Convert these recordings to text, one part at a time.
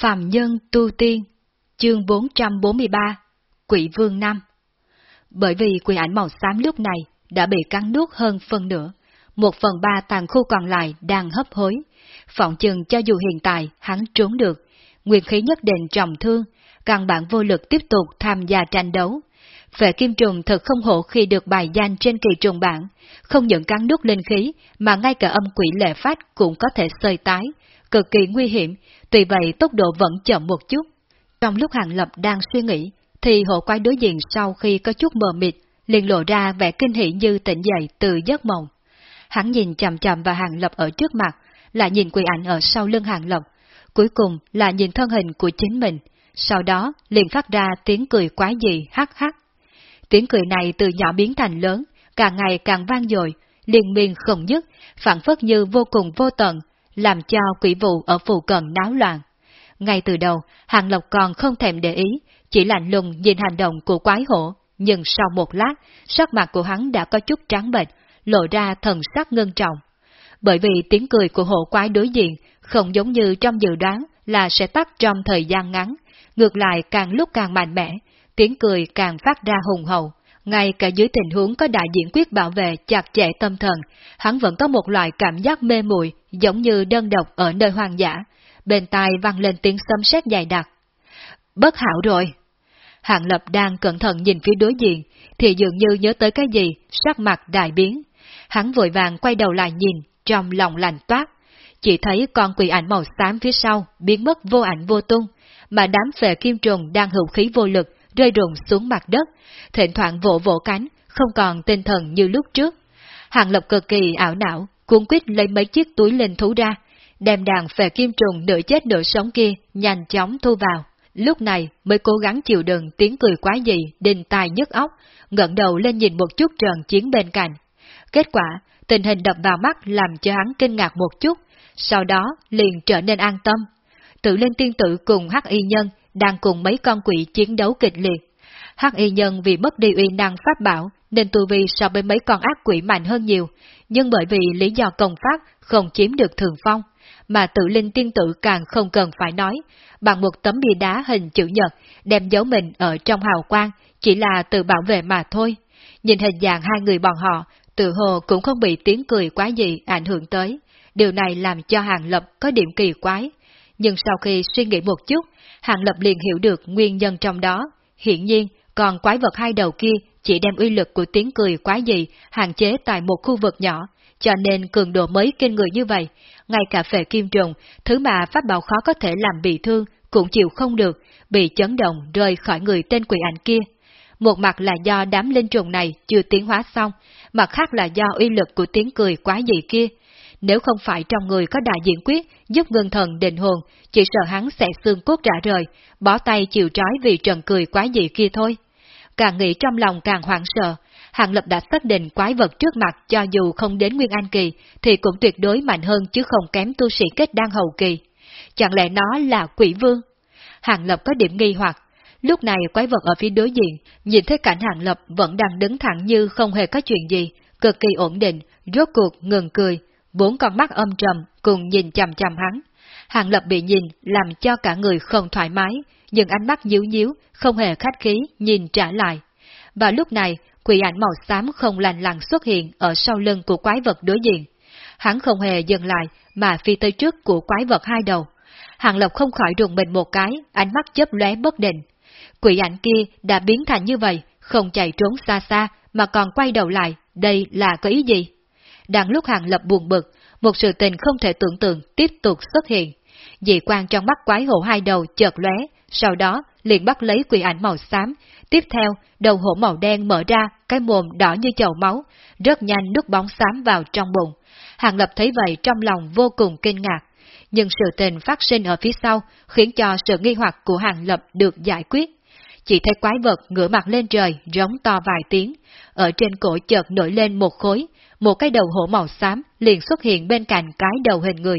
Phạm Nhân Tu Tiên, chương 443, Quỷ Vương Năm Bởi vì quỷ ảnh màu xám lúc này đã bị cắn nuốt hơn phân nửa, một phần ba tàn khu còn lại đang hấp hối, phỏng chừng cho dù hiện tại hắn trốn được, nguyên khí nhất định trọng thương, căn bản vô lực tiếp tục tham gia tranh đấu. Phệ kim trùng thật không hổ khi được bài danh trên kỳ trùng bản, không những cắn nuốt linh khí mà ngay cả âm quỷ lệ phát cũng có thể sơi tái, cực kỳ nguy hiểm, tuy vậy tốc độ vẫn chậm một chút. Trong lúc Hàng Lập đang suy nghĩ, thì hộ quái đối diện sau khi có chút mờ mịt, liền lộ ra vẻ kinh hỉ như tỉnh dậy từ giấc mộng. Hắn nhìn chậm chậm vào Hàng Lập ở trước mặt, lại nhìn quỷ ảnh ở sau lưng Hàng Lập, cuối cùng là nhìn thân hình của chính mình, sau đó liền phát ra tiếng cười quái dị hắc hắc. Tiếng cười này từ nhỏ biến thành lớn, càng ngày càng vang dội, liền miên không dứt, phản phất như vô cùng vô tận, làm cho quỷ vụ ở phụ cận náo loạn. Ngay từ đầu, Hàng Lộc còn không thèm để ý, chỉ lạnh lùng nhìn hành động của quái hổ, nhưng sau một lát, sắc mặt của hắn đã có chút trắng bệch, lộ ra thần sắc ngân trọng. Bởi vì tiếng cười của hộ quái đối diện không giống như trong dự đoán là sẽ tắt trong thời gian ngắn, ngược lại càng lúc càng mạnh mẽ, tiếng cười càng phát ra hùng hậu. Ngay cả dưới tình huống có đại diện quyết bảo vệ chặt chẽ tâm thần, hắn vẫn có một loại cảm giác mê muội giống như đơn độc ở nơi hoang dã. Bên tai vang lên tiếng xâm xét dài đặc. Bất hảo rồi! Hạng Lập đang cẩn thận nhìn phía đối diện, thì dường như nhớ tới cái gì, sắc mặt đại biến. Hắn vội vàng quay đầu lại nhìn, trong lòng lạnh toát. Chỉ thấy con quỷ ảnh màu xám phía sau biến mất vô ảnh vô tung, mà đám phệ kim trùng đang hữu khí vô lực rơi rụng xuống mặt đất, thỉnh thoảng vỗ vỗ cánh, không còn tinh thần như lúc trước. Hàng Lập cực kỳ ảo não, cuốn quýt lấy mấy chiếc túi lên thú ra, đem đàn phè kim trùng nửa chết nửa sống kia nhanh chóng thu vào. Lúc này mới cố gắng chịu đựng tiếng cười quá dị, đình tai nhức óc, ngẩng đầu lên nhìn một chút trần chiến bên cạnh. Kết quả, tình hình đập vào mắt làm cho hắn kinh ngạc một chút, sau đó liền trở nên an tâm. Tự lên tiên tử cùng hắc y nhân đang cùng mấy con quỷ chiến đấu kịch liệt. Hắc y nhân vì mất đi uy năng pháp bảo nên tu vi so với mấy con ác quỷ mạnh hơn nhiều, nhưng bởi vì lý do công pháp không chiếm được thường phong, mà tự linh tiên tử càng không cần phải nói, bằng một tấm bia đá hình chữ nhật đem dấu mình ở trong hào quang, chỉ là tự bảo vệ mà thôi. Nhìn hình dạng hai người bọn họ, tự hồ cũng không bị tiếng cười quá gì ảnh hưởng tới. Điều này làm cho Hàng Lập có điểm kỳ quái. Nhưng sau khi suy nghĩ một chút, Hàng Lập liền hiểu được nguyên nhân trong đó. Hiện nhiên, còn quái vật hai đầu kia chỉ đem uy lực của tiếng cười quái dị hạn chế tại một khu vực nhỏ, cho nên cường độ mới kinh người như vậy, ngay cả phệ kim trùng, thứ mà pháp bảo khó có thể làm bị thương, cũng chịu không được, bị chấn động rơi khỏi người tên quỷ ảnh kia. Một mặt là do đám linh trùng này chưa tiến hóa xong, mặt khác là do uy lực của tiếng cười quá dị kia. Nếu không phải trong người có đại diện quyết giúp ngân thần định hồn, chỉ sợ hắn sẽ xương cốt rã rời, bỏ tay chịu trói vì trần cười quá dị kia thôi. Càng nghĩ trong lòng càng hoảng sợ, Hàng Lập đã xác định quái vật trước mặt cho dù không đến Nguyên An Kỳ thì cũng tuyệt đối mạnh hơn chứ không kém tu sĩ kết đan hậu kỳ. Chẳng lẽ nó là quỷ vương? Hàng Lập có điểm nghi hoặc. Lúc này quái vật ở phía đối diện, nhìn thấy cảnh Hàng Lập vẫn đang đứng thẳng như không hề có chuyện gì, cực kỳ ổn định, rốt cuộc ngừng cười, bốn con mắt âm trầm cùng nhìn chằm chằm hắn. Hàng Lập bị nhìn làm cho cả người không thoải mái, nhưng ánh mắt nhíu nhíu, không hề khách khí, nhìn trả lại. Và lúc này, quỷ ảnh màu xám không lành lặng xuất hiện ở sau lưng của quái vật đối diện. Hắn không hề dừng lại mà phi tới trước của quái vật hai đầu. Hàng lập không khỏi rùng mình một cái, ánh mắt chớp lóe bất định. Quỷ ảnh kia đã biến thành như vậy, không chạy trốn xa xa mà còn quay đầu lại, đây là có ý gì? Đang lúc Hàng Lập buồn bực, một sự tình không thể tưởng tượng tiếp tục xuất hiện. Dị quan trong mắt quái hổ hai đầu chợt lóe, sau đó liền bắt lấy quỷ ảnh màu xám, tiếp theo đầu hổ màu đen mở ra, cái mồm đỏ như chậu máu, rất nhanh nước bóng xám vào trong bụng. Hàng Lập thấy vậy trong lòng vô cùng kinh ngạc, nhưng sự tình phát sinh ở phía sau khiến cho sự nghi hoặc của Hàng Lập được giải quyết. Chỉ thấy quái vật ngửa mặt lên trời, rống to vài tiếng, ở trên cổ chợt nổi lên một khối, một cái đầu hổ màu xám liền xuất hiện bên cạnh cái đầu hình người.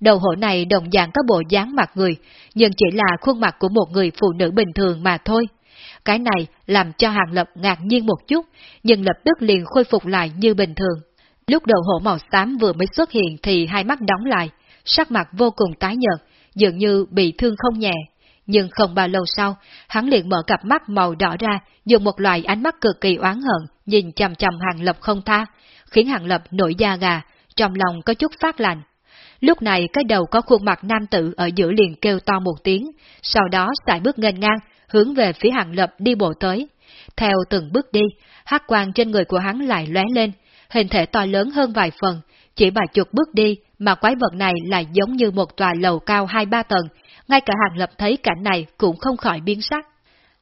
Đầu hổ này đồng dạng có bộ dáng mặt người, nhưng chỉ là khuôn mặt của một người phụ nữ bình thường mà thôi. Cái này làm cho Hàng Lập ngạc nhiên một chút, nhưng lập tức liền khôi phục lại như bình thường. Lúc đầu hổ màu xám vừa mới xuất hiện thì hai mắt đóng lại, sắc mặt vô cùng tái nhợt, dường như bị thương không nhẹ. Nhưng không bao lâu sau, hắn liền mở cặp mắt màu đỏ ra, dùng một loại ánh mắt cực kỳ oán hận, nhìn chầm chầm Hàng Lập không tha, khiến Hàng Lập nổi da gà, trong lòng có chút phát lạnh. Lúc này cái đầu có khuôn mặt nam tử ở giữa liền kêu to một tiếng, sau đó xài bước nghênh ngang, hướng về phía Hàng Lập đi bộ tới. Theo từng bước đi, hắc quang trên người của hắn lại lóe lên, hình thể to lớn hơn vài phần, chỉ vài chục bước đi mà quái vật này lại giống như một tòa lầu cao hai ba tầng, ngay cả Hàng Lập thấy cảnh này cũng không khỏi biến sắc.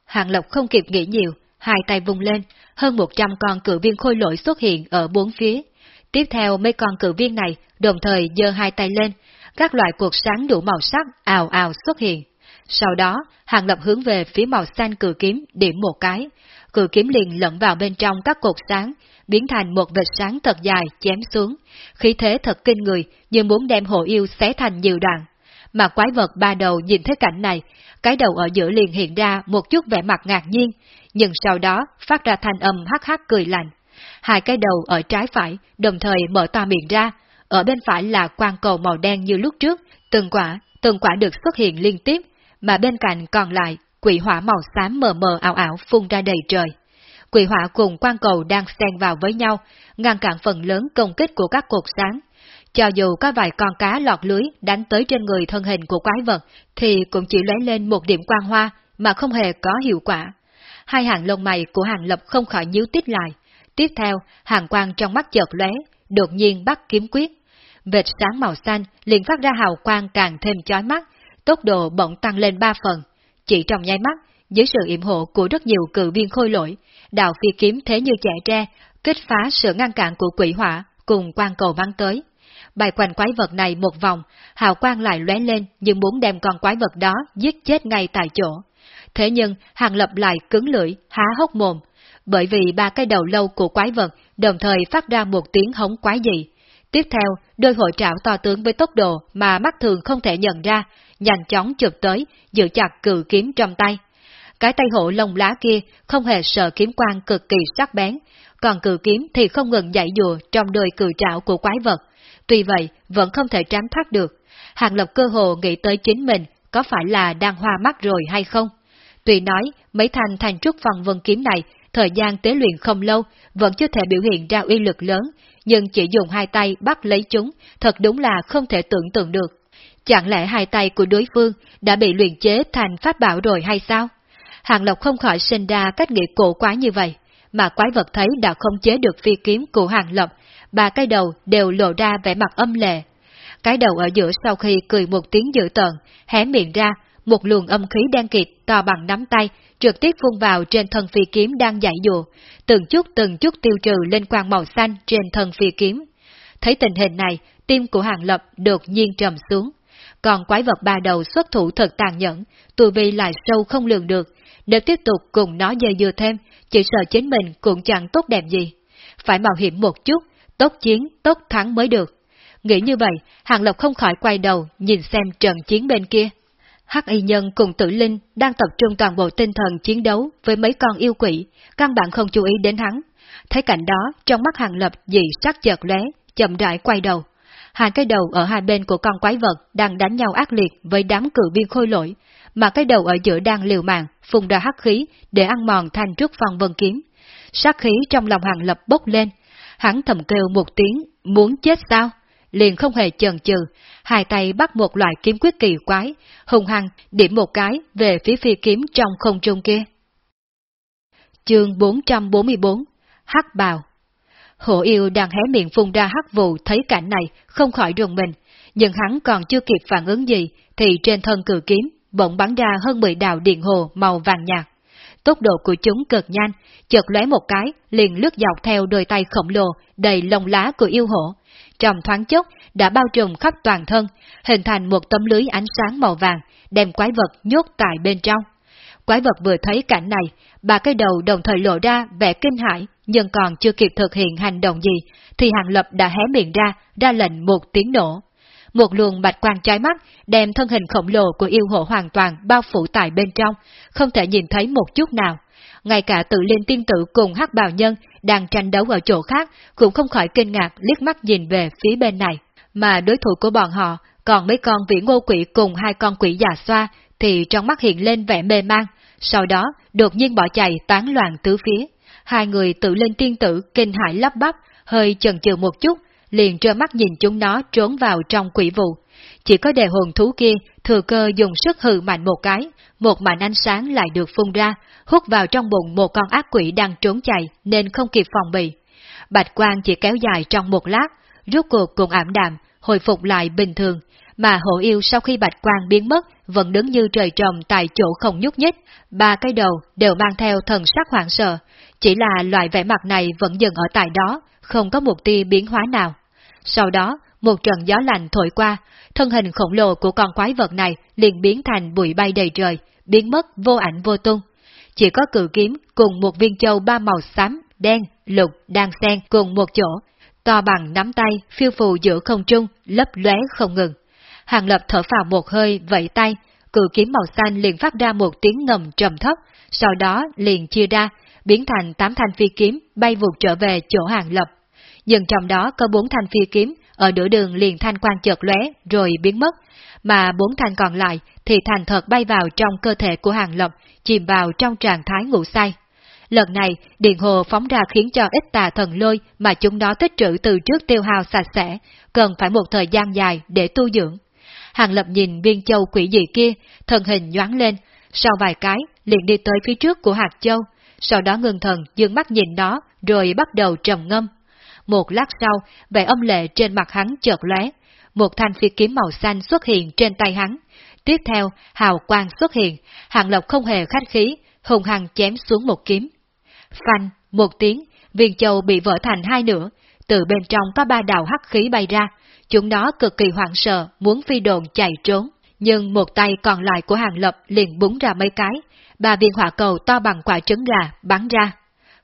Hàng Lập không kịp nghĩ nhiều, hai tay vung lên, hơn một trăm con cự viên khôi lỗi xuất hiện ở bốn phía. Tiếp theo mấy con cự viên này đồng thời giơ hai tay lên, các loại cuộc sáng đủ màu sắc ào ào xuất hiện. Sau đó, Hàng Lập hướng về phía màu xanh cự kiếm điểm một cái, cự kiếm liền lẫn vào bên trong các cột sáng, biến thành một vệt sáng thật dài chém xuống, khí thế thật kinh người như muốn đem hồ yêu xé thành nhiều đoạn. Mà quái vật ba đầu nhìn thấy cảnh này, cái đầu ở giữa liền hiện ra một chút vẻ mặt ngạc nhiên, nhưng sau đó phát ra thanh âm hắc hắc cười lạnh. Hai cái đầu ở trái phải đồng thời mở to miệng ra, ở bên phải là quang cầu màu đen như lúc trước, từng quả, từng quả được xuất hiện liên tiếp, mà bên cạnh còn lại quỷ hỏa màu xám mờ mờ ảo ảo phun ra đầy trời. Quỷ hỏa cùng quang cầu đang xen vào với nhau, ngăn cản phần lớn công kích của các cột sáng. Cho dù có vài con cá lọt lưới đánh tới trên người thân hình của quái vật, thì cũng chỉ lấy lên một điểm quang hoa mà không hề có hiệu quả. Hai hàng lông mày của hàng lập không khỏi nhíu tít lại. Tiếp theo, hàng quang trong mắt chợt lóe, đột nhiên bắt kiếm quyết. Vệt sáng màu xanh liền phát ra hào quang càng thêm chói mắt, tốc độ bỗng tăng lên ba phần. Chỉ trong nháy mắt, dưới sự yểm hộ của rất nhiều cự viên khôi lỗi, đạo phi kiếm thế như trẻ tre, kết phá sự ngăn cản của quỷ hỏa cùng quan cầu băng tới. Bài quanh quái vật này một vòng, hào quang lại lóe lên nhưng muốn đem con quái vật đó giết chết ngay tại chỗ. Thế nhưng, hàng lập lại cứng lưỡi, há hốc mồm, bởi vì ba cái đầu lâu của quái vật đồng thời phát ra một tiếng hống quái dị. Tiếp theo, đôi hội trảo to tướng với tốc độ mà mắt thường không thể nhận ra, nhanh chóng chụp tới, giữ chặt cự kiếm trong tay. Cái tay hộ lông lá kia không hề sợ kiếm quang cực kỳ sắc bén, còn cự kiếm thì không ngừng dãy dùa trong đôi cự trảo của quái vật. Tuy vậy, vẫn không thể tránh thoát được. Hàng Lập cơ hồ nghĩ tới chính mình có phải là đang hoa mắt rồi hay không? Tuy nói, mấy thanh thành trúc phần vân kiếm này, thời gian tế luyện không lâu, vẫn chưa thể biểu hiện ra uy lực lớn, nhưng chỉ dùng hai tay bắt lấy chúng, thật đúng là không thể tưởng tượng được. Chẳng lẽ hai tay của đối phương đã bị luyện chế thành pháp bảo rồi hay sao? Hàng Lộc không khỏi sinh ra cách nghĩ cổ quá như vậy, mà quái vật thấy đã không chế được phi kiếm của Hàng Lộc, ba cái đầu đều lộ ra vẻ mặt âm lệ. Cái đầu ở giữa sau khi cười một tiếng dữ tợn, hé miệng ra, một luồng âm khí đen kịt to bằng nắm tay, trực tiếp phun vào trên thân phi kiếm đang dạy dùa, từng chút từng chút tiêu trừ lên quang màu xanh trên thân phi kiếm. Thấy tình hình này, tim của Hàng Lập đột nhiên trầm xuống. Còn quái vật ba đầu xuất thủ thật tàn nhẫn, tùy vi lại sâu không lường được, nếu tiếp tục cùng nó dây dưa thêm, chỉ sợ chính mình cũng chẳng tốt đẹp gì. Phải mạo hiểm một chút, tốt chiến, tốt thắng mới được. Nghĩ như vậy, Hàng Lập không khỏi quay đầu nhìn xem trận chiến bên kia. Hắc y nhân cùng tử linh đang tập trung toàn bộ tinh thần chiến đấu với mấy con yêu quỷ, căn bản không chú ý đến hắn. Thấy cảnh đó, trong mắt hàng lập dị sắc chợt lóe, chậm rãi quay đầu. Hai cái đầu ở hai bên của con quái vật đang đánh nhau ác liệt với đám cử viên khôi lỗi, mà cái đầu ở giữa đang liều mạng, phun ra hắc khí để ăn mòn thanh trúc phong vân kiếm. Sát khí trong lòng hàng lập bốc lên, hắn thầm kêu một tiếng, muốn chết sao? liền không hề chần chừ, hai tay bắt một loại kiếm quyết kỳ quái, hùng hăng điểm một cái về phía phi kiếm trong không trung kia. Chương 444 Hắc bào Hổ yêu đang hé miệng phun ra hắc vụ thấy cảnh này không khỏi rùng mình, nhưng hắn còn chưa kịp phản ứng gì thì trên thân cử kiếm bỗng bắn ra hơn 10 đạo điện hồ màu vàng nhạt. Tốc độ của chúng cực nhanh, chợt lóe một cái, liền lướt dọc theo đôi tay khổng lồ đầy lông lá của yêu hổ, trong thoáng chốc đã bao trùm khắp toàn thân, hình thành một tấm lưới ánh sáng màu vàng, đem quái vật nhốt tại bên trong. Quái vật vừa thấy cảnh này, ba cái đầu đồng thời lộ ra vẻ kinh hãi, nhưng còn chưa kịp thực hiện hành động gì, thì Hàng Lập đã hé miệng ra, ra lệnh một tiếng nổ. Một luồng bạch quang trái mắt đem thân hình khổng lồ của yêu hộ hoàn toàn bao phủ tại bên trong, không thể nhìn thấy một chút nào. Ngay cả tự liên tiên tử cùng hắc bào nhân đang tranh đấu ở chỗ khác cũng không khỏi kinh ngạc liếc mắt nhìn về phía bên này, mà đối thủ của bọn họ còn mấy con vĩ ngô quỷ cùng hai con quỷ già xoa thì trong mắt hiện lên vẻ mê mang, sau đó đột nhiên bỏ chạy tán loạn tứ phía. Hai người tự lên tiên tử kinh hại lắp bắp, hơi chần chừ một chút, liền trơ mắt nhìn chúng nó trốn vào trong quỷ vụ. Chỉ có đề hồn thú kia thừa cơ dùng sức hừ mạnh một cái, một mảnh ánh sáng lại được phun ra, hút vào trong bụng một con ác quỷ đang trốn chạy nên không kịp phòng bị. Bạch quang chỉ kéo dài trong một lát, rút cuộc cùng ảm đạm, hồi phục lại bình thường, mà hộ yêu sau khi bạch quang biến mất vẫn đứng như trời trồng tại chỗ không nhúc nhích, ba cái đầu đều mang theo thần sắc hoảng sợ, chỉ là loại vẻ mặt này vẫn dừng ở tại đó, không có một tia biến hóa nào. Sau đó, một trận gió lạnh thổi qua, thân hình khổng lồ của con quái vật này liền biến thành bụi bay đầy trời, biến mất vô ảnh vô tung. Chỉ có cự kiếm cùng một viên châu ba màu xám, đen, lục đang xen cùng một chỗ, to bằng nắm tay, phiêu phù giữa không trung, lấp lóe không ngừng. Hàng lập thở phào một hơi, vẫy tay, cự kiếm màu xanh liền phát ra một tiếng ngầm trầm thấp, sau đó liền chia ra, biến thành tám thanh phi kiếm bay vụt trở về chỗ hàng lập. Nhưng trong đó có bốn thanh phi kiếm, ở nửa đường liền thanh quang chợt lóe rồi biến mất, mà bốn thanh còn lại thì thành thật bay vào trong cơ thể của hàng lập, chìm vào trong trạng thái ngủ say. Lần này, điện hồ phóng ra khiến cho ít tà thần lôi mà chúng nó tích trữ từ trước tiêu hao sạch sẽ, cần phải một thời gian dài để tu dưỡng. Hàng lập nhìn viên châu quỷ dị kia, thần hình nhoáng lên, sau vài cái liền đi tới phía trước của hạt châu, sau đó ngưng thần dương mắt nhìn nó, rồi bắt đầu trầm ngâm. Một lát sau, vẻ âm lệ trên mặt hắn chợt lóe, một thanh phi kiếm màu xanh xuất hiện trên tay hắn. Tiếp theo, hào quang xuất hiện, Hàng Lộc không hề khách khí, hùng hăng chém xuống một kiếm. Phanh, một tiếng, viên châu bị vỡ thành hai nửa, từ bên trong có ba đạo hắc khí bay ra, chúng nó cực kỳ hoảng sợ, muốn phi đồn chạy trốn. Nhưng một tay còn lại của Hàng Lập liền búng ra mấy cái, ba viên hỏa cầu to bằng quả trứng gà bắn ra.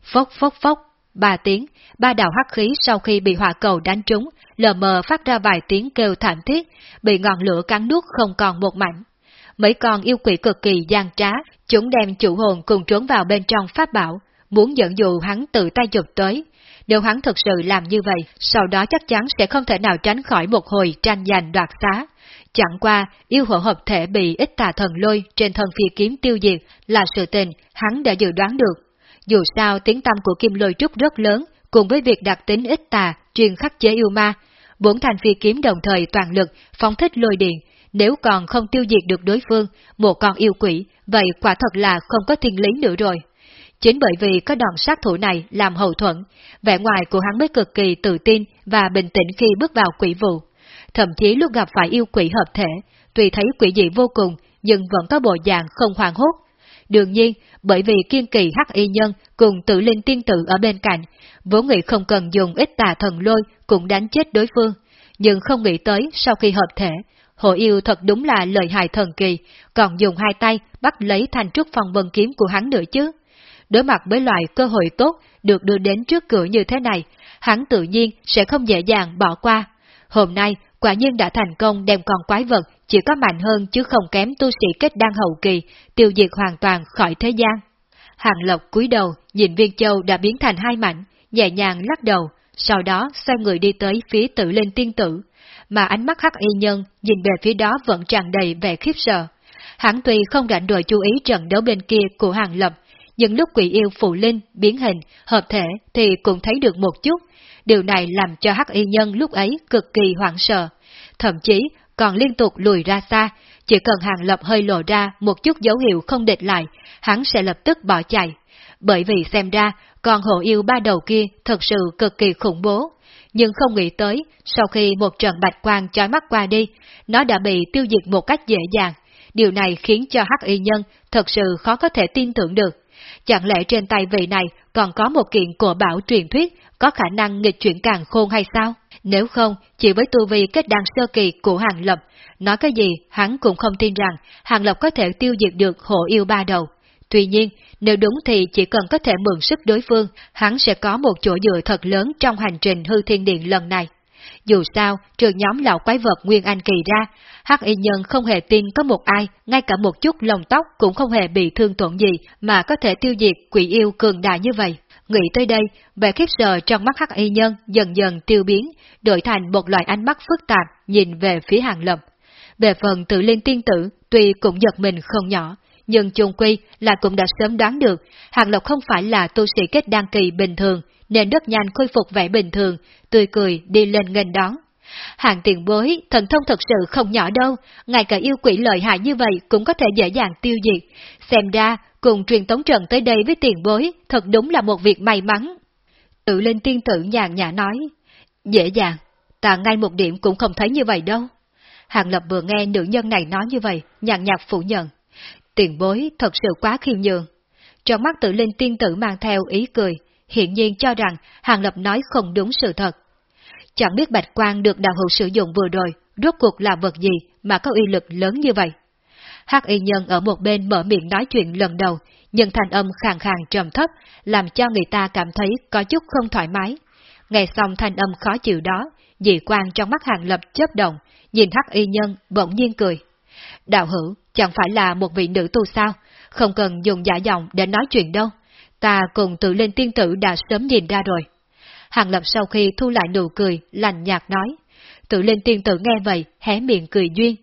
Phốc phốc phốc, ba tiếng, ba đạo hắc khí sau khi bị hỏa cầu đánh trúng, lờ mờ phát ra vài tiếng kêu thảm thiết, bị ngọn lửa cắn nuốt không còn một mảnh. Mấy con yêu quỷ cực kỳ gian trá, chúng đem chủ hồn cùng trốn vào bên trong pháp bảo, muốn dẫn dụ hắn tự tay chụp tới. Nếu hắn thực sự làm như vậy, sau đó chắc chắn sẽ không thể nào tránh khỏi một hồi tranh giành đoạt xá. Chẳng qua, yêu hộ hợp thể bị ít tà thần lôi trên thân phi kiếm tiêu diệt là sự tình hắn đã dự đoán được. Dù sao tiếng tâm của kim lôi trúc rất lớn, cùng với việc đặc tính ít tà, truyền khắc chế yêu ma, bốn thành phi kiếm đồng thời toàn lực, phóng thích lôi điện, nếu còn không tiêu diệt được đối phương, một con yêu quỷ, vậy quả thật là không có thiên lý nữa rồi. Chính bởi vì có đòn sát thủ này làm hậu thuẫn, vẻ ngoài của hắn mới cực kỳ tự tin và bình tĩnh khi bước vào quỷ vụ. Thậm chí lúc gặp phải yêu quỷ hợp thể, tuy thấy quỷ dị vô cùng, nhưng vẫn có bộ dạng không hoàng hốt. Đương nhiên, bởi vì kiên kỳ hắc y nhân cùng tự linh tiên tử ở bên cạnh, vốn nghĩ không cần dùng ít tà thần lôi cũng đánh chết đối phương, nhưng không nghĩ tới sau khi hợp thể, Hồ yêu thật đúng là lời hại thần kỳ, còn dùng hai tay bắt lấy thanh trúc phong vân kiếm của hắn nữa chứ. Đối mặt với loại cơ hội tốt được đưa đến trước cửa như thế này, hắn tự nhiên sẽ không dễ dàng bỏ qua. Hôm nay, quả nhiên đã thành công đem con quái vật chỉ có mạnh hơn chứ không kém tu sĩ kết đăng hậu kỳ, tiêu diệt hoàn toàn khỏi thế gian. Hàng Lộc cúi đầu, nhìn viên châu đã biến thành hai mảnh, nhẹ nhàng lắc đầu, sau đó xoay người đi tới phía tự lên tiên tử, mà ánh mắt hắc y nhân nhìn về phía đó vẫn tràn đầy vẻ khiếp sợ. Hắn tuy không rảnh rỗi chú ý trận đấu bên kia của hàng lập, nhưng lúc quỷ yêu phụ linh, biến hình, hợp thể thì cũng thấy được một chút. Điều này làm cho hắc y nhân lúc ấy cực kỳ hoảng sợ, thậm chí còn liên tục lùi ra xa, chỉ cần hàng lập hơi lộ ra một chút dấu hiệu không địch lại, hắn sẽ lập tức bỏ chạy. Bởi vì xem ra, con hộ yêu ba đầu kia thật sự cực kỳ khủng bố, nhưng không nghĩ tới, sau khi một trận bạch quang chói mắt qua đi, nó đã bị tiêu diệt một cách dễ dàng. Điều này khiến cho hắc y nhân thật sự khó có thể tin tưởng được. Chẳng lẽ trên tay vị này còn có một kiện cổ bảo truyền thuyết có khả năng nghịch chuyển càng khôn hay sao? Nếu không, chỉ với tu vi kết đan sơ kỳ của Hàng Lập, nói cái gì hắn cũng không tin rằng Hàng Lập có thể tiêu diệt được hộ yêu ba đầu. Tuy nhiên, nếu đúng thì chỉ cần có thể mượn sức đối phương, hắn sẽ có một chỗ dựa thật lớn trong hành trình hư thiên điện lần này. Dù sao, trừ nhóm lão quái vật Nguyên Anh kỳ ra, hắc y nhân không hề tin có một ai, ngay cả một chút lồng tóc cũng không hề bị thương tổn gì mà có thể tiêu diệt quỷ yêu cường đại như vậy. Nghĩ tới đây, vẻ khiếp sợ trong mắt hắc y nhân dần dần tiêu biến, đổi thành một loại ánh mắt phức tạp nhìn về phía hàng lập. Về phần tự liên tiên tử, tuy cũng giật mình không nhỏ, nhưng chung quy là cũng đã sớm đoán được, hàng lập không phải là tu sĩ kết đăng kỳ bình thường, nên rất nhanh khôi phục vẻ bình thường, tươi cười đi lên nghênh đón. Hàng tiền bối, thần thông thật sự không nhỏ đâu, ngay cả yêu quỷ lợi hại như vậy cũng có thể dễ dàng tiêu diệt. Xem ra, cùng truyền tống trận tới đây với tiền bối, thật đúng là một việc may mắn. Tự lên tiên tử nhàn nhã nói, dễ dàng, ta ngay một điểm cũng không thấy như vậy đâu. Hàng Lập vừa nghe nữ nhân này nói như vậy, nhàn nhạt phủ nhận. Tiền bối thật sự quá khiêm nhường. Trong mắt tự linh tiên tử mang theo ý cười, hiện nhiên cho rằng Hàng Lập nói không đúng sự thật. Chẳng biết bạch quan được đạo hữu sử dụng vừa rồi, rốt cuộc là vật gì mà có uy lực lớn như vậy. Hắc y nhân ở một bên mở miệng nói chuyện lần đầu, nhưng thanh âm khàn khàn trầm thấp, làm cho người ta cảm thấy có chút không thoải mái. Nghe xong thanh âm khó chịu đó, dị quan trong mắt hàng lập chớp động, nhìn hắc y nhân bỗng nhiên cười. Đạo hữu, chẳng phải là một vị nữ tu sao, không cần dùng giả giọng để nói chuyện đâu. Ta cùng tự lên tiên tử đã sớm nhìn ra rồi. Hàng Lập sau khi thu lại nụ cười, lành nhạt nói. Tự lên tiên tử nghe vậy, hé miệng cười duyên.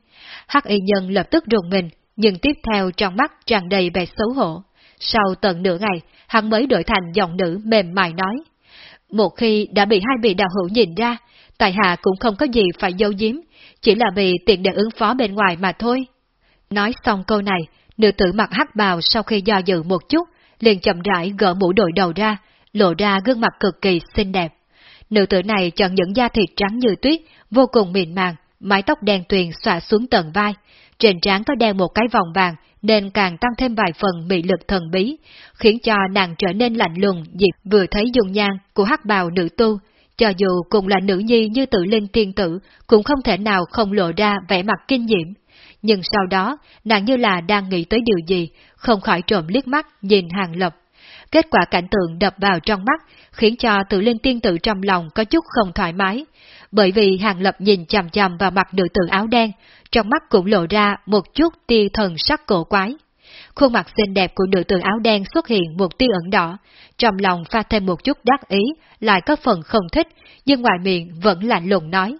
Hắc y nhân lập tức rùng mình, nhưng tiếp theo trong mắt tràn đầy vẻ xấu hổ. Sau tận nửa ngày, hắn mới đổi thành giọng nữ mềm mại nói. Một khi đã bị hai vị đạo hữu nhìn ra, tại hạ cũng không có gì phải giấu giếm, chỉ là vì tiện để ứng phó bên ngoài mà thôi. Nói xong câu này, nữ tử mặc hắc bào sau khi do dự một chút, liền chậm rãi gỡ mũ đội đầu ra, lộ ra gương mặt cực kỳ xinh đẹp. Nữ tử này chọn những da thịt trắng như tuyết, vô cùng mịn màng, mái tóc đen tuyền xõa xuống tận vai, trên trán có đeo một cái vòng vàng nên càng tăng thêm vài phần mị lực thần bí, khiến cho nàng trở nên lạnh lùng dịp vừa thấy dung nhan của hắc bào nữ tu, cho dù cùng là nữ nhi như tự linh tiên tử, cũng không thể nào không lộ ra vẻ mặt kinh diễm. Nhưng sau đó, nàng như là đang nghĩ tới điều gì, không khỏi trộm liếc mắt nhìn hàng lập. Kết quả cảnh tượng đập vào trong mắt, khiến cho tự linh tiên tử trong lòng có chút không thoải mái. Bởi vì hàng lập nhìn chằm chằm vào mặt nữ tử áo đen, trong mắt cũng lộ ra một chút tia thần sắc cổ quái. Khuôn mặt xinh đẹp của nữ tử áo đen xuất hiện một tia ẩn đỏ, trong lòng pha thêm một chút đắc ý, lại có phần không thích, nhưng ngoài miệng vẫn lạnh lùng nói.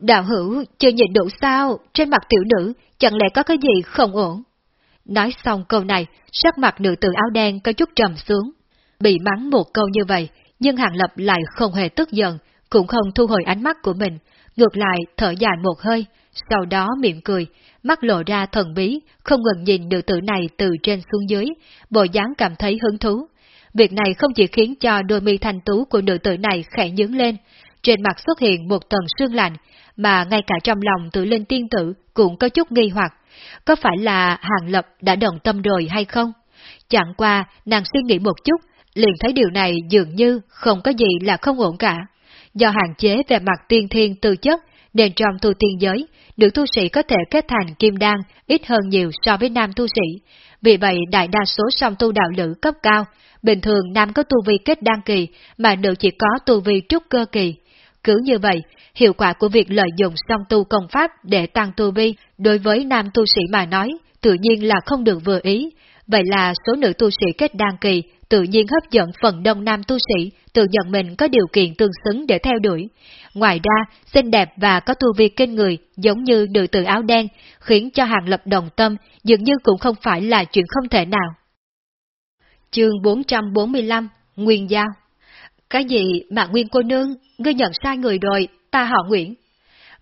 Đạo hữu, chưa nhìn đủ sao, trên mặt tiểu nữ, chẳng lẽ có cái gì không ổn? Nói xong câu này, sắc mặt nữ tử áo đen có chút trầm xuống. Bị mắng một câu như vậy, nhưng Hàng Lập lại không hề tức giận, cũng không thu hồi ánh mắt của mình, ngược lại thở dài một hơi, sau đó mỉm cười, mắt lộ ra thần bí, không ngừng nhìn nữ tử này từ trên xuống dưới, bộ dáng cảm thấy hứng thú. Việc này không chỉ khiến cho đôi mi thanh tú của nữ tử này khẽ nhướng lên, trên mặt xuất hiện một tầng sương lạnh, mà ngay cả trong lòng tử lên tiên tử cũng có chút nghi hoặc, có phải là Hàng Lập đã đồng tâm rồi hay không? Chẳng qua, nàng suy nghĩ một chút, liền thấy điều này dường như không có gì là không ổn cả. Do hạn chế về mặt tiên thiên tư chất, nên trong tu tiên giới, nữ tu sĩ có thể kết thành kim đan ít hơn nhiều so với nam tu sĩ. Vì vậy đại đa số song tu đạo lữ cấp cao, bình thường nam có tu vi kết đan kỳ, mà nữ chỉ có tu vi trúc cơ kỳ. Cứ như vậy, hiệu quả của việc lợi dụng song tu công pháp để tăng tu vi đối với nam tu sĩ mà nói, tự nhiên là không được vừa ý. Vậy là số nữ tu sĩ kết đan kỳ tự nhiên hấp dẫn phần đông nam tu sĩ tự nhận mình có điều kiện tương xứng để theo đuổi. Ngoài ra, xinh đẹp và có tu vi kinh người giống như nữ tử áo đen, khiến cho hàng lập đồng tâm dường như cũng không phải là chuyện không thể nào. Chương 445 Nguyên Giao Cái gì mà Nguyên cô nương, ngươi nhận sai người rồi, ta họ Nguyễn.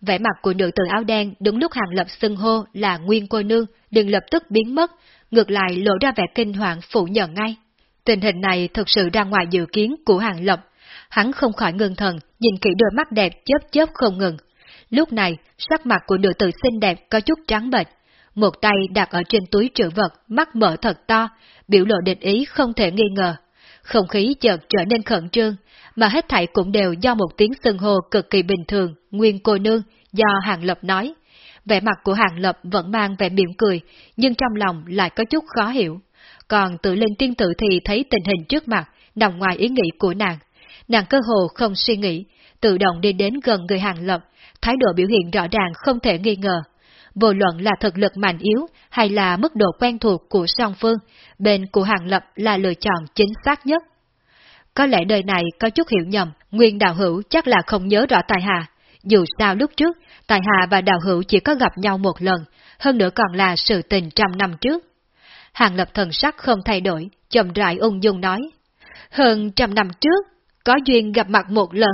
Vẻ mặt của nữ tử áo đen đúng lúc hàng lập xưng hô là Nguyên cô nương, đừng lập tức biến mất, ngược lại lộ ra vẻ kinh hoàng phủ nhận ngay. Tình hình này thực sự ra ngoài dự kiến của hàng lập, hắn không khỏi ngưng thần, nhìn kỹ đôi mắt đẹp chớp chớp không ngừng. Lúc này, sắc mặt của nữ tử xinh đẹp có chút trắng bệch, một tay đặt ở trên túi trữ vật, mắt mở thật to, biểu lộ định ý không thể nghi ngờ. Không khí chợt trở nên khẩn trương, mà hết thảy cũng đều do một tiếng xưng hô cực kỳ bình thường, nguyên cô nương, do Hàng Lập nói. Vẻ mặt của Hàng Lập vẫn mang vẻ mỉm cười, nhưng trong lòng lại có chút khó hiểu. Còn tự lên tiên tử thì thấy tình hình trước mặt, nằm ngoài ý nghĩ của nàng. Nàng cơ hồ không suy nghĩ, tự động đi đến gần người Hàng Lập, thái độ biểu hiện rõ ràng không thể nghi ngờ. Vô luận là thực lực mạnh yếu hay là mức độ quen thuộc của song phương, bên của Hàng Lập là lựa chọn chính xác nhất có lẽ đời này có chút hiểu nhầm, nguyên đạo hữu chắc là không nhớ rõ Tài Hà. Dù sao lúc trước, Tài Hà và đạo hữu chỉ có gặp nhau một lần, hơn nữa còn là sự tình trăm năm trước. Hàng lập thần sắc không thay đổi, chậm rãi ung dung nói. Hơn trăm năm trước, có duyên gặp mặt một lần.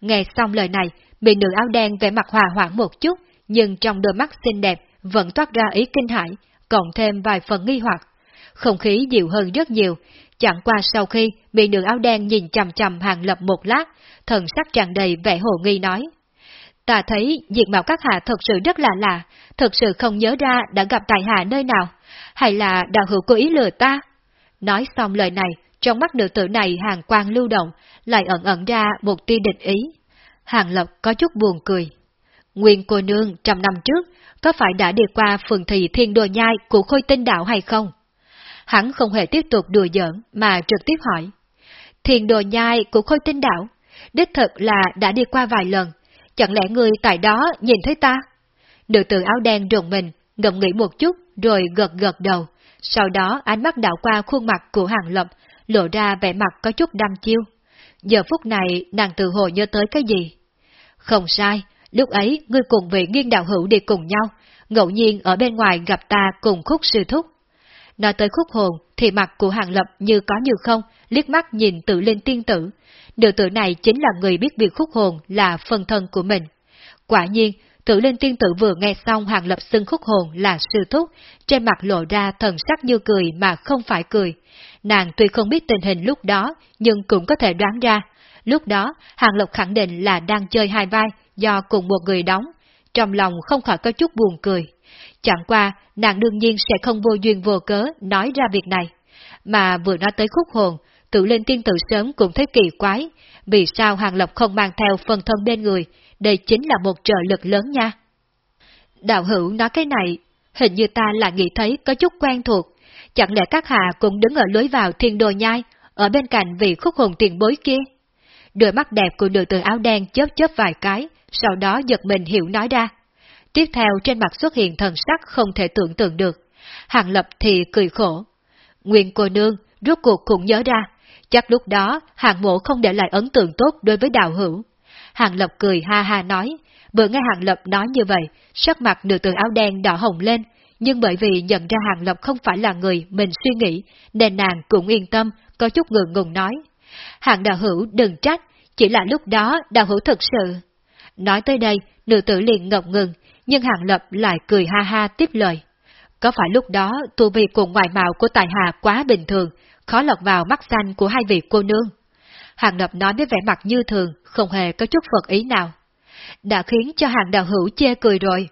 Nghe xong lời này, bị nữ áo đen vẻ mặt hòa hoãn một chút, nhưng trong đôi mắt xinh đẹp vẫn toát ra ý kinh hãi, cộng thêm vài phần nghi hoặc. Không khí dịu hơn rất nhiều, chẳng qua sau khi bị nữ áo đen nhìn chầm chầm hàng lập một lát, thần sắc tràn đầy vẻ hồ nghi nói. Ta thấy diện mạo các hạ thật sự rất là lạ, thật sự không nhớ ra đã gặp tại hạ nơi nào, hay là đạo hữu cố ý lừa ta? Nói xong lời này, trong mắt nữ tử này hàng quang lưu động, lại ẩn ẩn ra một tia địch ý. Hàng Lập có chút buồn cười. Nguyên cô nương trăm năm trước, có phải đã đi qua phường thị thiên đồ nhai của khôi tinh đạo hay không? Hắn không hề tiếp tục đùa giỡn mà trực tiếp hỏi. thiền đồ nhai của khôi tinh đạo, đích thật là đã đi qua vài lần, chẳng lẽ người tại đó nhìn thấy ta? Nữ tử áo đen rùng mình, ngậm nghĩ một chút rồi gật gật đầu, sau đó ánh mắt đảo qua khuôn mặt của Hàng Lập, lộ ra vẻ mặt có chút đăm chiêu. Giờ phút này nàng tự hồ nhớ tới cái gì? Không sai, lúc ấy ngươi cùng vị nghiên đạo hữu đi cùng nhau, ngẫu nhiên ở bên ngoài gặp ta cùng khúc sư thúc. Nói tới khúc hồn thì mặt của Hàng Lập như có như không, liếc mắt nhìn tự lên tiên tử. Nữ tử này chính là người biết việc khúc hồn là phần thân của mình. Quả nhiên, Tử Linh Tiên Tử vừa nghe xong Hàng Lập xưng khúc hồn là sư thúc, trên mặt lộ ra thần sắc như cười mà không phải cười. Nàng tuy không biết tình hình lúc đó, nhưng cũng có thể đoán ra. Lúc đó, Hàng Lập khẳng định là đang chơi hai vai do cùng một người đóng, trong lòng không khỏi có chút buồn cười. Chẳng qua, nàng đương nhiên sẽ không vô duyên vô cớ nói ra việc này. Mà vừa nói tới khúc hồn, tự lên Tiên Tử sớm cũng thấy kỳ quái, vì sao Hàng lộc không mang theo phần thân bên người, đây chính là một trợ lực lớn nha. Đạo hữu nói cái này, hình như ta lại nghĩ thấy có chút quen thuộc, chẳng lẽ các hạ cũng đứng ở lối vào thiên đồ nhai, ở bên cạnh vị khúc hồn tiền bối kia? Đôi mắt đẹp của nữ tử áo đen chớp chớp vài cái, sau đó giật mình hiểu nói ra. Tiếp theo trên mặt xuất hiện thần sắc không thể tưởng tượng được. Hàng lập thì cười khổ. Nguyên cô nương, rốt cuộc cũng nhớ ra, chắc lúc đó hàng mộ không để lại ấn tượng tốt đối với đạo hữu. Hàng Lập cười ha ha nói, vừa nghe Hàng Lập nói như vậy, sắc mặt nửa tử áo đen đỏ hồng lên, nhưng bởi vì nhận ra Hàng Lập không phải là người mình suy nghĩ, nên nàng cũng yên tâm, có chút ngượng ngùng nói. Hàng đạo hữu đừng trách, chỉ là lúc đó đạo hữu thật sự. Nói tới đây, nữ tử liền ngập ngừng, nhưng Hàng Lập lại cười ha ha tiếp lời. Có phải lúc đó tu vi cùng ngoại mạo của tài hà quá bình thường, khó lọt vào mắt xanh của hai vị cô nương? Hàng Lập nói với vẻ mặt như thường, không hề có chút phật ý nào. Đã khiến cho hàng đạo hữu chê cười rồi.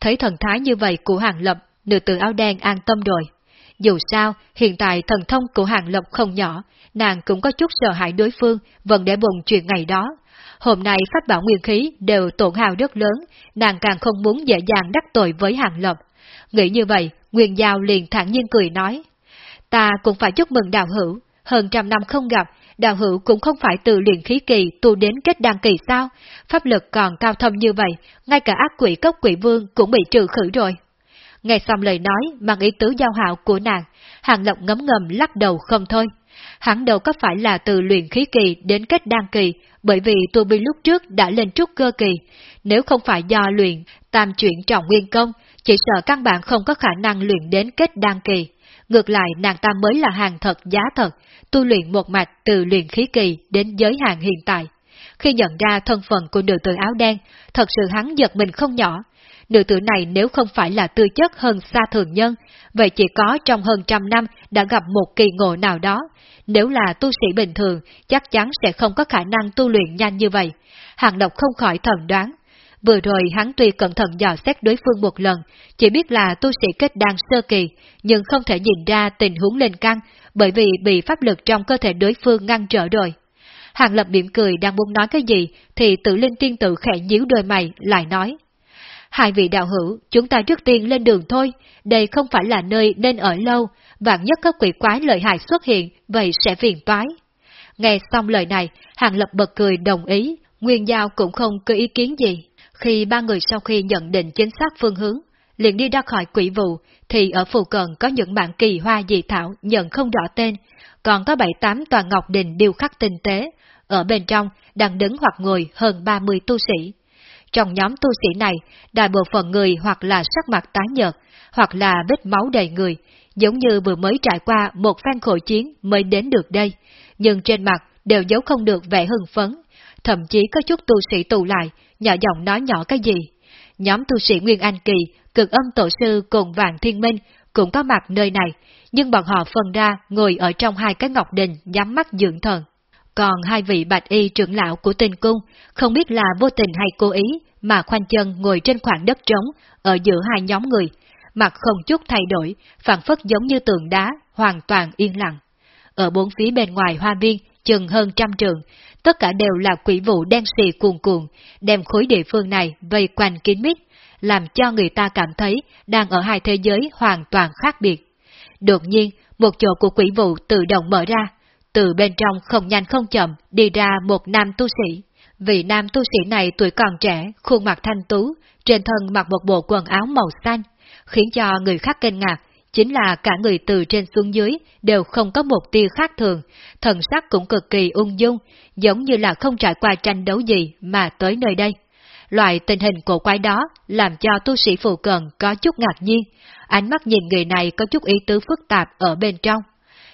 Thấy thần thái như vậy của hàng Lập, nữ tử áo đen an tâm rồi. Dù sao, hiện tại thần thông của hàng Lập không nhỏ, nàng cũng có chút sợ hãi đối phương, vẫn để bùng chuyện ngày đó. Hôm nay phát bảo nguyên khí đều tổn hào rất lớn, nàng càng không muốn dễ dàng đắc tội với hàng Lập. Nghĩ như vậy, Nguyên Giao liền thẳng nhiên cười nói. Ta cũng phải chúc mừng đạo hữu, hơn trăm năm không gặp, đạo hữu cũng không phải từ luyện khí kỳ tu đến kết đăng kỳ sao, pháp lực còn cao thâm như vậy, ngay cả ác quỷ cốc quỷ vương cũng bị trừ khử rồi. Nghe xong lời nói mang ý tứ giao hạo của nàng, hàng lộc ngấm ngầm lắc đầu không thôi. Hắn đâu có phải là từ luyện khí kỳ đến kết đan kỳ, bởi vì tu vi lúc trước đã lên trúc cơ kỳ. Nếu không phải do luyện, tam chuyển trọng nguyên công, chỉ sợ căn bản không có khả năng luyện đến kết đan kỳ. Ngược lại nàng ta mới là hàng thật giá thật, tu luyện một mạch từ luyện khí kỳ đến giới hạn hiện tại. Khi nhận ra thân phận của nữ tử áo đen, thật sự hắn giật mình không nhỏ. Nữ tử này nếu không phải là tư chất hơn xa thường nhân, vậy chỉ có trong hơn trăm năm đã gặp một kỳ ngộ nào đó. Nếu là tu sĩ bình thường, chắc chắn sẽ không có khả năng tu luyện nhanh như vậy. Hàng độc không khỏi thầm đoán, Vừa rồi hắn tuy cẩn thận dò xét đối phương một lần, chỉ biết là tu sĩ kết đan sơ kỳ, nhưng không thể nhìn ra tình huống lên căng, bởi vì bị pháp lực trong cơ thể đối phương ngăn trở rồi. Hàng lập miệng cười đang muốn nói cái gì, thì tự linh tiên tử khẽ nhíu đôi mày, lại nói. Hai vị đạo hữu, chúng ta trước tiên lên đường thôi, đây không phải là nơi nên ở lâu, vạn nhất có quỷ quái lợi hại xuất hiện, vậy sẽ phiền toái. Nghe xong lời này, Hàng Lập bật cười đồng ý, Nguyên Giao cũng không có ý kiến gì. Khi ba người sau khi nhận định chính xác phương hướng, liền đi ra khỏi quỷ vụ, thì ở phù cận có những mạng kỳ hoa dị thảo nhận không rõ tên, còn có bảy tám tòa ngọc đình điêu khắc tinh tế, ở bên trong đang đứng hoặc ngồi hơn 30 tu sĩ. Trong nhóm tu sĩ này, đại bộ phận người hoặc là sắc mặt tái nhợt, hoặc là vết máu đầy người, giống như vừa mới trải qua một phen khổ chiến mới đến được đây, nhưng trên mặt đều giấu không được vẻ hưng phấn, thậm chí có chút tu sĩ tù lại, nhỏ giọng nói nhỏ cái gì. Nhóm tu sĩ Nguyên Anh Kỳ, cực âm tổ sư cùng vàng Thiên Minh cũng có mặt nơi này, nhưng bọn họ phân ra ngồi ở trong hai cái ngọc đình nhắm mắt dưỡng thần. Còn hai vị bạch y trưởng lão của tinh cung, không biết là vô tình hay cố ý, mà khoanh chân ngồi trên khoảng đất trống, ở giữa hai nhóm người, mặt không chút thay đổi, phản phất giống như tường đá, hoàn toàn yên lặng. Ở bốn phía bên ngoài hoa viên, chừng hơn trăm trường, tất cả đều là quỷ vụ đen xì cuồn cuộn, đem khối địa phương này vây quanh kín mít, làm cho người ta cảm thấy đang ở hai thế giới hoàn toàn khác biệt. Đột nhiên, một chỗ của quỷ vụ tự động mở ra, từ bên trong không nhanh không chậm đi ra một nam tu sĩ. Vị nam tu sĩ này tuổi còn trẻ, khuôn mặt thanh tú, trên thân mặc một bộ quần áo màu xanh, khiến cho người khác kinh ngạc, chính là cả người từ trên xuống dưới đều không có một tia khác thường, thần sắc cũng cực kỳ ung dung, giống như là không trải qua tranh đấu gì mà tới nơi đây. Loại tình hình cổ quái đó làm cho tu sĩ phụ cận có chút ngạc nhiên, ánh mắt nhìn người này có chút ý tứ phức tạp ở bên trong.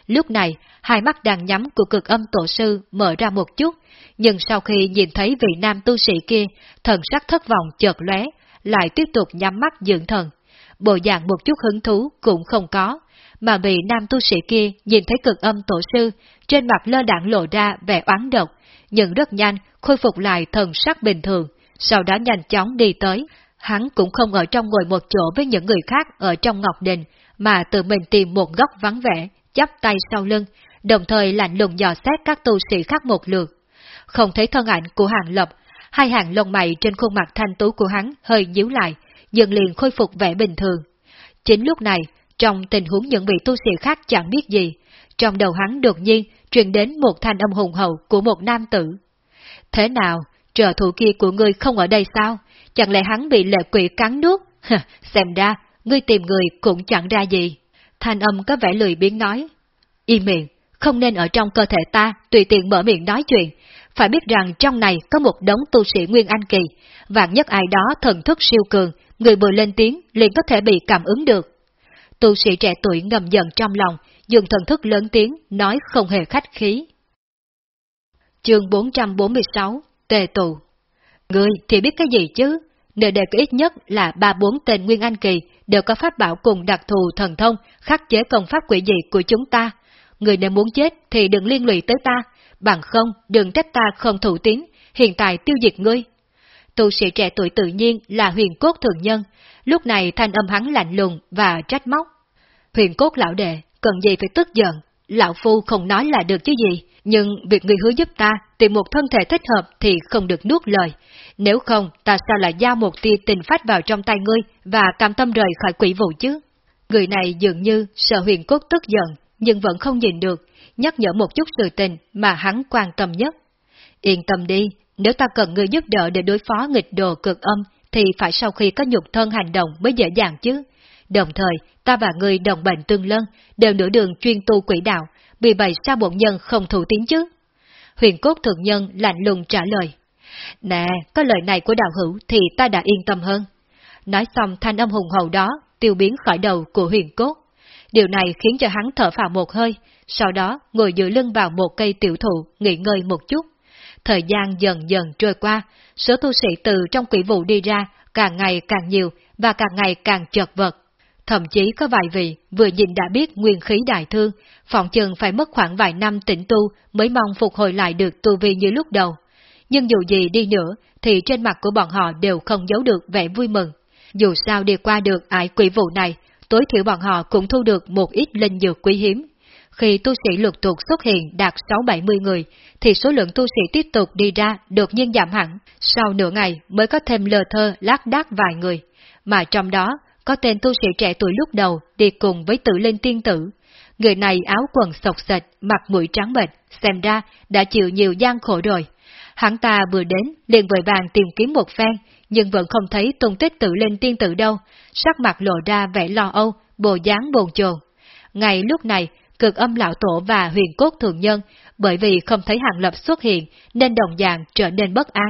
Lúc này, hai mắt đang nhắm của cực âm tổ sư mở ra một chút, nhưng sau khi nhìn thấy vị nam tu sĩ kia, thần sắc thất vọng chợt lóe, lại tiếp tục nhắm mắt dưỡng thần. Bộ dạng một chút hứng thú cũng không có, mà vị nam tu sĩ kia nhìn thấy cực âm tổ sư, trên mặt lơ đảng lộ ra vẻ oán độc, nhưng rất nhanh khôi phục lại thần sắc bình thường, sau đó nhanh chóng đi tới. Hắn cũng không ở trong ngồi một chỗ với những người khác ở trong Ngọc Đình, mà tự mình tìm một góc vắng vẻ, chắp tay sau lưng, đồng thời lạnh lùng dò xét các tu sĩ khác một lượt. Không thấy thân ảnh của hàng lập, hai hàng lông mày trên khuôn mặt thanh tú của hắn hơi nhíu lại, dần liền khôi phục vẻ bình thường. Chính lúc này, trong tình huống những vị tu sĩ khác chẳng biết gì, trong đầu hắn đột nhiên truyền đến một thanh âm hùng hậu của một nam tử. Thế nào, trợ thủ kia của ngươi không ở đây sao? Chẳng lẽ hắn bị lệ quỷ cắn nuốt? Xem ra, ngươi tìm người cũng chẳng ra gì. Thanh âm có vẻ lười biến nói. Im miệng, không nên ở trong cơ thể ta tùy tiện mở miệng nói chuyện. Phải biết rằng trong này có một đống tu sĩ Nguyên Anh Kỳ, vạn nhất ai đó thần thức siêu cường, người vừa lên tiếng liền có thể bị cảm ứng được. Tu sĩ trẻ tuổi ngầm giận trong lòng, dùng thần thức lớn tiếng, nói không hề khách khí. Chương 446 Tề tù Ngươi thì biết cái gì chứ? Nơi đây có ít nhất là ba bốn tên Nguyên Anh Kỳ đều có pháp bảo cùng đặc thù thần thông khắc chế công pháp quỷ dị của chúng ta. Người nếu muốn chết thì đừng liên lụy tới ta, bằng không đừng trách ta không thủ tín, hiện tại tiêu diệt ngươi. Tu sĩ trẻ tuổi tự nhiên là huyền cốt thường nhân, lúc này thanh âm hắn lạnh lùng và trách móc. Huyền cốt lão đệ, cần gì phải tức giận, lão phu không nói là được chứ gì, nhưng việc người hứa giúp ta tìm một thân thể thích hợp thì không được nuốt lời. Nếu không, ta sao lại giao một tia tình phát vào trong tay ngươi và cam tâm rời khỏi quỷ vụ chứ? Người này dường như sợ huyền cốt tức giận, nhưng vẫn không nhìn được, nhắc nhở một chút sự tình mà hắn quan tâm nhất. Yên tâm đi, nếu ta cần người giúp đỡ để đối phó nghịch đồ cực âm, thì phải sau khi có nhục thân hành động mới dễ dàng chứ. Đồng thời, ta và người đồng bệnh tương lân, đều nửa đường chuyên tu quỷ đạo, vì vậy sao bổn nhân không thủ tiến chứ? Huyền cốt thượng nhân lạnh lùng trả lời. Nè, có lời này của đạo hữu thì ta đã yên tâm hơn. Nói xong thanh âm hùng hậu đó tiêu biến khỏi đầu của huyền cốt. Điều này khiến cho hắn thở phào một hơi, sau đó ngồi dựa lưng vào một cây tiểu thụ nghỉ ngơi một chút. Thời gian dần dần trôi qua, số tu sĩ từ trong quỷ vụ đi ra càng ngày càng nhiều và càng ngày càng chật vật. Thậm chí có vài vị vừa nhìn đã biết nguyên khí đại thương, phòng chừng phải mất khoảng vài năm tĩnh tu mới mong phục hồi lại được tu vi như lúc đầu. Nhưng dù gì đi nữa, thì trên mặt của bọn họ đều không giấu được vẻ vui mừng. Dù sao đi qua được ải quỷ vụ này, tối thiểu bọn họ cũng thu được một ít linh dược quý hiếm. Khi tu sĩ lục tục xuất hiện đạt 6-70 người, thì số lượng tu sĩ tiếp tục đi ra đột nhiên giảm hẳn, sau nửa ngày mới có thêm lờ thơ lác đác vài người. Mà trong đó, có tên tu sĩ trẻ tuổi lúc đầu đi cùng với tự linh tiên tử. Người này áo quần sọc sệt, mặt mũi trắng bệch, xem ra đã chịu nhiều gian khổ rồi. Hắn ta vừa đến, liền vội vàng tìm kiếm một phen, nhưng vẫn không thấy tung tích tự lên tiên tử đâu, sắc mặt lộ ra vẻ lo âu, bồ dáng bồn chồn. Ngay lúc này, cực âm lão tổ và huyền cốt thường nhân, bởi vì không thấy hàng lập xuất hiện nên đồng dạng trở nên bất an.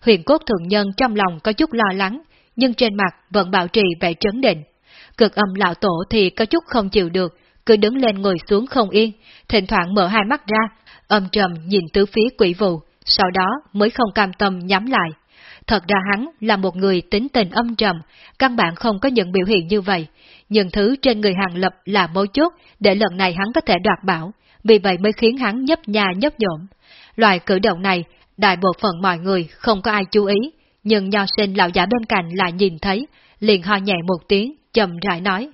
Huyền cốt thường nhân trong lòng có chút lo lắng, nhưng trên mặt vẫn bảo trì vẻ trấn định. Cực âm lão tổ thì có chút không chịu được, cứ đứng lên ngồi xuống không yên, thỉnh thoảng mở hai mắt ra, âm trầm nhìn tứ phía quỷ vụ, sau đó mới không cam tâm nhắm lại. Thật ra hắn là một người tính tình âm trầm, căn bản không có những biểu hiện như vậy, nhưng thứ trên người hàng lập là mấu chốt để lần này hắn có thể đoạt bảo, vì vậy mới khiến hắn nhấp nhà nhấp nhộm. Loại cử động này, đại bộ phận mọi người không có ai chú ý, nhưng nho sinh lão giả bên cạnh lại nhìn thấy, liền ho nhẹ một tiếng, chậm rãi nói.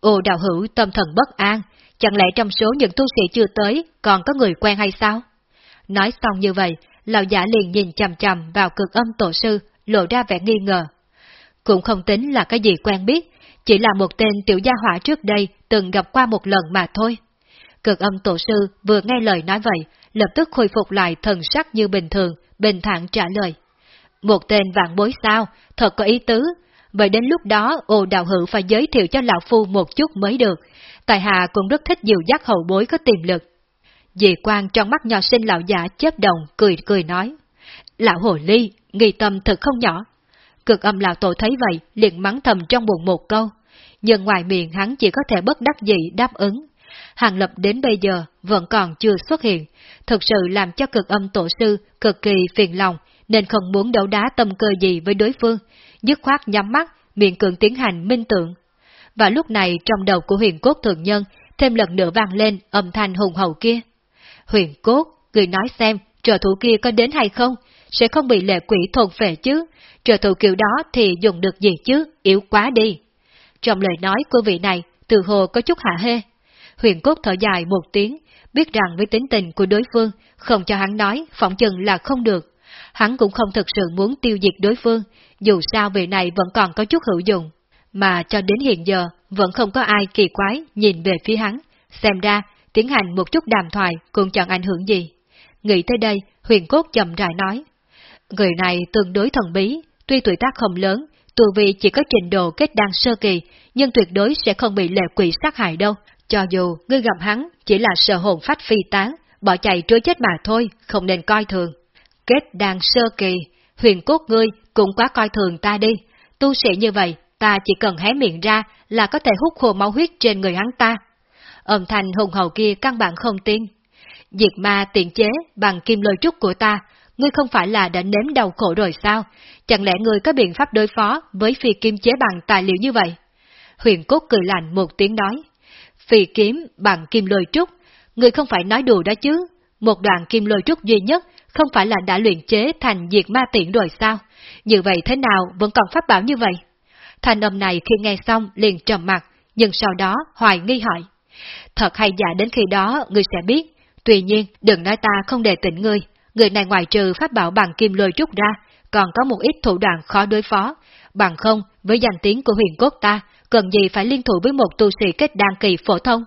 Ô đạo hữu tâm thần bất an, chẳng lẽ trong số những tu sĩ chưa tới còn có người quen hay sao? Nói xong như vậy, lão giả liền nhìn chầm chầm vào cực âm tổ sư, lộ ra vẻ nghi ngờ. Cũng không tính là cái gì quen biết, chỉ là một tên tiểu gia hỏa trước đây từng gặp qua một lần mà thôi. Cực âm tổ sư vừa nghe lời nói vậy, lập tức khôi phục lại thần sắc như bình thường, bình thản trả lời. Một tên vạn bối sao, thật có ý tứ. Vậy đến lúc đó, ô đạo hữu phải giới thiệu cho lão phu một chút mới được. Tài hạ cũng rất thích dịu dắt hậu bối có tiềm lực. Dị quan trong mắt nhỏ sinh lão giả chớp đồng, cười cười nói. Lão hồ ly, nghi tâm thật không nhỏ. Cực âm lão tổ thấy vậy, liền mắng thầm trong bụng một câu. Nhưng ngoài miệng hắn chỉ có thể bất đắc dĩ đáp ứng. Hàng Lập đến bây giờ vẫn còn chưa xuất hiện, thực sự làm cho cực âm tổ sư cực kỳ phiền lòng, nên không muốn đấu đá tâm cơ gì với đối phương, dứt khoát nhắm mắt, miệng cường tiến hành minh tượng. Và lúc này trong đầu của huyền cốt thượng nhân thêm lần nữa vang lên âm thanh hùng hậu kia. Huyền cốt, người nói xem, trợ thủ kia có đến hay không, sẽ không bị lệ quỷ thôn phệ chứ, trợ thủ kiểu đó thì dùng được gì chứ, yếu quá đi. Trong lời nói của vị này, từ hồ có chút hạ hê. Huyền cốt thở dài một tiếng, biết rằng với tính tình của đối phương, không cho hắn nói, phỏng chừng là không được. Hắn cũng không thực sự muốn tiêu diệt đối phương, dù sao vị này vẫn còn có chút hữu dụng. Mà cho đến hiện giờ, vẫn không có ai kỳ quái nhìn về phía hắn. Xem ra, tiến hành một chút đàm thoại cũng chẳng ảnh hưởng gì. Nghĩ tới đây, huyền cốt chậm rãi nói. Người này tương đối thần bí, tuy tuổi tác không lớn, tù vi chỉ có trình độ kết đăng sơ kỳ, nhưng tuyệt đối sẽ không bị lệ quỷ sát hại đâu. Cho dù ngươi gặp hắn chỉ là sợ hồn phách phi tán, bỏ chạy trối chết mà thôi, không nên coi thường. Kết đăng sơ kỳ, huyền cốt ngươi cũng quá coi thường ta đi. Tu sĩ như vậy, ta chỉ cần hé miệng ra là có thể hút khô máu huyết trên người hắn ta. Âm thanh hùng hậu kia căn bản không tin. Diệt ma tiện chế bằng kim lôi trúc của ta, ngươi không phải là đã nếm đau khổ rồi sao? Chẳng lẽ ngươi có biện pháp đối phó với phi kim chế bằng tài liệu như vậy? Huyền cốt cười lạnh một tiếng nói. Phi kiếm bằng kim lôi trúc, ngươi không phải nói đùa đó chứ? Một đoạn kim lôi trúc duy nhất không phải là đã luyện chế thành diệt ma tiện rồi sao? Như vậy thế nào vẫn còn pháp bảo như vậy? Thanh âm này khi nghe xong liền trầm mặt, nhưng sau đó hoài nghi hỏi. Thật hay giả đến khi đó ngươi sẽ biết, tuy nhiên đừng nói ta không đề tỉnh ngươi, người này ngoài trừ pháp bảo bằng kim lôi trúc ra, còn có một ít thủ đoạn khó đối phó, bằng không với danh tiếng của huyền cốt ta, cần gì phải liên thủ với một tu sĩ kết đan kỳ phổ thông.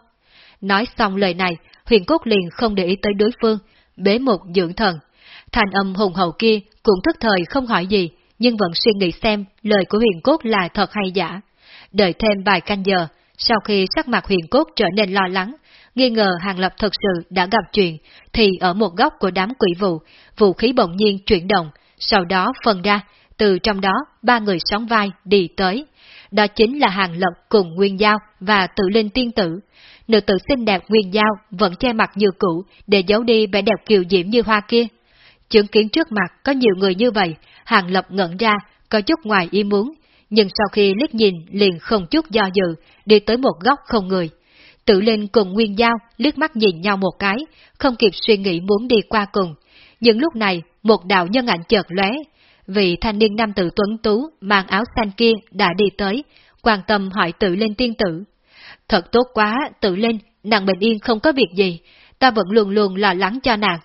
Nói xong lời này, huyền cốt liền không để ý tới đối phương, bế một dưỡng thần. Thành âm hùng hậu kia cũng thức thời không hỏi gì, nhưng vẫn suy nghĩ xem lời của huyền cốt là thật hay giả. Đợi thêm vài canh giờ, sau khi sắc mặt huyền cốt trở nên lo lắng, nghi ngờ Hàng Lập thật sự đã gặp chuyện, thì ở một góc của đám quỷ vụ, vũ khí bỗng nhiên chuyển động, sau đó phân ra, từ trong đó ba người sóng vai đi tới. Đó chính là Hàng Lập cùng Nguyên Giao và tự linh tiên tử. Nữ tử xinh đẹp Nguyên Giao vẫn che mặt như cũ để giấu đi vẻ đẹp kiều diễm như hoa kia. Chứng kiến trước mặt có nhiều người như vậy, Hàng Lập ngẩn ra, có chút ngoài ý muốn, nhưng sau khi liếc nhìn liền không chút do dự, đi tới một góc không người. Tự lên cùng Nguyên Giao liếc mắt nhìn nhau một cái, không kịp suy nghĩ muốn đi qua cùng. Nhưng lúc này, một đạo nhân ảnh chợt lóe, vị thanh niên nam tử tuấn tú mang áo xanh kia đã đi tới, quan tâm hỏi tự lên tiên tử. Thật tốt quá, tự lên, nàng bình yên không có việc gì, ta vẫn luôn luôn lo lắng cho nàng.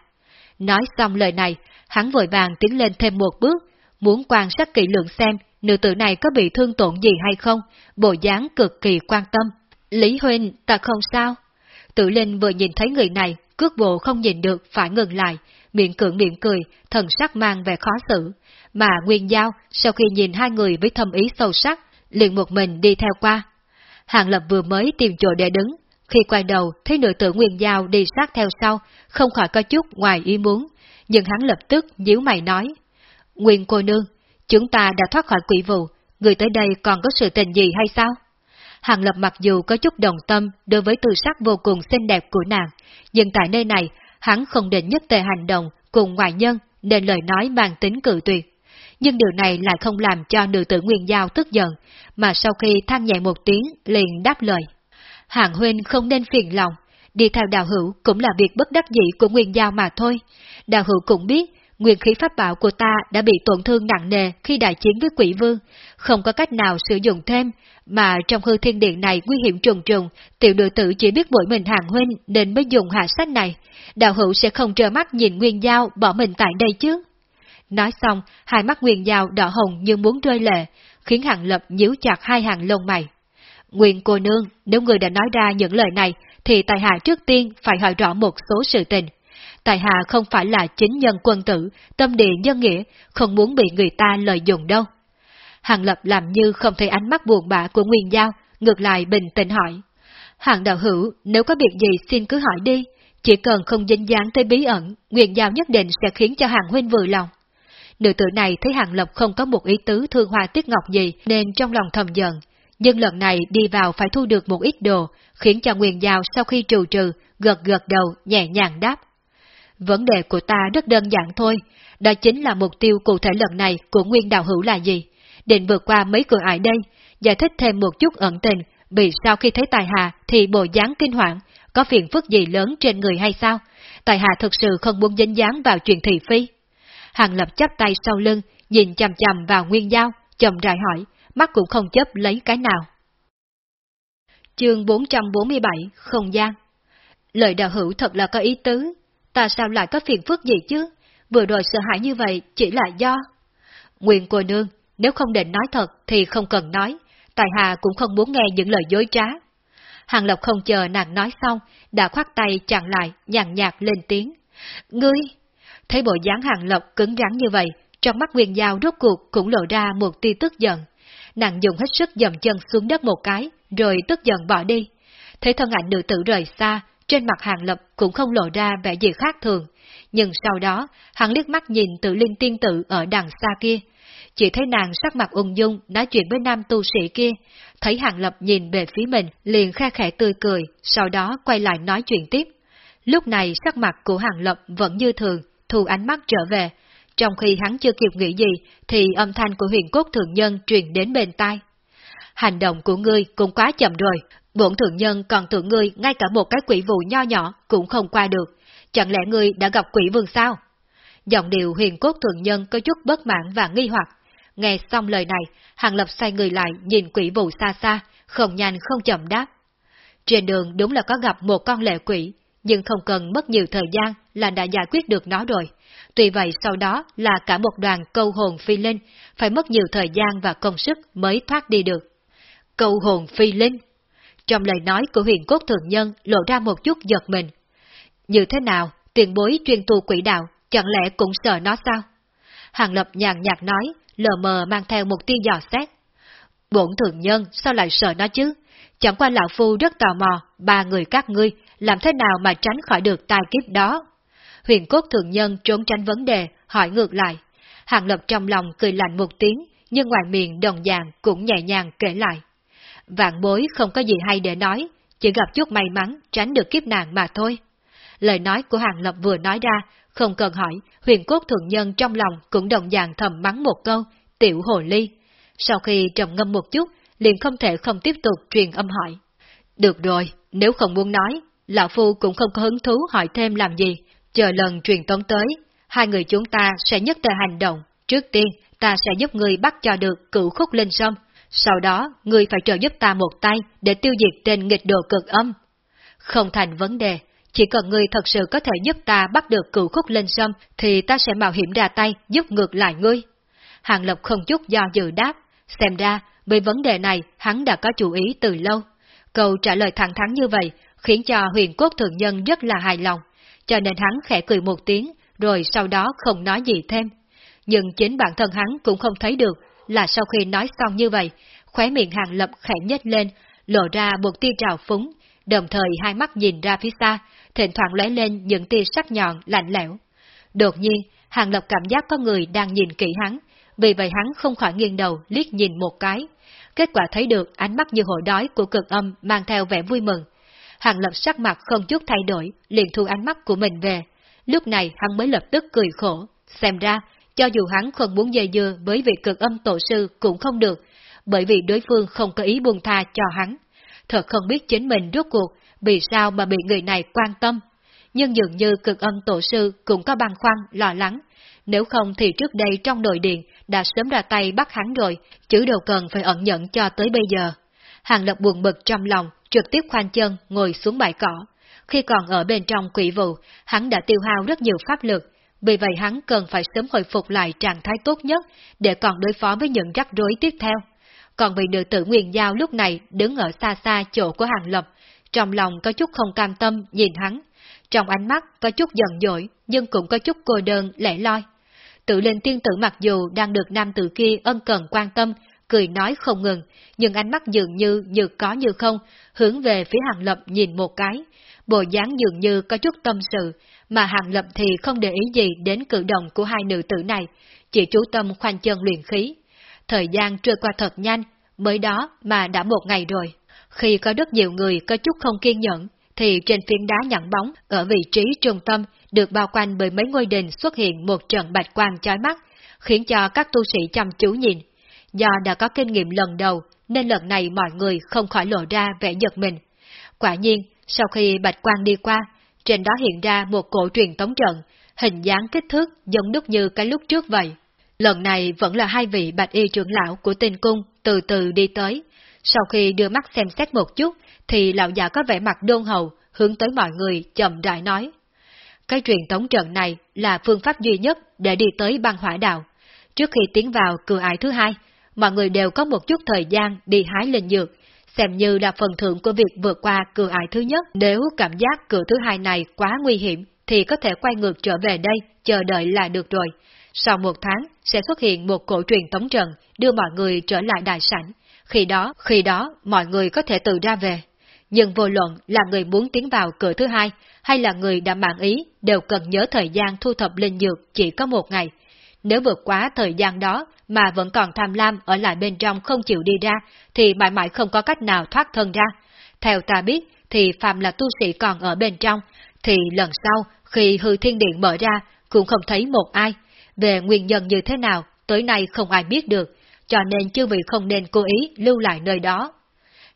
Nói xong lời này, hắn vội vàng tiến lên thêm một bước, muốn quan sát kỹ lượng xem nữ tử này có bị thương tổn gì hay không, bộ dáng cực kỳ quan tâm. Lý Huynh, ta không sao. Tử Linh vừa nhìn thấy người này, cước bộ không nhìn được phải ngừng lại, miệng cưỡng miệng cười, thần sắc mang vẻ khó xử, mà Nguyên Giao sau khi nhìn hai người với thâm ý sâu sắc, liền một mình đi theo qua. Hàng Lập vừa mới tìm chỗ để đứng, khi quay đầu thấy nữ tử Nguyên Giao đi sát theo sau, không khỏi có chút ngoài ý muốn, nhưng hắn lập tức nhíu mày nói. Nguyên cô nương, chúng ta đã thoát khỏi quỷ vụ, người tới đây còn có sự tình gì hay sao? Hàng Lập mặc dù có chút đồng tâm đối với tư sắc vô cùng xinh đẹp của nàng, nhưng tại nơi này, hắn không định nhất tề hành động cùng ngoại nhân nên lời nói mang tính cự tuyệt. Nhưng điều này lại không làm cho nữ tử Nguyên Giao tức giận, mà sau khi than nhẹ một tiếng liền đáp lời. Hàng huynh không nên phiền lòng, đi theo đào hữu cũng là việc bất đắc dĩ của Nguyên Giao mà thôi. Đào hữu cũng biết, nguyên khí pháp bảo của ta đã bị tổn thương nặng nề khi đại chiến với quỷ vương, không có cách nào sử dụng thêm, mà trong hư thiên điện này nguy hiểm trùng trùng, tiểu đội tử chỉ biết mỗi mình hàng huynh nên mới dùng hạ sách này. Đạo hữu sẽ không trơ mắt nhìn Nguyên Giao bỏ mình tại đây chứ. Nói xong, hai mắt Nguyên Giao đỏ hồng như muốn rơi lệ, khiến Hàng Lập nhíu chặt hai hàng lông mày. Nguyên cô nương, nếu người đã nói ra những lời này, thì tài hạ trước tiên phải hỏi rõ một số sự tình. Tại hạ không phải là chính nhân quân tử, tâm địa nhân nghĩa, không muốn bị người ta lợi dụng đâu. Hàng Lập làm như không thấy ánh mắt buồn bã của Nguyên Giao, ngược lại bình tĩnh hỏi. Hàng đạo hữu, nếu có việc gì xin cứ hỏi đi, chỉ cần không dính dáng tới bí ẩn, Nguyên Giao nhất định sẽ khiến cho Hàng huynh vừa lòng. Nữ tử này thấy Hàng Lập không có một ý tứ thương hoa tiết ngọc gì nên trong lòng thầm giận, nhưng lần này đi vào phải thu được một ít đồ, khiến cho Nguyên Giao sau khi trừ trừ, gật gật đầu, nhẹ nhàng đáp. Vấn đề của ta rất đơn giản thôi, đó chính là mục tiêu cụ thể lần này của Nguyên Đạo Hữu là gì? Định vượt qua mấy cửa ải đây, giải thích thêm một chút ẩn tình, vì sau khi thấy Tài Hà thì bộ dáng kinh hoàng, có phiền phức gì lớn trên người hay sao? Tài Hà thực sự không muốn dính dáng vào chuyện thị phi. Hàng Lập chắp tay sau lưng, nhìn chầm chầm vào Nguyên Giao, chậm rãi hỏi, mắt cũng không chấp lấy cái nào. Chương 447 Không gian Lời đạo hữu thật là có ý tứ, ta sao lại có phiền phức gì chứ? Vừa rồi sợ hãi như vậy chỉ là do... Nguyên cô nương, nếu không định nói thật thì không cần nói, Tài Hà cũng không muốn nghe những lời dối trá. Hàng Lộc không chờ nàng nói xong, đã khoát tay chặn lại, nhàn nhạt lên tiếng. Ngươi! Thấy bộ dáng Hàng Lộc cứng rắn như vậy, trong mắt Nguyên Giao rốt cuộc cũng lộ ra một tia tức giận. Nàng dùng hết sức dầm chân xuống đất một cái, rồi tức giận bỏ đi. Thấy thân ảnh nữ tử rời xa, trên mặt Hàng Lập cũng không lộ ra vẻ gì khác thường. Nhưng sau đó, hắn liếc mắt nhìn tự linh tiên tử ở đằng xa kia. Chỉ thấy nàng sắc mặt ung dung nói chuyện với nam tu sĩ kia. Thấy Hàng Lập nhìn về phía mình, liền khe khẽ tươi cười, sau đó quay lại nói chuyện tiếp. Lúc này sắc mặt của Hàng Lập vẫn như thường, thu ánh mắt trở về. Trong khi hắn chưa kịp nghĩ gì, thì âm thanh của huyền cốt thượng nhân truyền đến bên tai. Hành động của ngươi cũng quá chậm rồi, bổn thượng nhân còn tưởng ngươi ngay cả một cái quỷ vụ nho nhỏ cũng không qua được. Chẳng lẽ ngươi đã gặp quỷ vương sao? Giọng điệu huyền cốt thượng nhân có chút bất mãn và nghi hoặc. Nghe xong lời này, Hàng Lập xoay người lại nhìn quỷ vụ xa xa, không nhanh không chậm đáp. Trên đường đúng là có gặp một con lệ quỷ, nhưng không cần mất nhiều thời gian là đã giải quyết được nó rồi. Tuy vậy sau đó là cả một đoàn câu hồn phi linh, phải mất nhiều thời gian và công sức mới thoát đi được. Câu hồn phi linh trong lời nói của huyền cốt thượng nhân lộ ra một chút giật mình. Như thế nào, tiền bối chuyên tu quỷ đạo, chẳng lẽ cũng sợ nó sao? Hàng Lập nhàn nhạt nói, lờ mờ mang theo một tia dò xét. Bổn thượng nhân sao lại sợ nó chứ? Chẳng qua lão phu rất tò mò, ba người các ngươi làm thế nào mà tránh khỏi được tai kiếp đó? Huyền cốt thượng nhân trốn tránh vấn đề, hỏi ngược lại. Hàng lập trong lòng cười lạnh một tiếng, nhưng ngoài miệng đồng dạng cũng nhẹ nhàng kể lại. Vạn bối không có gì hay để nói, chỉ gặp chút may mắn tránh được kiếp nạn mà thôi. Lời nói của Hàng Lập vừa nói ra, không cần hỏi, huyền cốt thượng nhân trong lòng cũng đồng dạng thầm mắng một câu, tiểu hồ ly. Sau khi trầm ngâm một chút, liền không thể không tiếp tục truyền âm hỏi. Được rồi, nếu không muốn nói, Lão Phu cũng không có hứng thú hỏi thêm làm gì, chờ lần truyền tống tới, hai người chúng ta sẽ nhất tề hành động. Trước tiên, ta sẽ giúp người bắt cho được cửu khúc lên sông, sau đó người phải trợ giúp ta một tay để tiêu diệt tên nghịch đồ cực âm. Không thành vấn đề, chỉ cần ngươi thật sự có thể giúp ta bắt được cửu khúc lên sâm, thì ta sẽ mạo hiểm ra tay giúp ngược lại ngươi. Hàng Lập không chút do dự đáp, xem ra, về vấn đề này hắn đã có chủ ý từ lâu. Câu trả lời thẳng thắn như vậy, khiến cho huyền quốc thượng nhân rất là hài lòng, cho nên hắn khẽ cười một tiếng, rồi sau đó không nói gì thêm. Nhưng chính bản thân hắn cũng không thấy được là sau khi nói xong như vậy, khóe miệng hàng lập khẽ nhếch lên, lộ ra một tia trào phúng, đồng thời hai mắt nhìn ra phía xa, thỉnh thoảng lóe lên những tia sắc nhọn lạnh lẽo. Đột nhiên, hàng lập cảm giác có người đang nhìn kỹ hắn, vì vậy hắn không khỏi nghiêng đầu liếc nhìn một cái. Kết quả thấy được ánh mắt như hổ đói của cực âm mang theo vẻ vui mừng. Hàng lập sắc mặt không chút thay đổi, liền thu ánh mắt của mình về. Lúc này hắn mới lập tức cười khổ. Xem ra, cho dù hắn không muốn dây dưa với vị cực âm tổ sư cũng không được, bởi vì đối phương không có ý buông tha cho hắn. Thật không biết chính mình rốt cuộc, vì sao mà bị người này quan tâm. Nhưng dường như cực âm tổ sư cũng có băn khoăn, lo lắng. Nếu không thì trước đây trong nội điện đã sớm ra tay bắt hắn rồi, chứ đâu cần phải ẩn nhẫn cho tới bây giờ. Hàng lập buồn bực trong lòng, trực tiếp khoanh chân ngồi xuống bãi cỏ. Khi còn ở bên trong quỷ vụ, hắn đã tiêu hao rất nhiều pháp lực, vì vậy hắn cần phải sớm hồi phục lại trạng thái tốt nhất để còn đối phó với những rắc rối tiếp theo. Còn vị nữ tử Nguyên Giao lúc này đứng ở xa xa chỗ của Hàng Lập, trong lòng có chút không cam tâm nhìn hắn, trong ánh mắt có chút giận dỗi nhưng cũng có chút cô đơn lẻ loi. Tự lên tiên tử mặc dù đang được nam tử kia ân cần quan tâm, cười nói không ngừng, nhưng ánh mắt dường như như có như không, hướng về phía Hàng Lập nhìn một cái, bộ dáng dường như có chút tâm sự, mà Hàng Lập thì không để ý gì đến cử động của hai nữ tử này, chỉ chú tâm khoanh chân luyện khí. Thời gian trôi qua thật nhanh, mới đó mà đã một ngày rồi. Khi có rất nhiều người có chút không kiên nhẫn, thì trên phiến đá nhẵn bóng ở vị trí trung tâm được bao quanh bởi mấy ngôi đền xuất hiện một trận bạch quang chói mắt, khiến cho các tu sĩ chăm chú nhìn. Do đã có kinh nghiệm lần đầu, nên lần này mọi người không khỏi lộ ra vẻ giật mình. Quả nhiên, sau khi bạch quang đi qua, trên đó hiện ra một cổ truyền tống trận, hình dáng kích thước giống đúc như cái lúc trước vậy. Lần này vẫn là hai vị bạch y trưởng lão của tinh cung từ từ đi tới. Sau khi đưa mắt xem xét một chút, thì lão già có vẻ mặt đôn hậu, hướng tới mọi người chậm rãi nói. Cái truyền tống trận này là phương pháp duy nhất để đi tới băng hỏa đạo. Trước khi tiến vào cửa ải thứ hai, mọi người đều có một chút thời gian đi hái linh dược, xem như là phần thưởng của việc vượt qua cửa ải thứ nhất. Nếu cảm giác cửa thứ hai này quá nguy hiểm, thì có thể quay ngược trở về đây, chờ đợi là được rồi. Sau một tháng, sẽ xuất hiện một cổ truyền tống trận, đưa mọi người trở lại đại sảnh. Khi đó, khi đó, mọi người có thể tự ra về. Nhưng vô luận là người muốn tiến vào cửa thứ hai, hay là người đã mạng ý, đều cần nhớ thời gian thu thập linh dược chỉ có một ngày. Nếu vượt quá thời gian đó mà vẫn còn tham lam ở lại bên trong không chịu đi ra, thì mãi mãi không có cách nào thoát thân ra. Theo ta biết, thì phạm là tu sĩ còn ở bên trong, thì lần sau, khi hư thiên điện mở ra, cũng không thấy một ai. Về nguyên nhân như thế nào, tới nay không ai biết được, cho nên chư vị không nên cố ý lưu lại nơi đó.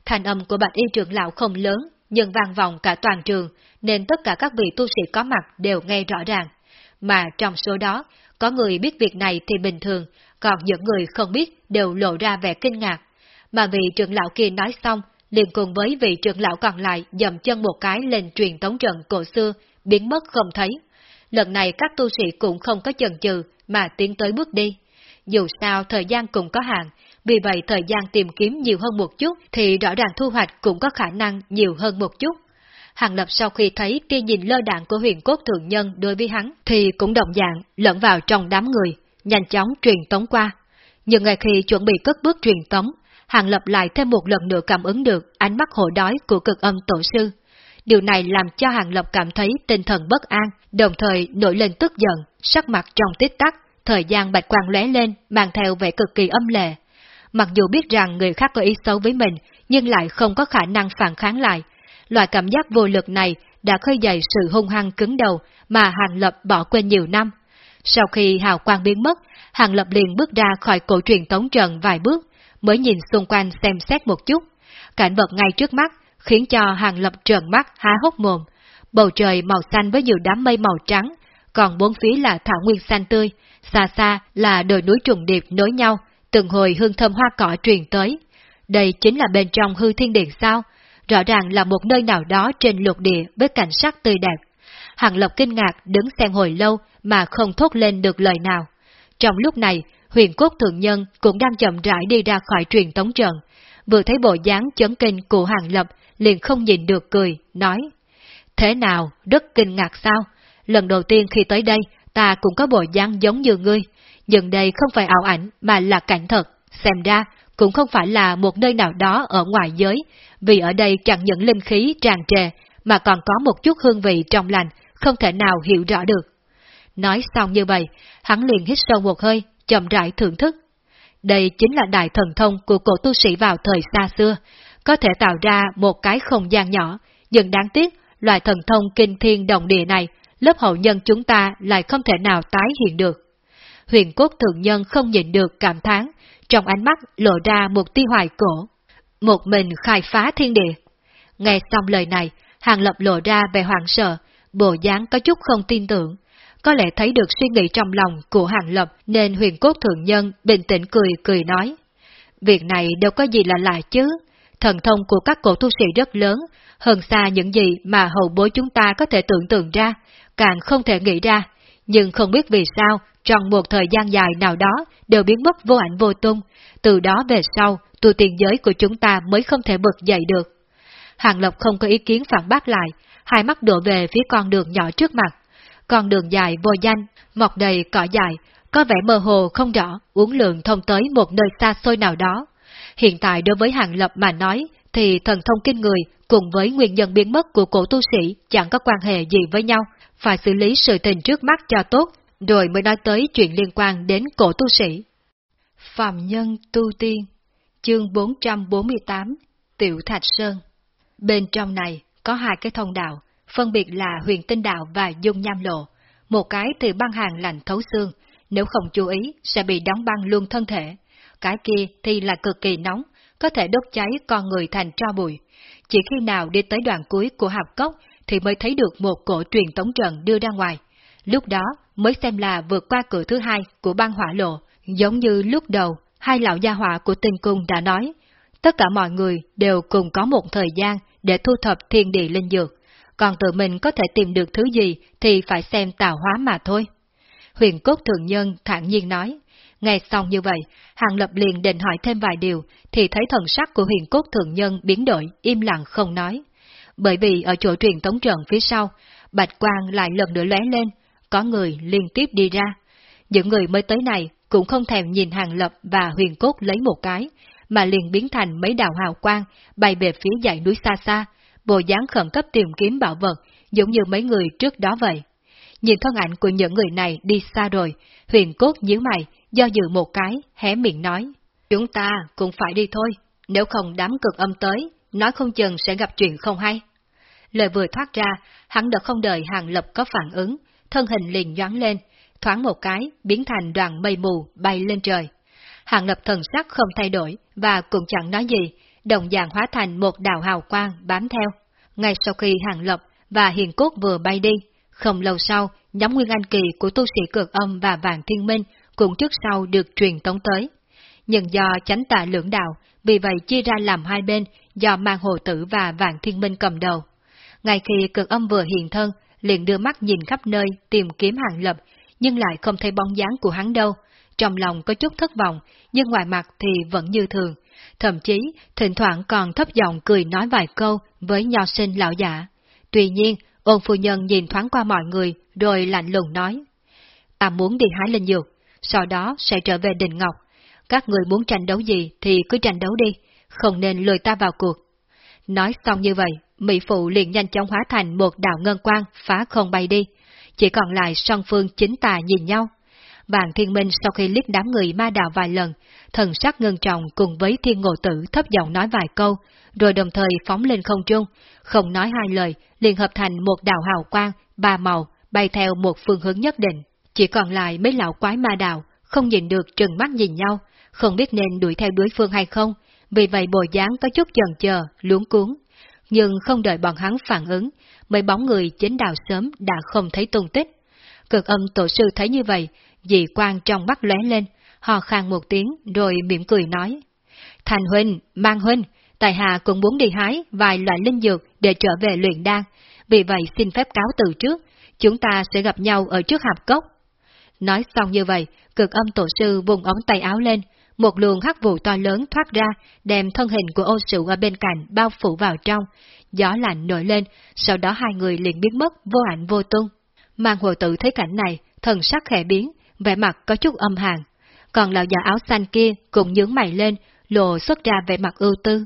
Thành âm của bạch y trưởng lão không lớn, nhưng vang vọng cả toàn trường, nên tất cả các vị tu sĩ có mặt đều nghe rõ ràng. Mà trong số đó, có người biết việc này thì bình thường, còn những người không biết đều lộ ra vẻ kinh ngạc. Mà vị trưởng lão kia nói xong, liền cùng với vị trưởng lão còn lại dầm chân một cái lên truyền tống trận cổ xưa, biến mất không thấy. Lần này các tu sĩ cũng không có chần chừ mà tiến tới bước đi. Dù sao thời gian cũng có hạn, vì vậy thời gian tìm kiếm nhiều hơn một chút thì rõ ràng thu hoạch cũng có khả năng nhiều hơn một chút. Hàng Lập sau khi thấy tia nhìn lơ đạn của huyền cốt thượng nhân đối với hắn thì cũng đồng dạng lẫn vào trong đám người, nhanh chóng truyền tống qua. Nhưng ngay khi chuẩn bị cất bước truyền tống, Hàng Lập lại thêm một lần nữa cảm ứng được ánh mắt hộ đói của cực âm tổ sư. Điều này làm cho Hàng Lập cảm thấy tinh thần bất an, đồng thời nổi lên tức giận, sắc mặt trong tích tắc, thời gian bạch quang lóe lên, mang theo vẻ cực kỳ âm lệ. Mặc dù biết rằng người khác có ý xấu với mình, nhưng lại không có khả năng phản kháng lại. Loại cảm giác vô lực này đã khơi dậy sự hung hăng cứng đầu mà Hàng Lập bỏ quên nhiều năm. Sau khi hào quang biến mất, Hàng Lập liền bước ra khỏi cổ truyền tống trận vài bước, mới nhìn xung quanh xem xét một chút. Cảnh vật ngay trước mắt khiến cho Hàng Lập trợn mắt há hốc mồm. Bầu trời màu xanh với nhiều đám mây màu trắng, còn bốn phía là thảo nguyên xanh tươi, xa xa là đồi núi trùng điệp nối nhau, từng hồi hương thơm hoa cỏ truyền tới. Đây chính là bên trong hư thiên điện sao? Rõ ràng là một nơi nào đó trên lục địa với cảnh sắc tươi đẹp. Hàng Lập kinh ngạc đứng xem hồi lâu mà không thốt lên được lời nào. Trong lúc này, huyền cốt thượng nhân cũng đang chậm rãi đi ra khỏi truyền tống trận. Vừa thấy bộ dáng chấn kinh của Hàng Lập, liền không nhìn được cười, nói. Thế nào, rất kinh ngạc sao? Lần đầu tiên khi tới đây, ta cũng có bộ dáng giống như ngươi, nhưng đây không phải ảo ảnh mà là cảnh thật, xem ra cũng không phải là một nơi nào đó ở ngoài giới, vì ở đây chẳng những linh khí tràn trề, mà còn có một chút hương vị trong lành, không thể nào hiểu rõ được. Nói xong như vậy, hắn liền hít sâu một hơi, chậm rãi thưởng thức. Đây chính là đại thần thông của cổ tu sĩ vào thời xa xưa, có thể tạo ra một cái không gian nhỏ, nhưng đáng tiếc, loại thần thông kinh thiên đồng địa này, lớp hậu nhân chúng ta lại không thể nào tái hiện được. Huyền cốt thượng nhân không nhịn được cảm thán, trong ánh mắt lộ ra một tia hoài cổ. Một mình khai phá thiên địa. Nghe xong lời này, Hàng Lập lộ ra về hoảng sợ, bộ dáng có chút không tin tưởng. Có lẽ thấy được suy nghĩ trong lòng của Hàng Lập nên huyền cốt thượng nhân bình tĩnh cười cười nói. Việc này đâu có gì là lạ chứ. Thần thông của các cổ tu sĩ rất lớn, hơn xa những gì mà hậu bối chúng ta có thể tưởng tượng ra, càng không thể nghĩ ra. Nhưng không biết vì sao, trong một thời gian dài nào đó đều biến mất vô ảnh vô tung, từ đó về sau, tu tiên giới của chúng ta mới không thể bật dậy được. Hàng Lộc không có ý kiến phản bác lại, hai mắt đổ về phía con đường nhỏ trước mặt. Con đường dài vô danh, mọc đầy cỏ dài, có vẻ mơ hồ không rõ, uống lượng thông tới một nơi xa xôi nào đó. Hiện tại đối với Hàng Lập mà nói, thì thần thông kinh người cùng với nguyên nhân biến mất của cổ tu sĩ chẳng có quan hệ gì với nhau, phải xử lý sự tình trước mắt cho tốt, rồi mới nói tới chuyện liên quan đến cổ tu sĩ. Phạm Nhân Tu Tiên Chương 448 Tiểu Thạch Sơn Bên trong này có hai cái thông đạo, phân biệt là huyền tinh đạo và dung nham lộ. Một cái thì băng hàng lạnh thấu xương, nếu không chú ý sẽ bị đóng băng luôn thân thể. Cái kia thì là cực kỳ nóng, có thể đốt cháy con người thành tro bụi. Chỉ khi nào đi tới đoạn cuối của hạp cốc thì mới thấy được một cổ truyền tống trận đưa ra ngoài. Lúc đó mới xem là vượt qua cửa thứ hai của băng hỏa lộ, giống như lúc đầu hai lão gia họa của tinh cung đã nói. Tất cả mọi người đều cùng có một thời gian để thu thập thiên địa linh dược, còn tự mình có thể tìm được thứ gì thì phải xem tạo hóa mà thôi. Huyền cốt thường nhân thản nhiên nói, nghe xong như vậy, Hàng Lập liền định hỏi thêm vài điều, thì thấy thần sắc của huyền cốt thường nhân biến đổi, im lặng không nói. Bởi vì ở chỗ truyền tống trận phía sau, bạch quang lại lần nữa lóe lên, có người liên tiếp đi ra. Những người mới tới này cũng không thèm nhìn Hàng Lập và huyền cốt lấy một cái, mà liền biến thành mấy đạo hào quang, bay về phía dãy núi xa xa, bộ dáng khẩn cấp tìm kiếm bảo vật, giống như mấy người trước đó vậy. Nhìn thân ảnh của những người này đi xa rồi, huyền cốt nhíu mày, do dự một cái, hé miệng nói. Chúng ta cũng phải đi thôi, nếu không đám cực âm tới, nói không chừng sẽ gặp chuyện không hay. Lời vừa thoát ra, hắn đã không đợi Hàng Lập có phản ứng, thân hình liền nhoáng lên, thoáng một cái, biến thành đoàn mây mù bay lên trời. Hàng Lập thần sắc không thay đổi và cũng chẳng nói gì, đồng dạng hóa thành một đạo hào quang bám theo. Ngay sau khi Hàng Lập và Hiền Cốt vừa bay đi, không lâu sau, nhóm nguyên anh kỳ của tu sĩ cực âm và vàng thiên minh cũng trước sau được truyền tống tới. Nhưng do chánh tà lưỡng đạo, vì vậy chia ra làm hai bên do mang hồ tử và vàng thiên minh cầm đầu. Ngay khi cực âm vừa hiện thân, liền đưa mắt nhìn khắp nơi tìm kiếm hàng lập, nhưng lại không thấy bóng dáng của hắn đâu. Trong lòng có chút thất vọng, nhưng ngoài mặt thì vẫn như thường. Thậm chí, thỉnh thoảng còn thấp giọng cười nói vài câu với nho sinh lão giả. Tuy nhiên, ôn phu nhân nhìn thoáng qua mọi người, rồi lạnh lùng nói. Ta muốn đi hái linh dược, sau đó sẽ trở về đình ngọc. Các người muốn tranh đấu gì thì cứ tranh đấu đi, không nên lùi ta vào cuộc. Nói xong như vậy, Mỹ Phụ liền nhanh chóng hóa thành một đạo ngân quang phá không bay đi, chỉ còn lại song phương chính tà nhìn nhau. Vạn thiên minh sau khi liếc đám người ma đạo vài lần, thần sắc ngân trọng cùng với thiên ngộ tử thấp giọng nói vài câu, rồi đồng thời phóng lên không trung, không nói hai lời, liền hợp thành một đạo hào quang, ba màu, bay theo một phương hướng nhất định. Chỉ còn lại mấy lão quái ma đạo, không nhìn được trừng mắt nhìn nhau, không biết nên đuổi theo đối phương hay không, vì vậy bồi dáng có chút chần chờ, luống cuốn. Nhưng không đợi bọn hắn phản ứng, mấy bóng người chính đào sớm đã không thấy tung tích. Cực âm tổ sư thấy như vậy, dị quang trong mắt lóe lên, hò khang một tiếng rồi mỉm cười nói. Thành huynh, mang huynh, tài hạ cũng muốn đi hái vài loại linh dược để trở về luyện đan, vì vậy xin phép cáo từ trước, chúng ta sẽ gặp nhau ở trước hạp cốc. Nói xong như vậy, cực âm tổ sư vùng ống tay áo lên, một luồng hắc vụ to lớn thoát ra, đem thân hình của ô sự ở bên cạnh bao phủ vào trong, gió lạnh nổi lên, sau đó hai người liền biến mất vô ảnh vô tung. Mang hồ tử thấy cảnh này, thần sắc khẽ biến, vẻ mặt có chút âm hàn. Còn lão già áo xanh kia cũng nhướng mày lên, lộ xuất ra vẻ mặt ưu tư.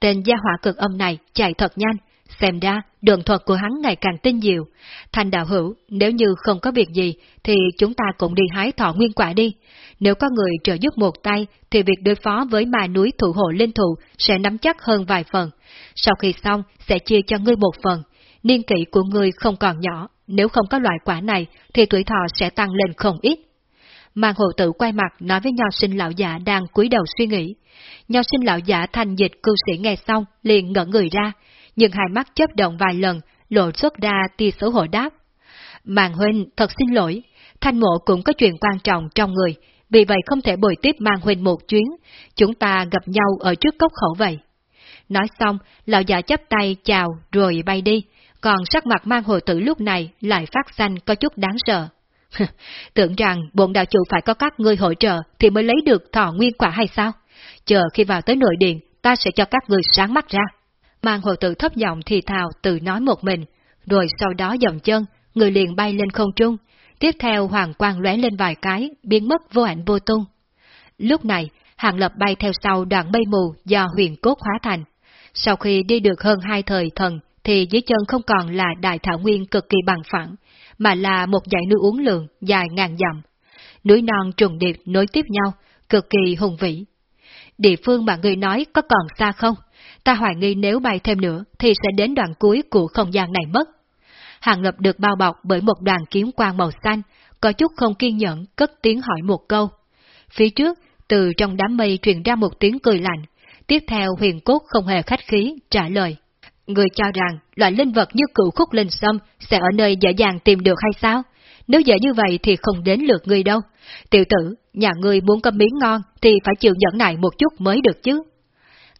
Tên gia hỏa cực âm này chạy thật nhanh, xem ra đường thuật của hắn ngày càng tinh diệu. Thành đạo hữu, nếu như không có việc gì, thì chúng ta cũng đi hái thọ nguyên quả đi. Nếu có người trợ giúp một tay, thì việc đối phó với ma núi thủ hộ linh thụ sẽ nắm chắc hơn vài phần. Sau khi xong, sẽ chia cho ngươi một phần. Niên kỷ của ngươi không còn nhỏ, nếu không có loại quả này, thì tuổi thọ sẽ tăng lên không ít. Mang hộ tử quay mặt nói với nho sinh lão giả đang cúi đầu suy nghĩ. Nho sinh lão giả thành dịch cư sĩ nghe xong, liền ngỡ người ra, nhưng hai mắt chớp động vài lần, lộ xuất ra tia xấu hổ đáp. Mạng huynh, thật xin lỗi, thanh mộ cũng có chuyện quan trọng trong người, vì vậy không thể bồi tiếp mang huynh một chuyến, chúng ta gặp nhau ở trước cốc khẩu vậy. Nói xong, lão già chắp tay chào rồi bay đi, còn sắc mặt mang hồ tử lúc này lại phát xanh có chút đáng sợ. Tưởng rằng bộn đạo chủ phải có các ngươi hỗ trợ thì mới lấy được thọ nguyên quả hay sao? Chờ khi vào tới nội điện, ta sẽ cho các người sáng mắt ra. Mang hồ tử thấp giọng thì thào tự nói một mình, rồi sau đó dòng chân, người liền bay lên không trung, tiếp theo hoàng quang lóe lên vài cái, biến mất vô ảnh vô tung. Lúc này, Hàng Lập bay theo sau đoạn mây mù do huyền cốt hóa thành. Sau khi đi được hơn hai thời thần, thì dưới chân không còn là đại thảo nguyên cực kỳ bằng phẳng, mà là một dãy núi uốn lượn dài ngàn dặm. Núi non trùng điệp nối tiếp nhau, cực kỳ hùng vĩ. Địa phương mà người nói có còn xa không? Ta hoài nghi nếu bay thêm nữa thì sẽ đến đoạn cuối của không gian này mất. Hàng Lập được bao bọc bởi một đoàn kiếm quang màu xanh, có chút không kiên nhẫn cất tiếng hỏi một câu. Phía trước, từ trong đám mây truyền ra một tiếng cười lạnh, tiếp theo huyền cốt không hề khách khí, trả lời. Người cho rằng loại linh vật như cựu khúc linh sâm sẽ ở nơi dễ dàng tìm được hay sao? Nếu dễ như vậy thì không đến lượt ngươi đâu. Tiểu tử, nhà ngươi muốn có miếng ngon thì phải chịu nhẫn nại một chút mới được chứ.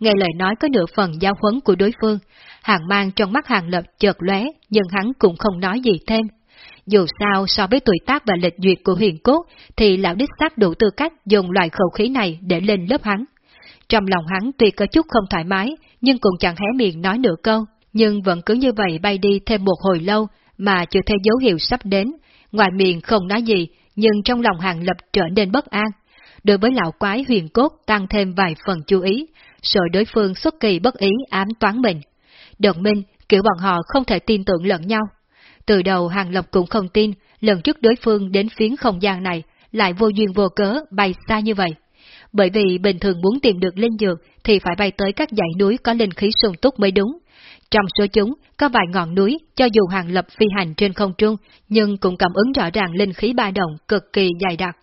Nghe lời nói có nửa phần giao huấn của đối phương, hàng mang trong mắt hàng lập chợt lóe, nhưng hắn cũng không nói gì thêm. Dù sao so với tuổi tác và lịch duyệt của huyền cốt, thì lão đích xác đủ tư cách dùng loại khẩu khí này để lên lớp hắn. Trong lòng hắn tuy có chút không thoải mái, nhưng cũng chẳng hé miệng nói nửa câu, nhưng vẫn cứ như vậy bay đi thêm một hồi lâu mà chưa thấy dấu hiệu sắp đến, ngoài miệng không nói gì, nhưng trong lòng hàng lập trở nên bất an. Đối với lão quái huyền cốt tăng thêm vài phần chú ý, sợ đối phương xuất kỳ bất ý ám toán mình. Đồng minh, kiểu bọn họ không thể tin tưởng lẫn nhau. Từ đầu Hàng Lập cũng không tin, lần trước đối phương đến phiến không gian này lại vô duyên vô cớ bay xa như vậy. Bởi vì bình thường muốn tìm được linh dược thì phải bay tới các dãy núi có linh khí sung túc mới đúng. Trong số chúng, có vài ngọn núi, cho dù Hàng Lập phi hành trên không trung, nhưng cũng cảm ứng rõ ràng linh khí ba động cực kỳ dày đặc.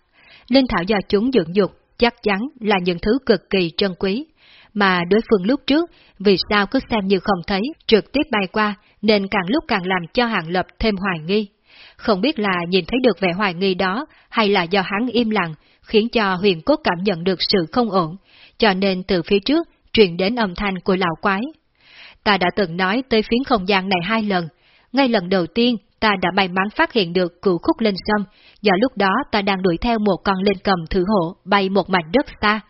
Linh thảo do chúng dưỡng dục, chắc chắn là những thứ cực kỳ trân quý. Mà đối phương lúc trước, vì sao cứ xem như không thấy, trực tiếp bay qua, nên càng lúc càng làm cho Hàng Lập thêm hoài nghi. Không biết là nhìn thấy được vẻ hoài nghi đó, hay là do hắn im lặng, khiến cho huyền cốt cảm nhận được sự không ổn, cho nên từ phía trước truyền đến âm thanh của lão quái. Ta đã từng nói tới phiến không gian này hai lần, ngay lần đầu tiên ta đã may mắn phát hiện được cửu khúc lên sâm, do lúc đó ta đang đuổi theo một con lên cầm thử hộ bay một mảnh rất xa,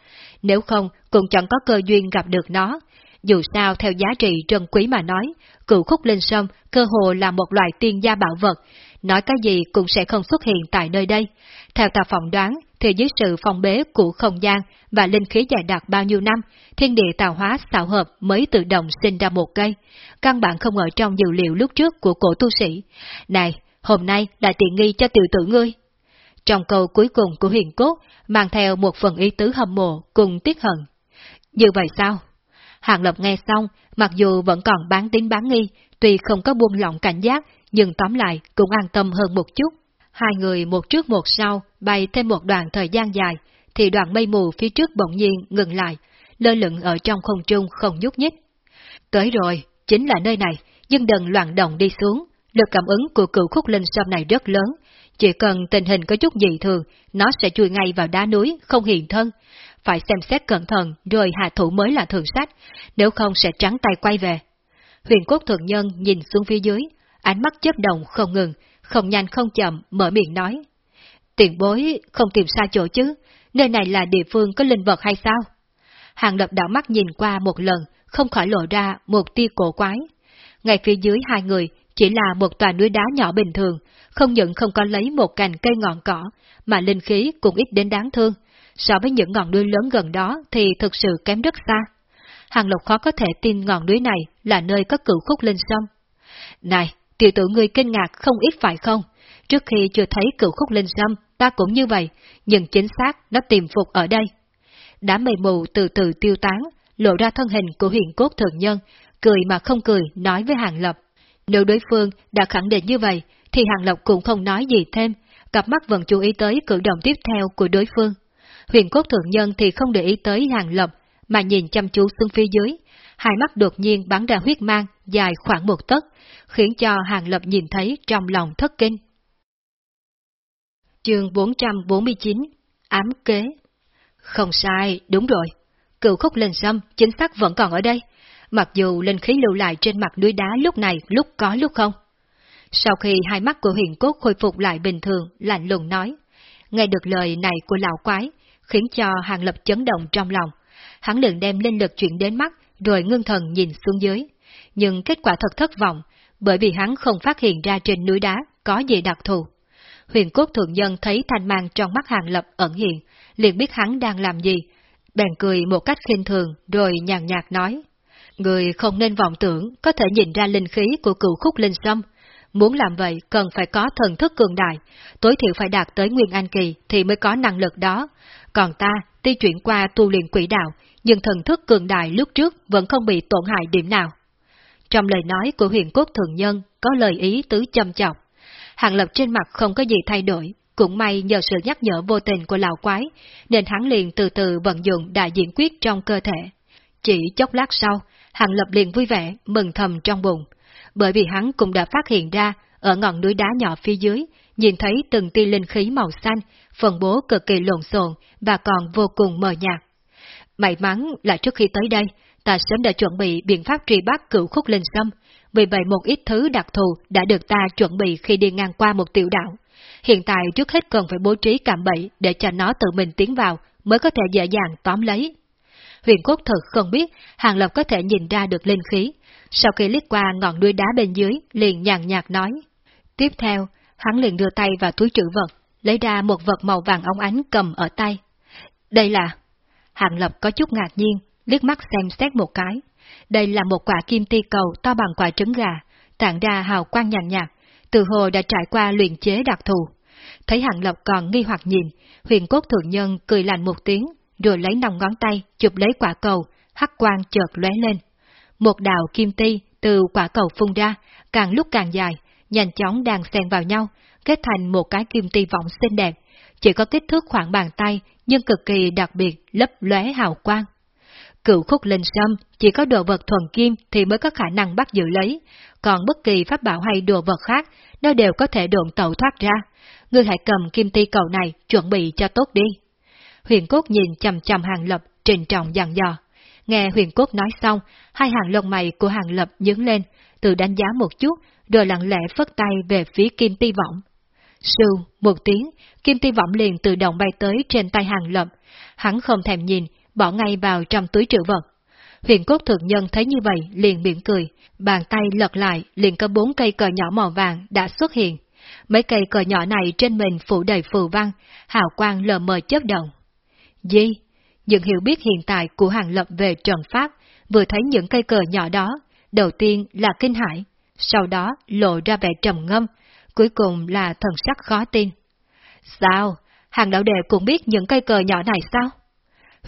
nếu không cũng chẳng có cơ duyên gặp được nó. Dù sao theo giá trị trân quý mà nói, cửu khúc linh sâm cơ hồ là một loại tiên gia bảo vật, nói cái gì cũng sẽ không xuất hiện tại nơi đây. Theo ta phỏng đoán, thì dưới sự phong bế của không gian và linh khí dài đặc bao nhiêu năm, thiên địa tạo hóa xạo hợp mới tự động sinh ra một cây, căn bản không ở trong dữ liệu lúc trước của cổ tu sĩ. Này, hôm nay là tiện nghi cho tiểu tử ngươi. Trong câu cuối cùng của huyền cốt, mang theo một phần ý tứ hâm mộ cùng tiếc hận. Như vậy sao? Hàng Lập nghe xong, mặc dù vẫn còn bán tính bán nghi, tuy không có buông lỏng cảnh giác, nhưng tóm lại cũng an tâm hơn một chút. Hai người một trước một sau bay thêm một đoạn thời gian dài, thì đoạn mây mù phía trước bỗng nhiên ngừng lại, lơ lửng ở trong không trung không nhúc nhích. Tới rồi, chính là nơi này, nhưng đừng loạn động đi xuống. Lực cảm ứng của cựu khúc linh sâm này rất lớn, chỉ cần tình hình có chút dị thường, nó sẽ chui ngay vào đá núi, không hiện thân. Phải xem xét cẩn thận rồi hạ thủ mới là thường sách, nếu không sẽ trắng tay quay về. Huyền quốc thượng nhân nhìn xuống phía dưới, ánh mắt chớp động không ngừng, không nhanh không chậm, mở miệng nói. Tiền bối không tìm xa chỗ chứ, nơi này là địa phương có linh vật hay sao? Hàng lập đảo mắt nhìn qua một lần, không khỏi lộ ra một tia cổ quái. Ngay phía dưới hai người, chỉ là một tòa núi đá nhỏ bình thường, không những không có lấy một cành cây ngọn cỏ, mà linh khí cũng ít đến đáng thương. So với những ngọn núi lớn gần đó thì thực sự kém rất xa. Hàng Lộc khó có thể tin ngọn núi này là nơi có cửu khúc linh sông. Này, tiểu tử ngươi kinh ngạc không ít phải không? Trước khi chưa thấy cửu khúc linh sâm, ta cũng như vậy, nhưng chính xác nó tìm phục ở đây. Đám mây mù từ từ tiêu tán, lộ ra thân hình của huyền cốt thường nhân, cười mà không cười nói với Hàng Lập. Nếu đối phương đã khẳng định như vậy, thì Hàng Lập cũng không nói gì thêm, cặp mắt vẫn chú ý tới cử động tiếp theo của đối phương. Huyền cốt thượng nhân thì không để ý tới Hàng Lập, mà nhìn chăm chú xuống phía dưới, hai mắt đột nhiên bắn ra huyết mang dài khoảng một tấc, khiến cho Hàng Lập nhìn thấy trong lòng thất kinh. Chương 449 Ám kế Không sai, đúng rồi. Cựu khúc lên sâm chính xác vẫn còn ở đây, mặc dù linh khí lưu lại trên mặt núi đá lúc này lúc có lúc không. Sau khi hai mắt của huyền cốt khôi phục lại bình thường, lạnh lùng nói, nghe được lời này của lão quái, khiến cho hàng lập chấn động trong lòng. Hắn liền đem linh lực chuyển đến mắt, rồi ngưng thần nhìn xuống dưới. Nhưng kết quả thật thất vọng, bởi vì hắn không phát hiện ra trên núi đá có gì đặc thù. Huyền cốt thượng nhân thấy thanh mang trong mắt hàng lập ẩn hiện, liền biết hắn đang làm gì, bèn cười một cách khinh thường rồi nhàn nhạt nói. Người không nên vọng tưởng có thể nhìn ra linh khí của cựu khúc linh sâm. Muốn làm vậy cần phải có thần thức cường đại, tối thiểu phải đạt tới Nguyên Anh Kỳ thì mới có năng lực đó. Còn ta, tuy chuyển qua tu luyện quỷ đạo, nhưng thần thức cường đại lúc trước vẫn không bị tổn hại điểm nào. Trong lời nói của huyền cốt thường nhân có lời ý tứ châm chọc. Hàng lập trên mặt không có gì thay đổi, cũng may nhờ sự nhắc nhở vô tình của lão quái, nên hắn liền từ từ vận dụng đại diện quyết trong cơ thể. Chỉ chốc lát sau, Hàng Lập liền vui vẻ, mừng thầm trong bụng, bởi vì hắn cũng đã phát hiện ra, ở ngọn núi đá nhỏ phía dưới, nhìn thấy từng tia linh khí màu xanh, phần bố cực kỳ lộn xộn và còn vô cùng mờ nhạt. May mắn là trước khi tới đây, ta sớm đã chuẩn bị biện pháp truy bắt cửu khúc linh sâm, vì vậy một ít thứ đặc thù đã được ta chuẩn bị khi đi ngang qua một tiểu đảo. Hiện tại trước hết cần phải bố trí cạm bẫy để cho nó tự mình tiến vào mới có thể dễ dàng tóm lấy. Huyền cốt thật không biết Hàng Lập có thể nhìn ra được linh khí, sau khi liếc qua ngọn đuôi đá bên dưới liền nhàn nhạt nói. Tiếp theo, hắn liền đưa tay vào túi trữ vật, lấy ra một vật màu vàng óng ánh cầm ở tay. Đây là... Hàng Lập có chút ngạc nhiên, liếc mắt xem xét một cái. Đây là một quả kim ti cầu to bằng quả trứng gà, tản ra hào quang nhàn nhạt, từ hồ đã trải qua luyện chế đặc thù. Thấy Hàng Lập còn nghi hoặc nhìn, huyền cốt thượng nhân cười lạnh một tiếng, rồi lấy nòng ngón tay chụp lấy quả cầu, hắc quang chợt lóe lên. Một đạo kim ti từ quả cầu phun ra, càng lúc càng dài, nhanh chóng đang xen vào nhau, kết thành một cái kim ti vọng xinh đẹp, chỉ có kích thước khoảng bàn tay nhưng cực kỳ đặc biệt lấp lóe hào quang. Cựu khúc linh sâm chỉ có đồ vật thuần kim thì mới có khả năng bắt giữ lấy, còn bất kỳ pháp bảo hay đồ vật khác nó đều có thể độn tẩu thoát ra. Ngươi hãy cầm kim ti cầu này chuẩn bị cho tốt đi. Huyền cốt nhìn chầm chầm hàng lập, trình trọng dặn dò. Nghe huyền cốt nói xong, hai hàng lông mày của hàng lập nhướng lên, tự đánh giá một chút, rồi lặng lẽ phất tay về phía kim ti vọng. Sư, một tiếng, kim ti võng liền tự động bay tới trên tay hàng lập. Hắn không thèm nhìn, bỏ ngay vào trong túi trữ vật. Huyền cốt thượng nhân thấy như vậy liền miệng cười, bàn tay lật lại liền có bốn cây cờ nhỏ màu vàng đã xuất hiện. Mấy cây cờ nhỏ này trên mình phủ đầy phù văn, hào quang lờ mờ chớp động. Gì? Những hiểu biết hiện tại của Hàng Lập về trần pháp, vừa thấy những cây cờ nhỏ đó, đầu tiên là kinh hãi, sau đó lộ ra vẻ trầm ngâm, cuối cùng là thần sắc khó tin. Sao? Hàng đạo đệ cũng biết những cây cờ nhỏ này sao?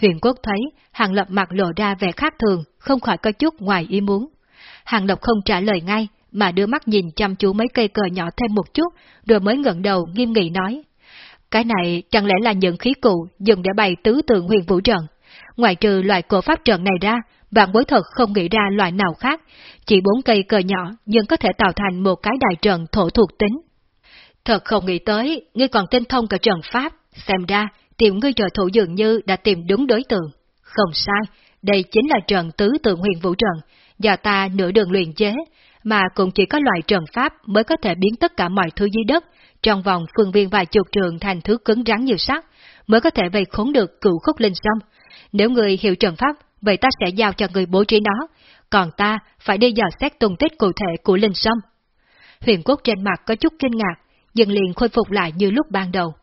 Huyền Quốc thấy Hàng Lập mặt lộ ra vẻ khác thường, không khỏi có chút ngoài ý muốn. Hàng Lập không trả lời ngay, mà đưa mắt nhìn chăm chú mấy cây cờ nhỏ thêm một chút, rồi mới ngẩng đầu nghiêm nghị nói. Cái này chẳng lẽ là những khí cụ dùng để bày tứ tượng huyền vũ trận? Ngoài trừ loại cổ pháp trận này ra, bạn bối thật không nghĩ ra loại nào khác, chỉ bốn cây cờ nhỏ nhưng có thể tạo thành một cái đại trận thổ thuộc tính. Thật không nghĩ tới, ngươi còn tinh thông cả trận pháp, xem ra tiểu ngươi trợ thủ dường như đã tìm đúng đối tượng. Không sai, đây chính là trận tứ tượng huyền vũ trận, do ta nửa đường luyện chế, mà cũng chỉ có loại trận pháp mới có thể biến tất cả mọi thứ dưới đất trong vòng phương viên vài chục trường thành thứ cứng rắn như sắt, mới có thể vây khốn được cựu khúc linh sông. Nếu người hiểu trận pháp, vậy ta sẽ giao cho người bố trí nó, còn ta phải đi dò xét tung tích cụ thể của linh sâm. Huyền Cốt trên mặt có chút kinh ngạc, dần liền khôi phục lại như lúc ban đầu.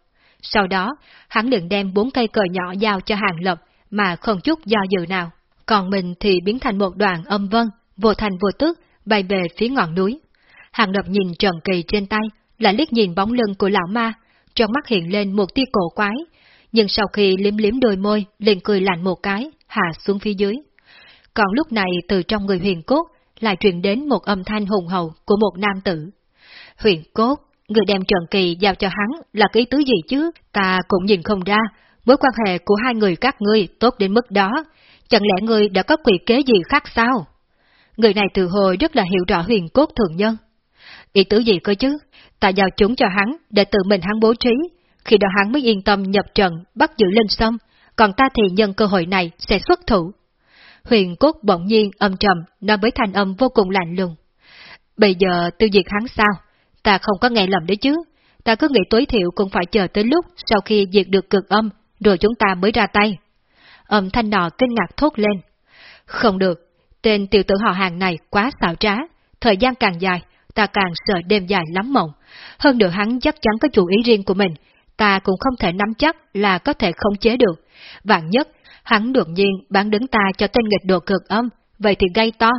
Sau đó, hắn liền đem bốn cây cờ nhỏ giao cho Hàng Lập mà không chút do dự nào. Còn mình thì biến thành một đoàn âm vân, vô thành vô tức, bay về phía ngọn núi. Hàng Lập nhìn Trần Kỳ trên tay, lại liếc nhìn bóng lưng của lão ma, trong mắt hiện lên một tia cổ quái, nhưng sau khi liếm liếm đôi môi, liền cười lạnh một cái, hạ xuống phía dưới. Còn lúc này từ trong người huyền cốt lại truyền đến một âm thanh hùng hậu của một nam tử. Huyền cốt, người đem Trần Kỳ giao cho hắn là cái tứ gì chứ, ta cũng nhìn không ra, mối quan hệ của hai người các ngươi tốt đến mức đó, chẳng lẽ ngươi đã có quỷ kế gì khác sao? Người này từ hồi rất là hiểu rõ huyền cốt thường nhân. Ý tứ gì cơ chứ? Ta giao chúng cho hắn để tự mình hắn bố trí, khi đó hắn mới yên tâm nhập trận bắt giữ lên sông, còn ta thì nhân cơ hội này sẽ xuất thủ. Huyền cốt bỗng nhiên âm trầm nói với thanh âm vô cùng lạnh lùng. Bây giờ tiêu diệt hắn sao? Ta không có nghe lầm đấy chứ. Ta cứ nghĩ tối thiểu cũng phải chờ tới lúc sau khi diệt được cực âm, rồi chúng ta mới ra tay. Âm thanh nọ kinh ngạc thốt lên. Không được, tên tiểu tử họ hàng này quá xảo trá, thời gian càng dài, ta càng sợ đêm dài lắm mộng. Hơn nữa hắn chắc chắn có chủ ý riêng của mình, ta cũng không thể nắm chắc là có thể khống chế được. Vạn nhất, hắn đột nhiên bán đứng ta cho tên nghịch đồ cực âm, vậy thì gây to.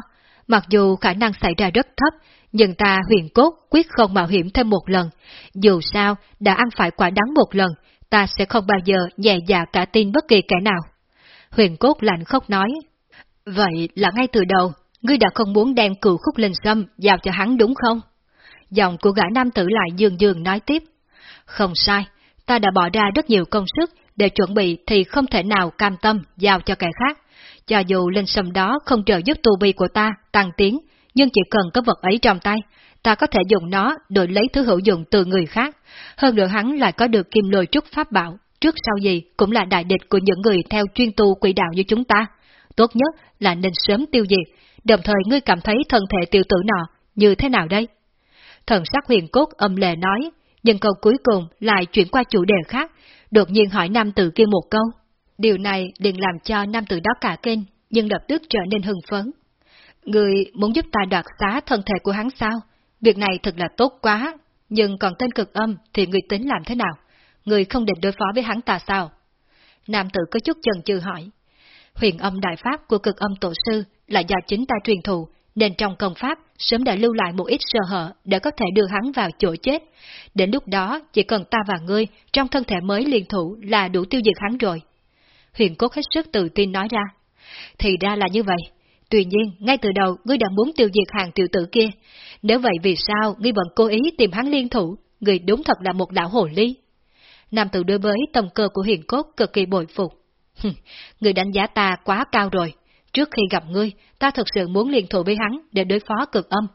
Mặc dù khả năng xảy ra rất thấp, nhưng ta huyền cốt quyết không mạo hiểm thêm một lần. Dù sao, đã ăn phải quả đắng một lần, ta sẽ không bao giờ nhẹ dạ cả tin bất kỳ kẻ nào. Huyền cốt lạnh khóc nói. Vậy là ngay từ đầu, ngươi đã không muốn đem cựu khúc linh sâm giao cho hắn đúng không? Giọng của gã nam tử lại dường dường nói tiếp. Không sai, ta đã bỏ ra rất nhiều công sức để chuẩn bị thì không thể nào cam tâm giao cho kẻ khác. Cho dù linh sâm đó không trợ giúp tu vi của ta tăng tiến, nhưng chỉ cần có vật ấy trong tay, ta có thể dùng nó đổi lấy thứ hữu dụng từ người khác. Hơn nữa hắn lại có được kim lôi trúc pháp bảo, trước sau gì cũng là đại địch của những người theo chuyên tu quỷ đạo như chúng ta. Tốt nhất là nên sớm tiêu diệt, đồng thời ngươi cảm thấy thân thể tiêu tử nọ như thế nào đây? Thần sắc huyền cốt âm lệ nói, nhưng câu cuối cùng lại chuyển qua chủ đề khác, đột nhiên hỏi nam tử kia một câu. Điều này liền làm cho nam tử đó cả kinh, nhưng lập tức trở nên hưng phấn. Người muốn giúp ta đoạt xá thân thể của hắn sao? Việc này thật là tốt quá, nhưng còn tên cực âm thì người tính làm thế nào? Người không định đối phó với hắn ta sao? Nam tử có chút chần chừ hỏi. Huyền âm đại pháp của cực âm tổ sư là do chính ta truyền thụ, nên trong công pháp sớm đã lưu lại một ít sơ hở để có thể đưa hắn vào chỗ chết. Đến lúc đó, chỉ cần ta và ngươi trong thân thể mới liên thủ là đủ tiêu diệt hắn rồi. Huyền cốt hết sức tự tin nói ra. Thì ra là như vậy. Tuy nhiên, ngay từ đầu ngươi đã muốn tiêu diệt hàng tiểu tử kia. Nếu vậy vì sao ngươi vẫn cố ý tìm hắn liên thủ? Ngươi đúng thật là một lão hồ ly. Nam tử đối với tầm cơ của huyền cốt cực kỳ bội phục. người đánh giá ta quá cao rồi. Trước khi gặp ngươi, ta thật sự muốn liên thủ với hắn để đối phó cực âm.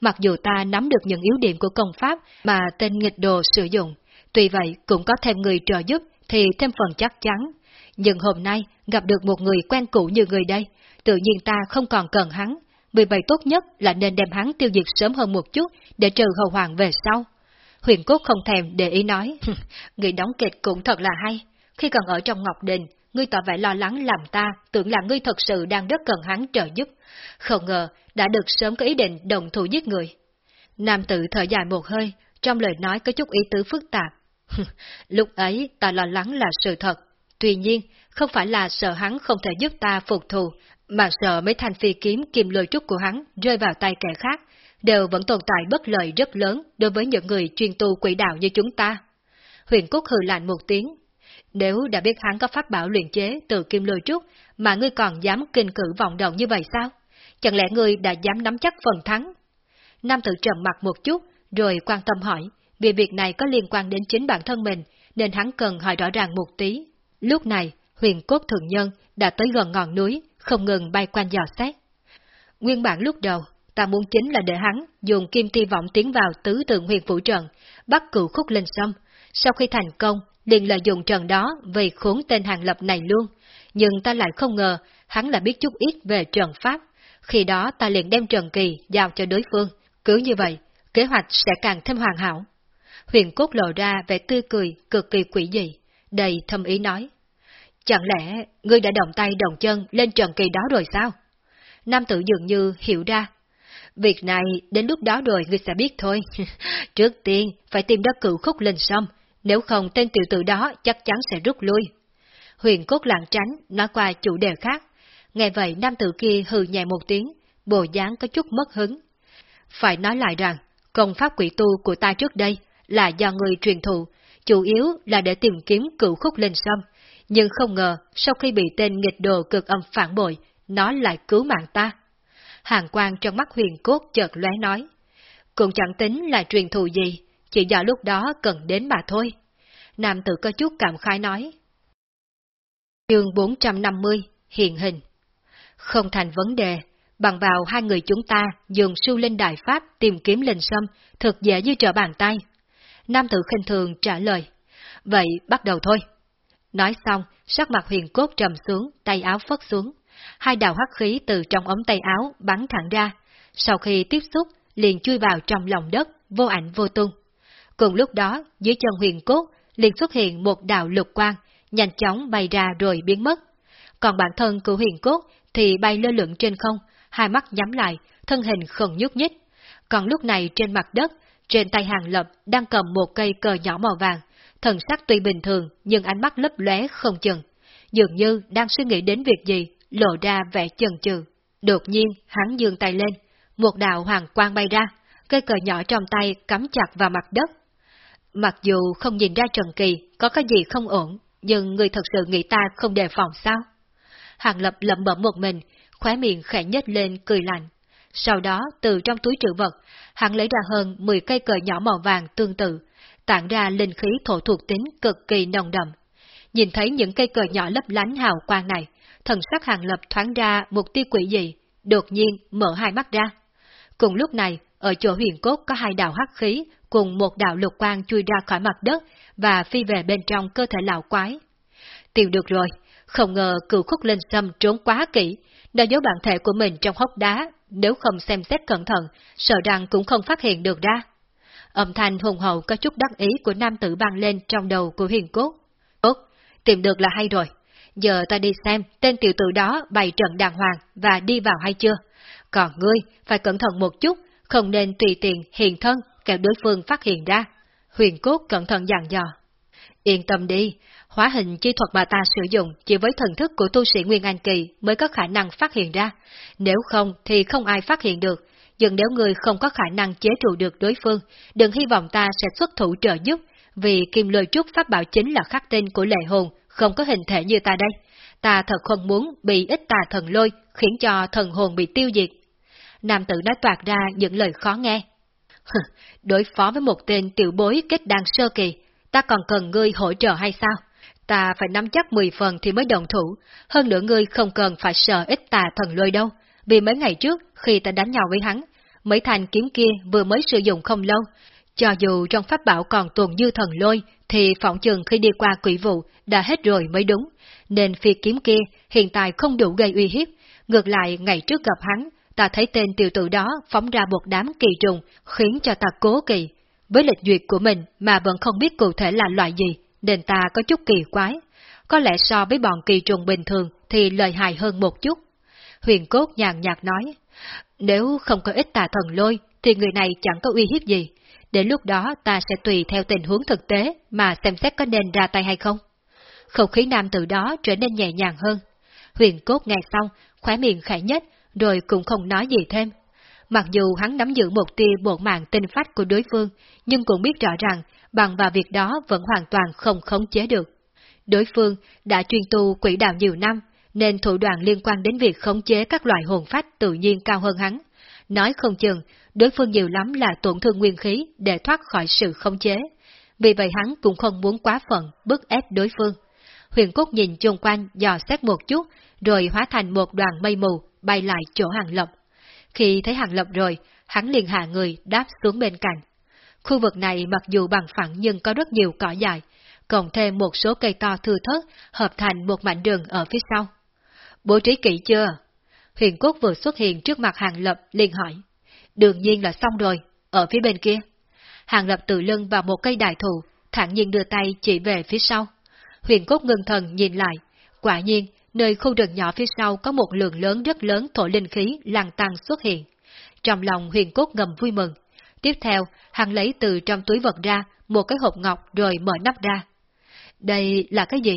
Mặc dù ta nắm được những yếu điểm của công pháp mà tên nghịch đồ sử dụng, tuy vậy cũng có thêm người trợ giúp thì thêm phần chắc chắn. Nhưng hôm nay gặp được một người quen cũ như người đây, tự nhiên ta không còn cần hắn. Vì vậy tốt nhất là nên đem hắn tiêu diệt sớm hơn một chút để trừ hậu hoàng về sau. Huyền Cốt không thèm để ý nói, người đóng kịch cũng thật là hay. Khi còn ở trong Ngọc Đình, ngươi tỏ vẻ lo lắng làm ta, tưởng là ngươi thật sự đang rất cần hắn trợ giúp. Không ngờ, đã được sớm có ý định đồng thủ giết người. Nam tử thở dài một hơi, trong lời nói có chút ý tứ phức tạp. Lúc ấy ta lo lắng là sự thật, tuy nhiên không phải là sợ hắn không thể giúp ta phục thù, mà sợ mấy thanh phi kiếm kim lôi trúc của hắn rơi vào tay kẻ khác, đều vẫn tồn tại bất lợi rất lớn đối với những người chuyên tu quỷ đạo như chúng ta. Huyền Cúc hừ lạnh một tiếng, nếu đã biết hắn có pháp bảo luyện chế từ kim lôi trúc, mà ngươi còn dám kinh cử vọng động như vậy sao? Chẳng lẽ ngươi đã dám nắm chắc phần thắng? Nam tử trầm mặt một chút, rồi quan tâm hỏi, vì việc này có liên quan đến chính bản thân mình, nên hắn cần hỏi rõ ràng một tí. Lúc này, huyền cốt thường nhân đã tới gần ngọn núi, không ngừng bay quanh dò xét. Nguyên bản lúc đầu, ta muốn chính là để hắn dùng kim ti vọng tiến vào tứ tượng huyền phủ trận, bắt cửu khúc lên sông. Sau khi thành công, liền lợi dụng trận đó về khốn tên hàng lập này luôn, nhưng ta lại không ngờ hắn là biết chút ít về trận pháp. Khi đó ta liền đem Trần Kỳ giao cho đối phương, cứ như vậy, kế hoạch sẽ càng thêm hoàn hảo. Huyền cốt lộ ra vẻ tươi cười cực kỳ quỷ dị, đầy thâm ý nói. Chẳng lẽ ngươi đã động tay động chân lên Trần Kỳ đó rồi sao? Nam tử dường như hiểu ra. Việc này đến lúc đó rồi ngươi sẽ biết thôi. Trước tiên, phải tìm đất cựu khúc lên sông, nếu không tên tiểu tử đó chắc chắn sẽ rút lui. Huyền cốt lạng tránh, nói qua chủ đề khác. Nghe vậy nam tử kia hừ nhẹ một tiếng, bộ dáng có chút mất hứng. Phải nói lại rằng, công pháp quỷ tu của ta trước đây là do người truyền thụ, chủ yếu là để tìm kiếm cựu khúc lên sâm. Nhưng không ngờ, sau khi bị tên nghịch đồ cực âm phản bội, nó lại cứu mạng ta. Hàng quang trong mắt huyền cốt chợt lóe nói. Cũng chẳng tính là truyền thù gì, chỉ do lúc đó cần đến mà thôi. Nam tử có chút cảm khái nói. Chương 450, Hiện hình Không thành vấn đề, bằng vào hai người chúng ta dùng sưu linh đại pháp tìm kiếm linh sâm, thực dễ như trở bàn tay. Nam tử khinh thường trả lời. Vậy bắt đầu thôi. Nói xong, sắc mặt huyền cốt trầm xuống, tay áo phất xuống. Hai đạo hắc khí từ trong ống tay áo bắn thẳng ra. Sau khi tiếp xúc, liền chui vào trong lòng đất, vô ảnh vô tung. Cùng lúc đó, dưới chân huyền cốt, liền xuất hiện một đạo lục quang, nhanh chóng bay ra rồi biến mất. Còn bản thân của huyền cốt thì bay lơ lửng trên không, hai mắt nhắm lại, thân hình không nhúc nhích. Còn lúc này trên mặt đất, trên tay hàng lập đang cầm một cây cờ nhỏ màu vàng, thần sắc tuy bình thường nhưng ánh mắt lấp lóe không chừng, dường như đang suy nghĩ đến việc gì, lộ ra vẻ chần chừ. Đột nhiên, hắn dương tay lên, một đạo hoàng quang bay ra, cây cờ nhỏ trong tay cắm chặt vào mặt đất. Mặc dù không nhìn ra Trần Kỳ có cái gì không ổn, nhưng người thật sự nghĩ ta không đề phòng sao? Hàng Lập lẩm bẩm một mình, khóe miệng khẽ nhếch lên cười lạnh. Sau đó, từ trong túi trữ vật, hắn lấy ra hơn 10 cây cờ nhỏ màu vàng tương tự, tản ra linh khí thổ thuộc tính cực kỳ nồng đậm. Nhìn thấy những cây cờ nhỏ lấp lánh hào quang này, thần sắc hàng lập thoáng ra một tia quỷ gì, đột nhiên mở hai mắt ra. Cùng lúc này, ở chỗ huyền cốt có hai đạo hắc khí cùng một đạo lục quang chui ra khỏi mặt đất và phi về bên trong cơ thể lão quái. Tìm được rồi, không ngờ cựu khúc lên sâm trốn quá kỹ, đã giấu bản thể của mình trong hốc đá, nếu không xem xét cẩn thận, sợ rằng cũng không phát hiện được ra. Âm thanh hùng hậu có chút đắc ý của nam tử vang lên trong đầu của huyền cốt. Tốt, tìm được là hay rồi. Giờ ta đi xem tên tiểu tử đó bày trận đàng hoàng và đi vào hay chưa. Còn ngươi, phải cẩn thận một chút, không nên tùy tiện hiện thân kẻo đối phương phát hiện ra. Huyền cốt cẩn thận dặn dò. Yên tâm đi, hóa hình chi thuật mà ta sử dụng chỉ với thần thức của tu sĩ Nguyên Anh Kỳ mới có khả năng phát hiện ra. Nếu không thì không ai phát hiện được, nhưng nếu người không có khả năng chế trụ được đối phương, đừng hy vọng ta sẽ xuất thủ trợ giúp, vì kim lôi trúc pháp bảo chính là khắc tên của lệ hồn, không có hình thể như ta đây. Ta thật không muốn bị ít tà thần lôi, khiến cho thần hồn bị tiêu diệt. Nam tử nói toạt ra những lời khó nghe. Đối phó với một tên tiểu bối kết đàn sơ kỳ, ta còn cần ngươi hỗ trợ hay sao? Ta phải nắm chắc 10 phần thì mới đồng thủ, hơn nữa ngươi không cần phải sợ ít tà thần lôi đâu, vì mấy ngày trước khi ta đánh nhau với hắn, mấy thanh kiếm kia vừa mới sử dụng không lâu, cho dù trong pháp bảo còn tồn dư thần lôi, thì phỏng chừng khi đi qua quỷ vụ đã hết rồi mới đúng, nên phi kiếm kia hiện tại không đủ gây uy hiếp. Ngược lại, ngày trước gặp hắn, ta thấy tên tiểu tử đó phóng ra một đám kỳ trùng, khiến cho ta cố kỳ. Với lịch duyệt của mình mà vẫn không biết cụ thể là loại gì, nên ta có chút kỳ quái. Có lẽ so với bọn kỳ trùng bình thường thì lợi hại hơn một chút. Huyền Cốt nhàn nhạt nói, nếu không có ít tà thần lôi, thì người này chẳng có uy hiếp gì. Đến lúc đó ta sẽ tùy theo tình huống thực tế mà xem xét có nên ra tay hay không. Không khí nam từ đó trở nên nhẹ nhàng hơn. Huyền Cốt nghe xong, khóe miệng khẽ nhất, rồi cũng không nói gì thêm. Mặc dù hắn nắm giữ một tia bộ mạng tinh phách của đối phương, nhưng cũng biết rõ rằng bằng vào việc đó vẫn hoàn toàn không khống chế được. Đối phương đã chuyên tu quỷ đạo nhiều năm, nên thủ đoạn liên quan đến việc khống chế các loại hồn phách tự nhiên cao hơn hắn. Nói không chừng, đối phương nhiều lắm là tổn thương nguyên khí để thoát khỏi sự khống chế. Vì vậy hắn cũng không muốn quá phận, bức ép đối phương. Huyền Cốt nhìn chung quanh dò xét một chút, rồi hóa thành một đoàn mây mù, bay lại chỗ hàng lập. Khi thấy hàng lập rồi, hắn liền hạ người đáp xuống bên cạnh. Khu vực này mặc dù bằng phẳng nhưng có rất nhiều cỏ dài, cộng thêm một số cây to thừa thớt hợp thành một mảnh rừng ở phía sau. Bố trí kỹ chưa? Huyền Cốt vừa xuất hiện trước mặt Hàng Lập liền hỏi. Đương nhiên là xong rồi, ở phía bên kia. Hàng Lập tự lưng vào một cây đại thụ, thẳng nhiên đưa tay chỉ về phía sau. Huyền Cốt ngưng thần nhìn lại, quả nhiên, nơi khu rừng nhỏ phía sau có một lượng lớn rất lớn thổ linh khí lang tăng xuất hiện. trong lòng huyền cốt ngầm vui mừng. Tiếp theo, hắn lấy từ trong túi vật ra một cái hộp ngọc rồi mở nắp ra. Đây là cái gì?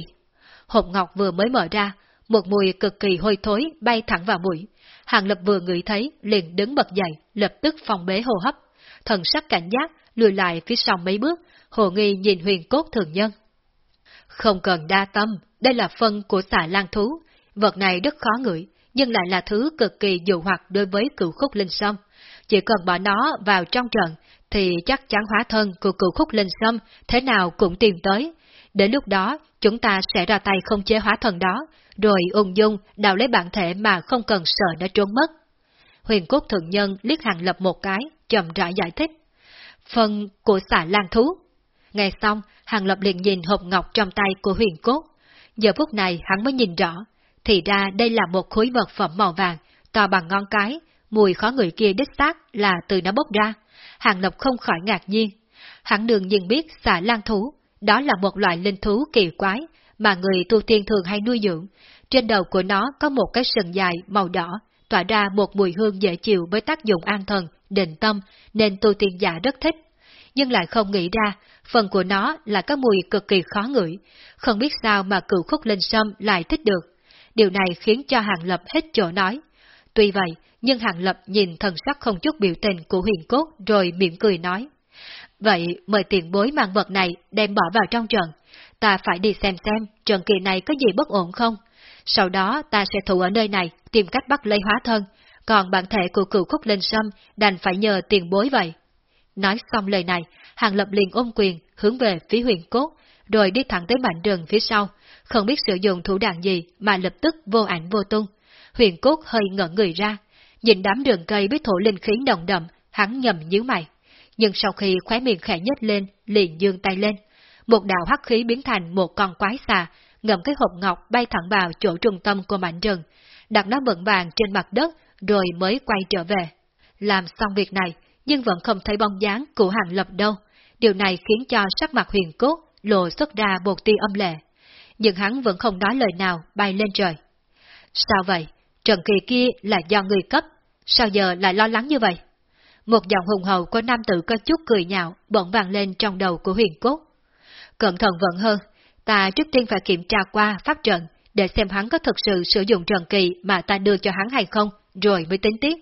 Hộp ngọc vừa mới mở ra, một mùi cực kỳ hôi thối bay thẳng vào mũi. Hàng Lập vừa ngửi thấy, liền đứng bật dậy, lập tức phòng bế hô hấp. Thần sắc cảnh giác, lùi lại phía sau mấy bước, hồ nghi nhìn huyền cốt thường nhân. Không cần đa tâm, đây là phân của xà lan thú. Vật này rất khó ngửi, nhưng lại là thứ cực kỳ dụ hoặc đối với cựu khúc linh sâm. Chỉ cần bỏ nó vào trong trận, thì chắc chắn hóa thân của cựu khúc linh sâm thế nào cũng tìm tới. Đến lúc đó, chúng ta sẽ ra tay không chế hóa thần đó, rồi ung dung đào lấy bản thể mà không cần sợ nó trốn mất. Huyền cốt thượng nhân liếc hàng lập một cái, chậm rãi giải thích. Phần của xà lan thú. Nghe xong, hàng lập liền nhìn hộp ngọc trong tay của huyền cốt. Giờ phút này hắn mới nhìn rõ, thì ra đây là một khối vật phẩm màu vàng, to bằng ngón cái, mùi khó người kia đích xác là từ nó bốc ra. Hàng Lập không khỏi ngạc nhiên. Hắn đường nhìn biết xà lan thú, đó là một loại linh thú kỳ quái mà người tu tiên thường hay nuôi dưỡng. Trên đầu của nó có một cái sừng dài màu đỏ, tỏa ra một mùi hương dễ chịu với tác dụng an thần, định tâm, nên tu tiên giả rất thích. Nhưng lại không nghĩ ra, phần của nó là các mùi cực kỳ khó ngửi, không biết sao mà cựu khúc linh sâm lại thích được. Điều này khiến cho Hàng Lập hết chỗ nói. Tuy vậy, nhưng Hàng Lập nhìn thần sắc không chút biểu tình của huyền cốt rồi mỉm cười nói. Vậy mời tiền bối mang vật này đem bỏ vào trong trận. Ta phải đi xem xem trận kỳ này có gì bất ổn không. Sau đó ta sẽ thủ ở nơi này tìm cách bắt lấy hóa thân, còn bản thể của cựu khúc linh sâm đành phải nhờ tiền bối vậy. Nói xong lời này, Hàng Lập liền ôm quyền hướng về phía huyền cốt, rồi đi thẳng tới mảnh rừng phía sau, không biết sử dụng thủ đoạn gì mà lập tức vô ảnh vô tung. Huyền cốt hơi ngẩn người ra, nhìn đám rừng cây biết thổ linh khí đồng đậm, hắn nhầm nhíu mày. Nhưng sau khi khóe miệng khẽ nhếch lên, liền dương tay lên. Một đạo hắc khí biến thành một con quái xà, ngậm cái hộp ngọc bay thẳng vào chỗ trung tâm của mảnh rừng, đặt nó vững vàng trên mặt đất rồi mới quay trở về. Làm xong việc này, nhưng vẫn không thấy bóng dáng của hàng lập đâu. Điều này khiến cho sắc mặt huyền cốt lộ xuất ra một tia âm lệ. Nhưng hắn vẫn không nói lời nào bay lên trời. Sao vậy? Trần kỳ kia là do người cấp, sao giờ lại lo lắng như vậy? Một giọng hùng hậu của nam tử có chút cười nhạo bỗng vang lên trong đầu của huyền cốt. Cẩn thận vẫn hơn, ta trước tiên phải kiểm tra qua pháp trận để xem hắn có thực sự sử dụng trần kỳ mà ta đưa cho hắn hay không, rồi mới tính tiếp.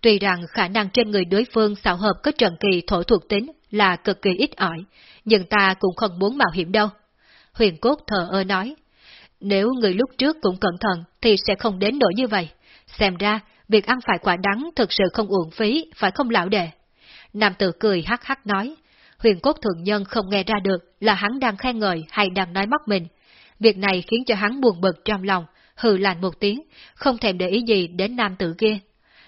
Tuy rằng khả năng trên người đối phương xạo hợp có trần kỳ thổ thuộc tính là cực kỳ ít ỏi, nhưng ta cũng không muốn mạo hiểm đâu. Huyền Cốt thờ ơ nói, nếu người lúc trước cũng cẩn thận thì sẽ không đến nỗi như vậy. Xem ra, việc ăn phải quả đắng thực sự không uổng phí, phải không lão đệ? Nam tử cười hắc hắc nói, huyền cốt thượng nhân không nghe ra được là hắn đang khen ngợi hay đang nói móc mình. Việc này khiến cho hắn buồn bực trong lòng, hừ lạnh một tiếng, không thèm để ý gì đến nam tử kia.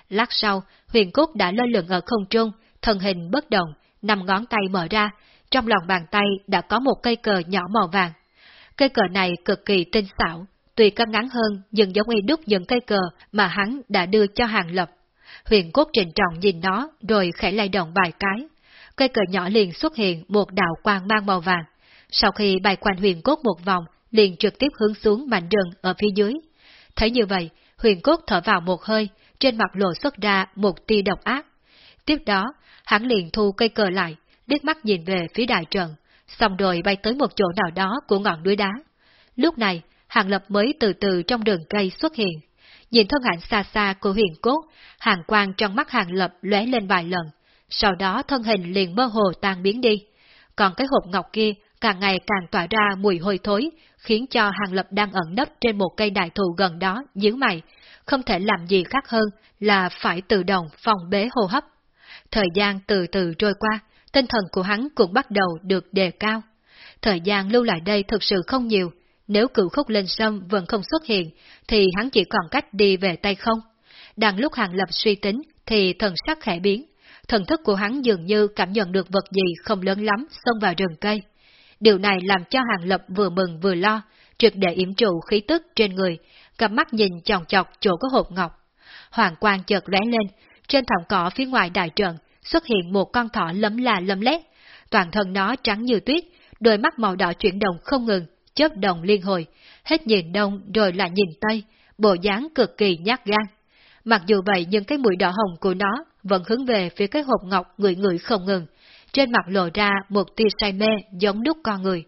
Lát sau, huyền cốt đã lơ lửng ở không trung, thân hình bất động, năm ngón tay mở ra, trong lòng bàn tay đã có một cây cờ nhỏ màu vàng. Cây cờ này cực kỳ tinh xảo, tuy có ngắn hơn nhưng giống y đúc những cây cờ mà hắn đã đưa cho hàng lập. Huyền cốt trình trọng nhìn nó rồi khẽ lay động vài cái. Cây cờ nhỏ liền xuất hiện một đạo quang mang màu vàng. Sau khi bay quanh huyền cốt một vòng, liền trực tiếp hướng xuống mảnh rừng ở phía dưới. Thấy như vậy, huyền cốt thở vào một hơi, trên mặt lộ xuất ra một tia độc ác. Tiếp đó, hắn liền thu cây cờ lại, liếc mắt nhìn về phía đại trận, xong rồi bay tới một chỗ nào đó của ngọn núi đá. Lúc này, Hàng Lập mới từ từ trong đường cây xuất hiện. Nhìn thân ảnh xa xa của huyền cốt, hàng quang trong mắt Hàng Lập lóe lên vài lần, sau đó thân hình liền mơ hồ tan biến đi. Còn cái hộp ngọc kia càng ngày càng tỏa ra mùi hôi thối, khiến cho Hàng Lập đang ẩn nấp trên một cây đại thụ gần đó nhíu mày, không thể làm gì khác hơn là phải tự động phòng bế hô hấp. Thời gian từ từ trôi qua, tinh thần của hắn cũng bắt đầu được đề cao. Thời gian lưu lại đây thực sự không nhiều, nếu cựu khúc lên sâm vẫn không xuất hiện, thì hắn chỉ còn cách đi về tay không. Đang lúc Hàng Lập suy tính, thì thần sắc khẽ biến. Thần thức của hắn dường như cảm nhận được vật gì không lớn lắm xông vào rừng cây. Điều này làm cho Hàng Lập vừa mừng vừa lo, trực để yểm trụ khí tức trên người, cặp mắt nhìn chòng chọc chỗ có hộp ngọc. Hoàng quang chợt lóe lên, trên thảm cỏ phía ngoài đại trận xuất hiện một con thỏ lấm là lấm lét. Toàn thân nó trắng như tuyết, đôi mắt màu đỏ chuyển động không ngừng, chớp đồng liên hồi, hết nhìn đông rồi lại nhìn tây, bộ dáng cực kỳ nhát gan. Mặc dù vậy nhưng cái mũi đỏ hồng của nó vẫn hướng về phía cái hộp ngọc người người không ngừng, trên mặt lộ ra một tia say mê giống đúc con người.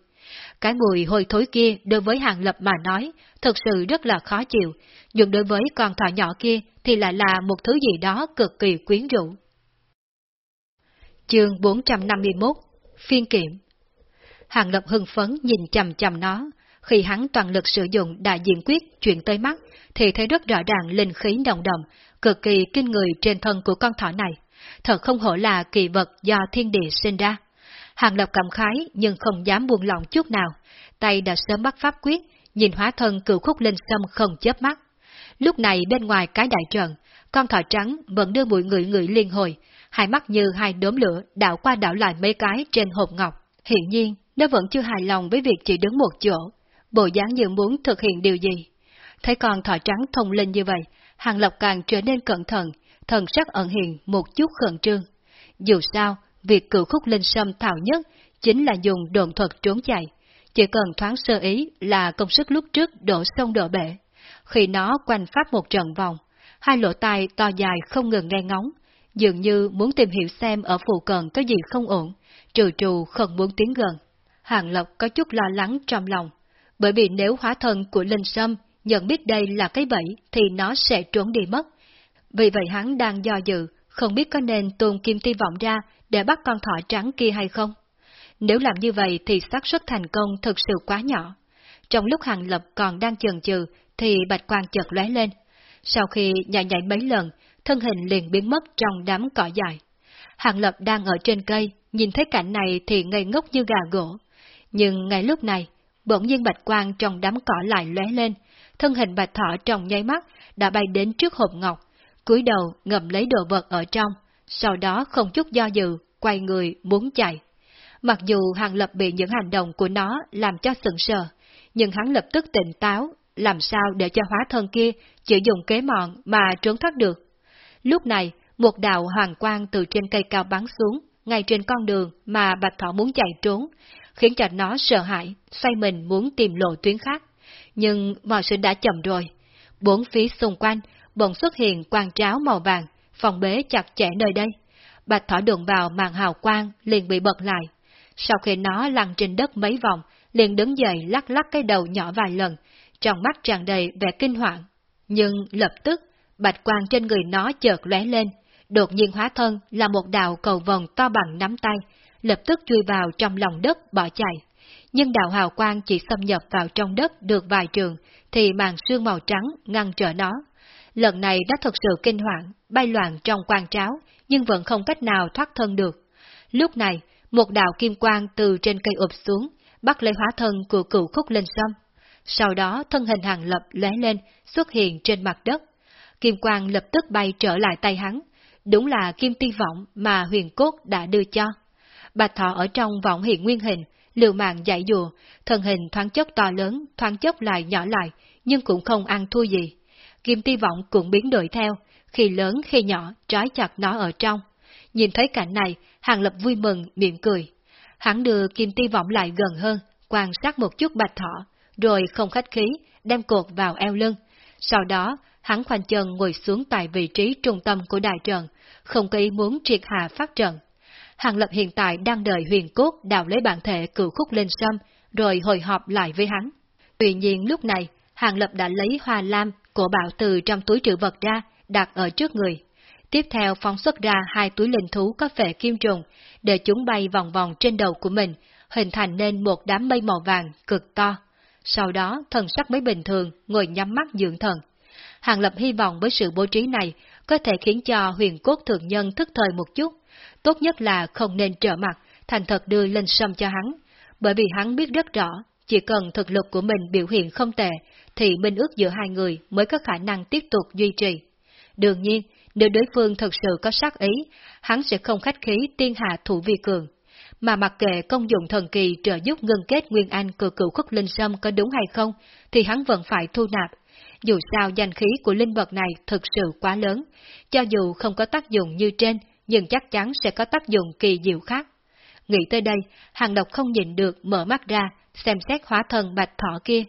Cái mùi hôi thối kia đối với Hàng Lập mà nói, thật sự rất là khó chịu, nhưng đối với con thỏ nhỏ kia thì lại là một thứ gì đó cực kỳ quyến rũ. Chương 451 Phiên Kiểm Hàng Lập hưng phấn nhìn chầm chầm nó, khi hắn toàn lực sử dụng đại diện quyết chuyển tới mắt, thì thấy rất rõ ràng linh khí đồng đồng, cực kỳ kinh người trên thân của con thỏ này. Thật không hổ là kỳ vật do thiên địa sinh ra. Hàng Lập cảm khái nhưng không dám buông lỏng chút nào, tay đã sớm bắt pháp quyết, nhìn hóa thân cựu khúc linh sâm không chớp mắt. Lúc này bên ngoài cái đại trận, con thỏ trắng vẫn đưa mũi người người liên hồi, hai mắt như hai đốm lửa đảo qua đảo lại mấy cái trên hộp ngọc. Hiện nhiên, nó vẫn chưa hài lòng với việc chỉ đứng một chỗ, bộ dáng như muốn thực hiện điều gì. Thấy con thỏ trắng thông linh như vậy, Hàng Lập càng trở nên cẩn thận, thần sắc ẩn hiện một chút khẩn trương. Dù sao, việc cựu khúc linh sâm thảo nhất chính là dùng đồn thuật trốn chạy. Chỉ cần thoáng sơ ý là công sức lúc trước đổ sông đổ bể. Khi nó quanh pháp một trận vòng, hai lỗ tai to dài không ngừng nghe ngóng, dường như muốn tìm hiểu xem ở phụ cận có gì không ổn, trừ trù không muốn tiến gần. Hàng Lộc có chút lo lắng trong lòng, bởi vì nếu hóa thân của Linh Sâm nhận biết đây là cái bẫy thì nó sẽ trốn đi mất. Vì vậy hắn đang do dự, không biết có nên tuôn kim ti vọng ra để bắt con thỏ trắng kia hay không. Nếu làm như vậy thì xác suất thành công thực sự quá nhỏ. Trong lúc Hàng Lập còn đang chần chừ thì bạch quang chợt lóe lên. Sau khi nhảy nhảy mấy lần, thân hình liền biến mất trong đám cỏ dài. Hàng Lập đang ở trên cây, nhìn thấy cảnh này thì ngây ngốc như gà gỗ. Nhưng ngay lúc này, bỗng nhiên bạch quang trong đám cỏ lại lóe lên, thân hình bạch thỏ trong nháy mắt đã bay đến trước hộp ngọc, cúi đầu ngậm lấy đồ vật ở trong, sau đó không chút do dự, quay người muốn chạy. Mặc dù Hàng Lập bị những hành động của nó làm cho sững sờ, nhưng hắn lập tức tỉnh táo, làm sao để cho hóa thân kia chỉ dùng kế mọn mà trốn thoát được. Lúc này, một đạo hoàng quang từ trên cây cao bắn xuống, ngay trên con đường mà bạch thỏ muốn chạy trốn, khiến cho nó sợ hãi, xoay mình muốn tìm lộ tuyến khác. Nhưng mọi sự đã chậm rồi. Bốn phía xung quanh, bỗng xuất hiện quang tráo màu vàng, phòng bế chặt chẽ nơi đây. Bạch thỏ đụng vào màn hào quang liền bị bật lại. Sau khi nó lăn trên đất mấy vòng, liền đứng dậy lắc lắc cái đầu nhỏ vài lần, trong mắt tràn đầy vẻ kinh hoàng. Nhưng lập tức, bạch quang trên người nó chợt lóe lên, đột nhiên hóa thân là một đạo cầu vòng to bằng nắm tay, lập tức chui vào trong lòng đất bỏ chạy. Nhưng đạo hào quang chỉ xâm nhập vào trong đất được vài trường, thì màn sương màu trắng ngăn trở nó. Lần này đã thật sự kinh hoàng, bay loạn trong quang tráo, nhưng vẫn không cách nào thoát thân được. Lúc này, một đạo kim quang từ trên cây ụp xuống, bắt lấy hóa thân của cựu khúc linh sâm. Sau đó thân hình hàng lập lóe lên, xuất hiện trên mặt đất. Kim quang lập tức bay trở lại tay hắn, đúng là kim ti vọng mà huyền cốt đã đưa cho. Bạch thọ ở trong vọng hiện nguyên hình, liều mạng dạy dùa, thân hình thoáng chốc to lớn, thoáng chốc lại nhỏ lại, nhưng cũng không ăn thua gì. Kim ti vọng cũng biến đổi theo, khi lớn khi nhỏ, trói chặt nó ở trong. Nhìn thấy cảnh này, Hàng Lập vui mừng, miệng cười. Hắn đưa kim ti vọng lại gần hơn, quan sát một chút bạch thọ rồi không khách khí, đem cột vào eo lưng. Sau đó, hắn khoanh chân ngồi xuống tại vị trí trung tâm của đại trận, không có ý muốn triệt hạ phát trận. Hàng Lập hiện tại đang đợi huyền cốt đào lấy bản thể cựu khúc lên sâm, rồi hồi họp lại với hắn. Tuy nhiên lúc này, Hàng Lập đã lấy hoa lam của bảo từ trong túi trữ vật ra, đặt ở trước người. Tiếp theo phóng xuất ra hai túi linh thú có phệ kim trùng, để chúng bay vòng vòng trên đầu của mình, hình thành nên một đám mây màu vàng cực to. Sau đó, thần sắc mới bình thường, ngồi nhắm mắt dưỡng thần. Hàng Lập hy vọng với sự bố trí này có thể khiến cho huyền cốt thượng nhân thức thời một chút. Tốt nhất là không nên trở mặt, thành thật đưa lên sâm cho hắn, bởi vì hắn biết rất rõ, chỉ cần thực lực của mình biểu hiện không tệ, thì minh ước giữa hai người mới có khả năng tiếp tục duy trì. Đương nhiên, nếu đối phương thật sự có sát ý, hắn sẽ không khách khí tiên hạ thủ vi cường. Mà mặc kệ công dụng thần kỳ trợ giúp ngân kết Nguyên Anh của cựu khúc linh sâm có đúng hay không, thì hắn vẫn phải thu nạp. Dù sao danh khí của linh vật này thực sự quá lớn, cho dù không có tác dụng như trên, nhưng chắc chắn sẽ có tác dụng kỳ diệu khác. Nghĩ tới đây, hàng độc không nhìn được mở mắt ra, xem xét hóa thân bạch thỏ kia.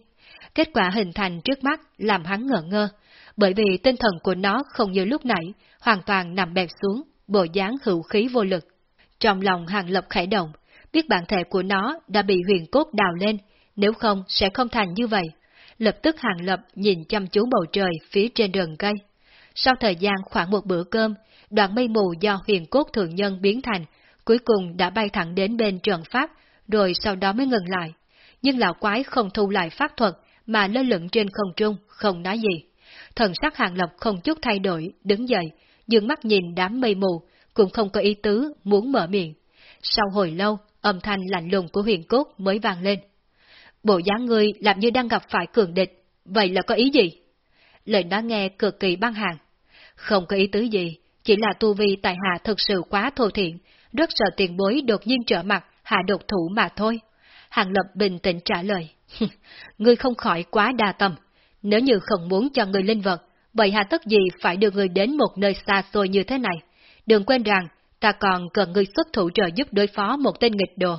Kết quả hình thành trước mắt làm hắn ngỡ ngơ, bởi vì tinh thần của nó không như lúc nãy, hoàn toàn nằm bẹp xuống, bộ dáng hữu khí vô lực. Trong lòng hàng lập khẽ động, biết bản thể của nó đã bị huyền cốt đào lên, nếu không sẽ không thành như vậy. Lập tức hàng lập nhìn chăm chú bầu trời phía trên rừng cây. Sau thời gian khoảng một bữa cơm, đoạn mây mù do huyền cốt thượng nhân biến thành, cuối cùng đã bay thẳng đến bên trận pháp, rồi sau đó mới ngừng lại. Nhưng lão quái không thu lại pháp thuật, mà lơ lửng trên không trung, không nói gì. Thần sắc hàng lập không chút thay đổi, đứng dậy, dương mắt nhìn đám mây mù, cũng không có ý tứ muốn mở miệng. Sau hồi lâu, âm thanh lạnh lùng của huyền cốt mới vang lên. Bộ dáng ngươi làm như đang gặp phải cường địch, vậy là có ý gì? Lời nói nghe cực kỳ băng hàng. Không có ý tứ gì, chỉ là tu vi tại hạ thực sự quá thô thiện, rất sợ tiền bối đột nhiên trở mặt, hạ độc thủ mà thôi. Hàng Lập bình tĩnh trả lời. ngươi không khỏi quá đa tâm. Nếu như không muốn cho người linh vật, vậy hạ tất gì phải đưa người đến một nơi xa xôi như thế này. Đừng quên rằng, ta còn cần người xuất thủ trợ giúp đối phó một tên nghịch đồ.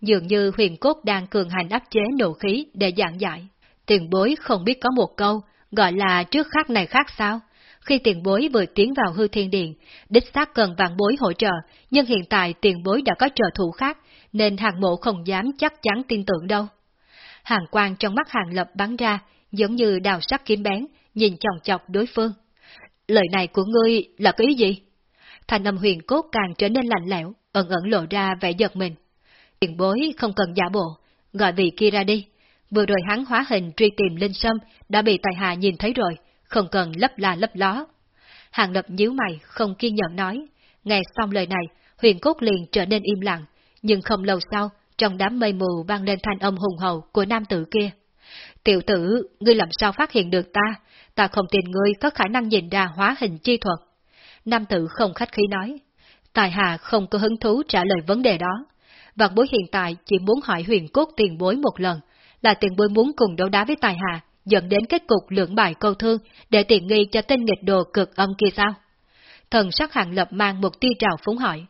Dường như huyền cốt đang cường hành áp chế nộ khí để giảng giải. Tiền bối không biết có một câu, gọi là trước khác này khác sao? Khi tiền bối vừa tiến vào hư thiên điện, đích xác cần vạn bối hỗ trợ, nhưng hiện tại tiền bối đã có trợ thủ khác, nên hàng mộ không dám chắc chắn tin tưởng đâu. Hàng quang trong mắt hàng lập bắn ra, giống như đào sắc kiếm bén, nhìn chòng chọc đối phương. Lời này của ngươi là cái ý gì? Thành âm huyền cốt càng trở nên lạnh lẽo, ẩn ẩn lộ ra vẻ giật mình. Tiền bối không cần giả bộ, gọi vị kia ra đi. Vừa rồi hắn hóa hình truy tìm Linh Sâm đã bị tài hạ nhìn thấy rồi, không cần lấp la lấp ló. Hàng lập nhíu mày, không kiên nhẫn nói. Nghe xong lời này, huyền cốt liền trở nên im lặng, nhưng không lâu sau, trong đám mây mù vang lên thanh âm hùng hậu của nam tử kia. Tiểu tử, ngươi làm sao phát hiện được ta? Ta không tin ngươi có khả năng nhìn ra hóa hình chi thuật. Nam tử không khách khí nói. Tài hà không có hứng thú trả lời vấn đề đó. Vạn bối hiện tại chỉ muốn hỏi huyền cốt tiền bối một lần, là tiền bối muốn cùng đấu đá với tài hà, dẫn đến kết cục lưỡng bài câu thương để tiện nghi cho tên nghịch đồ cực âm kia sao? Thần sắc hạng lập mang một tia trào phúng hỏi.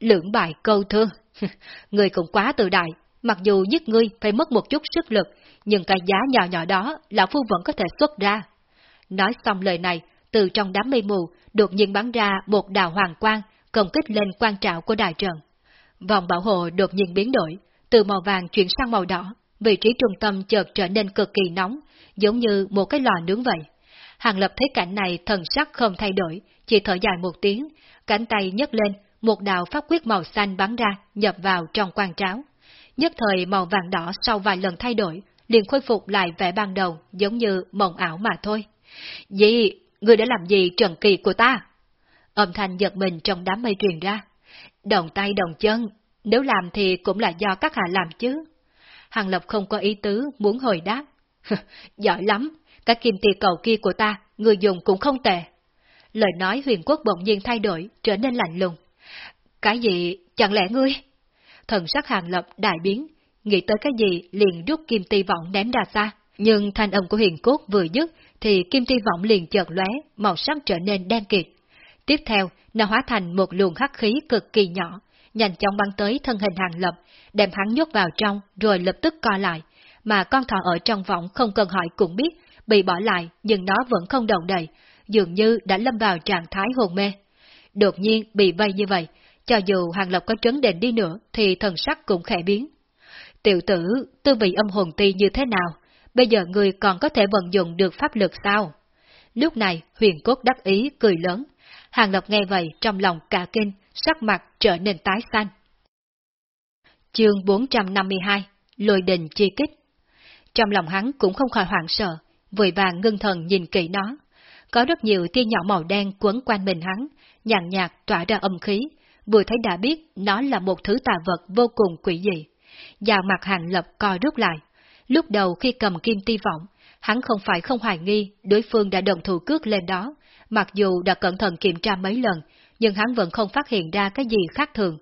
Lưỡng bài câu thương, người cũng quá tự đại, mặc dù giết ngươi phải mất một chút sức lực, nhưng cái giá nhỏ nhỏ đó lão phu vẫn có thể xuất ra. Nói xong lời này, từ trong đám mây mù đột nhiên bắn ra một đạo hoàng quang, công kích lên quan trạo của đại trận. Vòng bảo hộ đột nhiên biến đổi, từ màu vàng chuyển sang màu đỏ, vị trí trung tâm chợt trở nên cực kỳ nóng, giống như một cái lò nướng vậy. Hàng lập thấy cảnh này thần sắc không thay đổi, chỉ thở dài một tiếng, cánh tay nhấc lên, một đạo pháp quyết màu xanh bắn ra, nhập vào trong quan tráo. Nhất thời màu vàng đỏ sau vài lần thay đổi, liền khôi phục lại vẻ ban đầu, giống như mộng ảo mà thôi. Gì? Ngươi đã làm gì trần kỳ của ta? Âm thanh giật mình trong đám mây truyền ra. Đồng tay đồng chân, nếu làm thì cũng là do các hạ làm chứ. Hàng Lập không có ý tứ muốn hồi đáp. Giỏi lắm, cái kim tì cầu kia của ta, người dùng cũng không tệ. Lời nói huyền quốc bỗng nhiên thay đổi, trở nên lạnh lùng. Cái gì, chẳng lẽ ngươi? Thần sắc Hàng Lập đại biến, nghĩ tới cái gì liền rút kim ti vọng ném ra xa. Nhưng thanh âm của huyền cốt vừa dứt thì kim ti vọng liền chợt lóe, màu sắc trở nên đen kịt. Tiếp theo, nó hóa thành một luồng hắc khí cực kỳ nhỏ, nhanh chóng băng tới thân hình hàng lập, đem hắn nhốt vào trong rồi lập tức co lại, mà con thỏ ở trong võng không cần hỏi cũng biết, bị bỏ lại nhưng nó vẫn không động đậy, dường như đã lâm vào trạng thái hồn mê. Đột nhiên bị vây như vậy, cho dù hàng lập có trấn định đi nữa thì thần sắc cũng khẽ biến. Tiểu tử, tư vị âm hồn ti như thế nào? Bây giờ người còn có thể vận dụng được pháp lực sao? Lúc này, huyền cốt đắc ý, cười lớn. Hàng Lập nghe vậy trong lòng cả kinh, sắc mặt trở nên tái xanh. Chương 452 Lôi đình chi kích Trong lòng hắn cũng không khỏi hoảng sợ, vội vàng ngưng thần nhìn kỹ nó. Có rất nhiều tia nhỏ màu đen quấn quanh mình hắn, nhàn nhạt tỏa ra âm khí, vừa thấy đã biết nó là một thứ tà vật vô cùng quỷ dị. Và mặt hàng lập co rút lại. Lúc đầu khi cầm kim ti vọng, hắn không phải không hoài nghi đối phương đã đồng thủ cước lên đó, mặc dù đã cẩn thận kiểm tra mấy lần, nhưng hắn vẫn không phát hiện ra cái gì khác thường.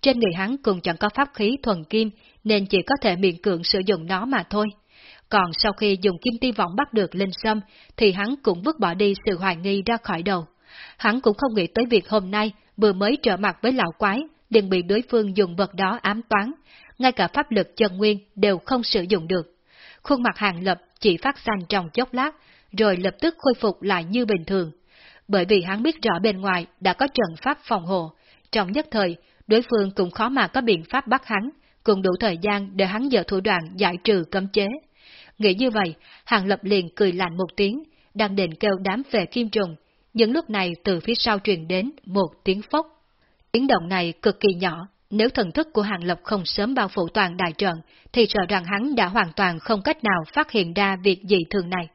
Trên người hắn cũng chẳng có pháp khí thuần kim, nên chỉ có thể miễn cưỡng sử dụng nó mà thôi. Còn sau khi dùng kim ti vọng bắt được linh sâm, thì hắn cũng vứt bỏ đi sự hoài nghi ra khỏi đầu. Hắn cũng không nghĩ tới việc hôm nay vừa mới trở mặt với lão quái, liền bị đối phương dùng vật đó ám toán, ngay cả pháp lực chân nguyên đều không sử dụng được. Khuôn mặt hàng lập chỉ phát xanh trong chốc lát, rồi lập tức khôi phục lại như bình thường. bởi vì hắn biết rõ bên ngoài đã có trận pháp phòng hộ, trong nhất thời, đối phương cũng khó mà có biện pháp bắt hắn, cùng đủ thời gian để hắn dở thủ đoạn giải trừ cấm chế. Nghĩ như vậy, Hàng Lập liền cười lạnh một tiếng, đang định kêu đám về kim trùng, những lúc này từ phía sau truyền đến một tiếng phốc. Tiếng động này cực kỳ nhỏ, nếu thần thức của Hàng Lập không sớm bao phủ toàn đại trận, thì sợ rằng hắn đã hoàn toàn không cách nào phát hiện ra việc gì thường này.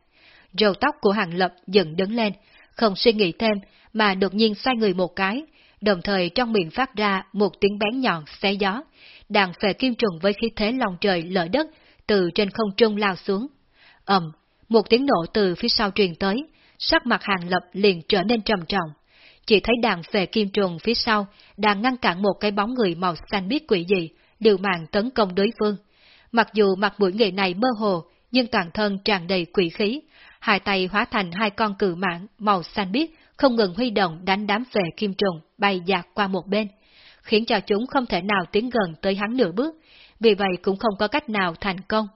Râu tóc của Hàng Lập dựng đứng lên, không suy nghĩ thêm, mà đột nhiên xoay người một cái, đồng thời trong miệng phát ra một tiếng bén nhọn xé gió, đàn phệ kim trùng với khí thế lòng trời lở đất từ trên không trung lao xuống. ầm, một tiếng nổ từ phía sau truyền tới, sắc mặt hàng lập liền trở nên trầm trọng. Chỉ thấy đàn về kim trùng phía sau đang ngăn cản một cái bóng người màu xanh biết quỷ gì, điều mạng tấn công đối phương. Mặc dù mặt mũi người này mơ hồ, nhưng toàn thân tràn đầy quỷ khí, hai tay hóa thành hai con cự mãng màu xanh biếc không ngừng huy động đánh đám về kim trùng bay dạt qua một bên, khiến cho chúng không thể nào tiến gần tới hắn nửa bước, vì vậy cũng không có cách nào thành công.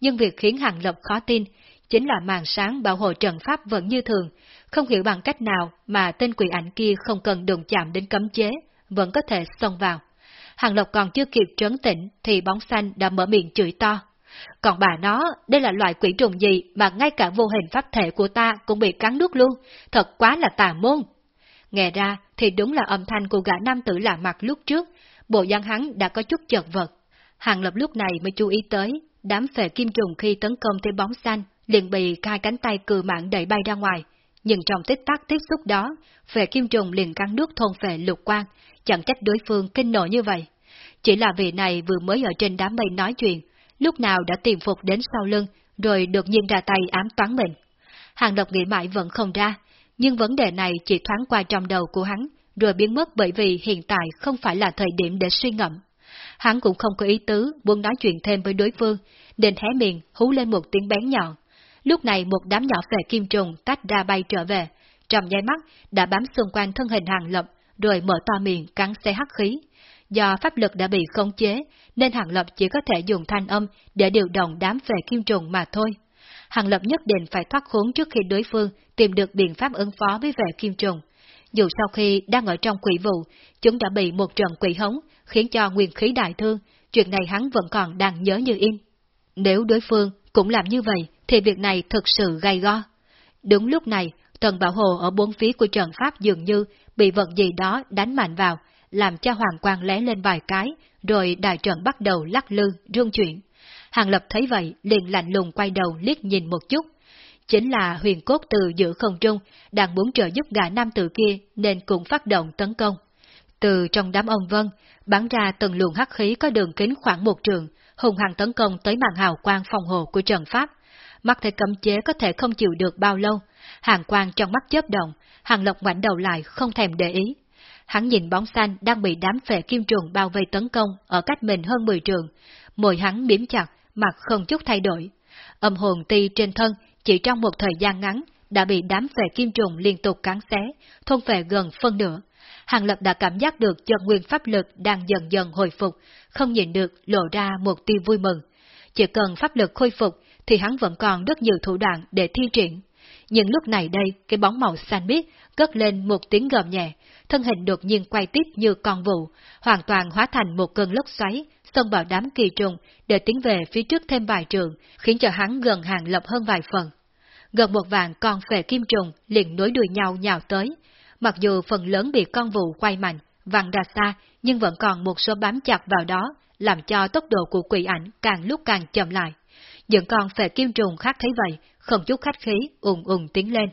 Nhưng việc khiến Hàng Lập khó tin chính là màn sáng bảo hộ trận pháp vẫn như thường, không hiểu bằng cách nào mà tên quỷ ảnh kia không cần đụng chạm đến cấm chế, vẫn có thể xông vào. Hàng lộc còn chưa kịp trấn tĩnh thì bóng xanh đã mở miệng chửi to. Còn bà nó, đây là loại quỷ trùng gì mà ngay cả vô hình pháp thể của ta cũng bị cắn đứt luôn, thật quá là tà môn. Nghe ra thì đúng là âm thanh của gã nam tử lạ mặt lúc trước, bộ dáng hắn đã có chút chợt vật. Hàng lập lúc này mới chú ý tới, đám phệ kim trùng khi tấn công tới bóng xanh, liền bị hai cánh tay cừ mạng đẩy bay ra ngoài. Nhưng trong tích tắc tiếp xúc đó, về kim trùng liền cắn nước thôn về lục quang, chẳng trách đối phương kinh nộ như vậy. Chỉ là vị này vừa mới ở trên đám mây nói chuyện, lúc nào đã tìm phục đến sau lưng, rồi đột nhiên ra tay ám toán mình. Hàng độc nghĩ mãi vẫn không ra, nhưng vấn đề này chỉ thoáng qua trong đầu của hắn, rồi biến mất bởi vì hiện tại không phải là thời điểm để suy ngẫm. Hắn cũng không có ý tứ muốn nói chuyện thêm với đối phương, nên hé miệng hú lên một tiếng bén nhọn. Lúc này một đám nhỏ về kim trùng tách ra bay trở về, trong nháy mắt đã bám xung quanh thân hình hàng lập, rồi mở to miệng cắn xe hắc khí. Do pháp lực đã bị khống chế, nên Hàng Lập chỉ có thể dùng thanh âm để điều động đám về kim trùng mà thôi. Hàng Lập nhất định phải thoát khốn trước khi đối phương tìm được biện pháp ứng phó với vệ kim trùng. Dù sau khi đang ở trong quỷ vụ, chúng đã bị một trận quỷ hống, khiến cho nguyên khí đại thương, chuyện này hắn vẫn còn đang nhớ như in. Nếu đối phương cũng làm như vậy, thì việc này thực sự gay go. Đúng lúc này, tầng bảo hộ ở bốn phía của trận pháp dường như bị vật gì đó đánh mạnh vào, làm cho hoàng quang lé lên vài cái, rồi đại trận bắt đầu lắc lư, rung chuyển. Hàng Lập thấy vậy, liền lạnh lùng quay đầu liếc nhìn một chút. Chính là huyền cốt từ giữa không trung, đang muốn trợ giúp gã nam tử kia nên cũng phát động tấn công. Từ trong đám ông vân, bắn ra từng luồng hắc khí có đường kính khoảng một trường, hùng hằng tấn công tới màn hào quang phòng hộ của trận pháp. Mắt thấy cấm chế có thể không chịu được bao lâu, hàng quang trong mắt chớp động, hàng lộc ngoảnh đầu lại không thèm để ý. Hắn nhìn bóng xanh đang bị đám phệ kim trùng bao vây tấn công ở cách mình hơn 10 trường, môi hắn miếm chặt, mặt không chút thay đổi. Âm hồn ti trên thân chỉ trong một thời gian ngắn đã bị đám phệ kim trùng liên tục cắn xé, thôn phệ gần phân nửa. Hàng Lập đã cảm giác được chân nguyên pháp lực đang dần dần hồi phục, không nhìn được lộ ra một tia vui mừng. Chỉ cần pháp lực khôi phục thì hắn vẫn còn rất nhiều thủ đoạn để thi triển. Nhưng lúc này đây, cái bóng màu xanh biếc cất lên một tiếng gầm nhẹ, thân hình đột nhiên quay tiếp như con vụ, hoàn toàn hóa thành một cơn lốc xoáy, xông vào đám kỳ trùng để tiến về phía trước thêm vài trường, khiến cho hắn gần hàng lập hơn vài phần. Gần một vạn con phệ kim trùng liền nối đuôi nhau nhào tới, mặc dù phần lớn bị con vụ quay mạnh, vặn ra xa, nhưng vẫn còn một số bám chặt vào đó, làm cho tốc độ của quỷ ảnh càng lúc càng chậm lại. Những con phệ kim trùng khác thấy vậy, không chút khách khí, ùng ùng tiến lên.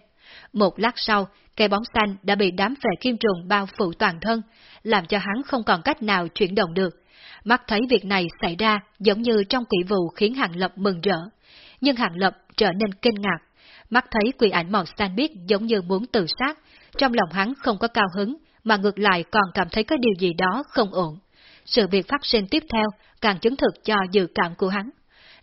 Một lát sau, cây bóng xanh đã bị đám phệ kim trùng bao phủ toàn thân, làm cho hắn không còn cách nào chuyển động được. Mắt thấy việc này xảy ra giống như trong quỷ vụ khiến Hàng Lập mừng rỡ. Nhưng Hàng Lập trở nên kinh ngạc. Mắt thấy quỷ ảnh màu xanh biếc giống như muốn tự sát, trong lòng hắn không có cao hứng, mà ngược lại còn cảm thấy có điều gì đó không ổn. Sự việc phát sinh tiếp theo càng chứng thực cho dự cảm của hắn.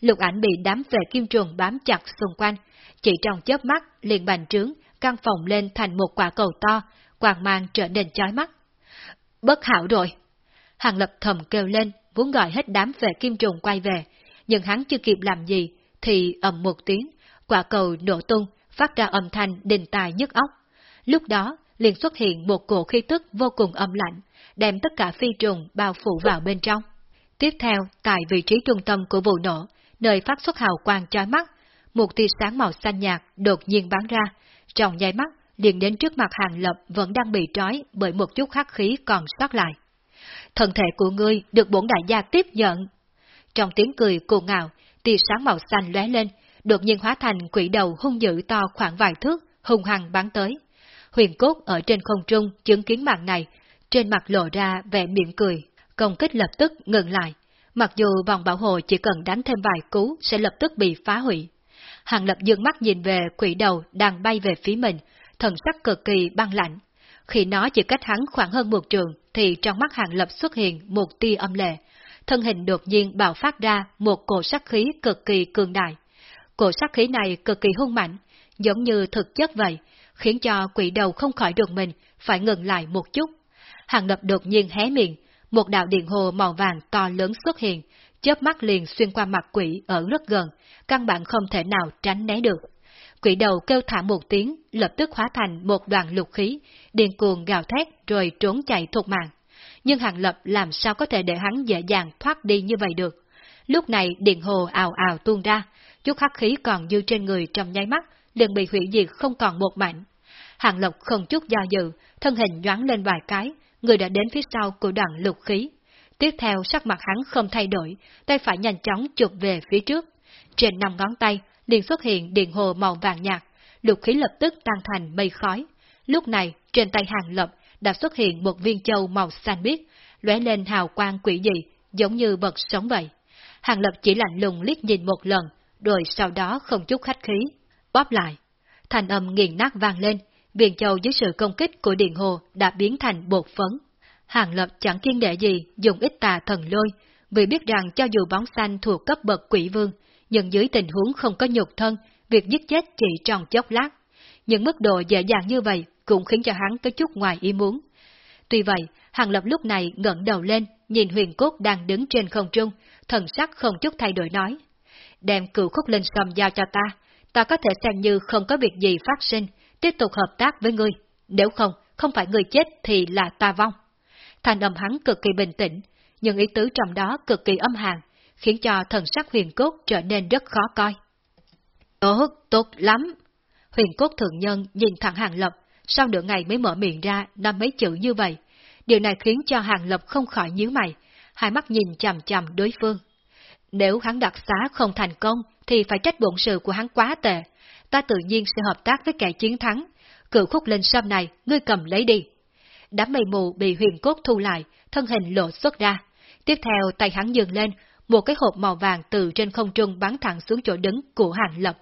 Lục ảnh bị đám về kim trùng bám chặt xung quanh, chỉ trong chớp mắt liền bành trướng, căn phòng lên thành một quả cầu to, quàng mang trở nên chói mắt. Bất hảo rồi! Hàng lập thầm kêu lên, muốn gọi hết đám về kim trùng quay về, nhưng hắn chưa kịp làm gì, thì ầm một tiếng, quả cầu nổ tung, phát ra âm thanh đình tài nhức óc. Lúc đó, liền xuất hiện một cổ khí tức vô cùng âm lạnh, đem tất cả phi trùng bao phủ vào bên trong. Tiếp theo, tại vị trí trung tâm của vụ nổ, nơi phát xuất hào quang chói mắt, một tia sáng màu xanh nhạt đột nhiên bắn ra, trong nháy mắt liền đến trước mặt hàng lập vẫn đang bị trói bởi một chút khắc khí còn sót lại. Thân thể của ngươi được bổn đại gia tiếp nhận. Trong tiếng cười cuồng ngạo, tia sáng màu xanh lóe lên, đột nhiên hóa thành quỷ đầu hung dữ to khoảng vài thước, hung hăng bắn tới. Huyền cốt ở trên không trung chứng kiến màn này, trên mặt lộ ra vẻ miệng cười, công kích lập tức ngừng lại. Mặc dù vòng bảo hộ chỉ cần đánh thêm vài cú sẽ lập tức bị phá hủy. Hàng lập dương mắt nhìn về quỷ đầu đang bay về phía mình, thần sắc cực kỳ băng lạnh. Khi nó chỉ cách hắn khoảng hơn một trường, thì trong mắt hàng lập xuất hiện một tia âm lệ. Thân hình đột nhiên bạo phát ra một cổ sắc khí cực kỳ cường đại. Cổ sắc khí này cực kỳ hung mạnh, giống như thực chất vậy, khiến cho quỷ đầu không khỏi được mình, phải ngừng lại một chút. Hàng lập đột nhiên hé miệng, một đạo điện hồ màu vàng to lớn xuất hiện, chớp mắt liền xuyên qua mặt quỷ ở rất gần, căn bản không thể nào tránh né được. Quỷ đầu kêu thả một tiếng, lập tức hóa thành một đoàn lục khí, điên cuồng gào thét rồi trốn chạy thục mạng. Nhưng Hàng Lập làm sao có thể để hắn dễ dàng thoát đi như vậy được. Lúc này điện hồ ào ào tuôn ra, chút hắc khí còn dư trên người trong nháy mắt, liền bị hủy diệt không còn một mảnh. Hàng Lộc không chút do dự, thân hình nhoáng lên vài cái, người đã đến phía sau của đoàn lục khí. Tiếp theo sắc mặt hắn không thay đổi, tay phải nhanh chóng chụp về phía trước. Trên năm ngón tay liền xuất hiện điện hồ màu vàng nhạt, lục khí lập tức tan thành mây khói. Lúc này, trên tay hàng lập đã xuất hiện một viên châu màu xanh biếc, lóe lên hào quang quỷ dị, giống như vật sống vậy. Hàng lập chỉ lạnh lùng liếc nhìn một lần, rồi sau đó không chút khách khí, bóp lại. Thành âm nghiền nát vang lên, Viện châu dưới sự công kích của điện hồ đã biến thành bột phấn. Hàng lập chẳng kiên đệ gì dùng ít tà thần lôi, vì biết rằng cho dù bóng xanh thuộc cấp bậc quỷ vương, nhưng dưới tình huống không có nhục thân, việc giết chết chỉ trong chốc lát. những mức độ dễ dàng như vậy cũng khiến cho hắn có chút ngoài ý muốn. Tuy vậy, Hàng Lập lúc này ngẩng đầu lên, nhìn huyền cốt đang đứng trên không trung, thần sắc không chút thay đổi nói. Đem cựu khúc linh sầm giao cho ta, ta có thể xem như không có việc gì phát sinh, tiếp tục hợp tác với ngươi. Nếu không, không phải ngươi chết thì là ta vong. Thành âm hắn cực kỳ bình tĩnh, nhưng ý tứ trong đó cực kỳ âm hàn, khiến cho thần sắc huyền cốt trở nên rất khó coi. Tốt, tốt lắm. Huyền cốt thượng nhân nhìn thẳng Hàng Lập, sau nửa ngày mới mở miệng ra năm mấy chữ như vậy. Điều này khiến cho Hàng Lập không khỏi nhíu mày, hai mắt nhìn chằm chằm đối phương. Nếu hắn đặc xá không thành công, thì phải trách bổn sự của hắn quá tệ. Ta tự nhiên sẽ hợp tác với kẻ chiến thắng. Cựu khúc linh sâm này, ngươi cầm lấy đi. Đám mây mù bị huyền cốt thu lại, thân hình lộ xuất ra. Tiếp theo tay hắn dừng lên, một cái hộp màu vàng từ trên không trung bắn thẳng xuống chỗ đứng của hàng lập.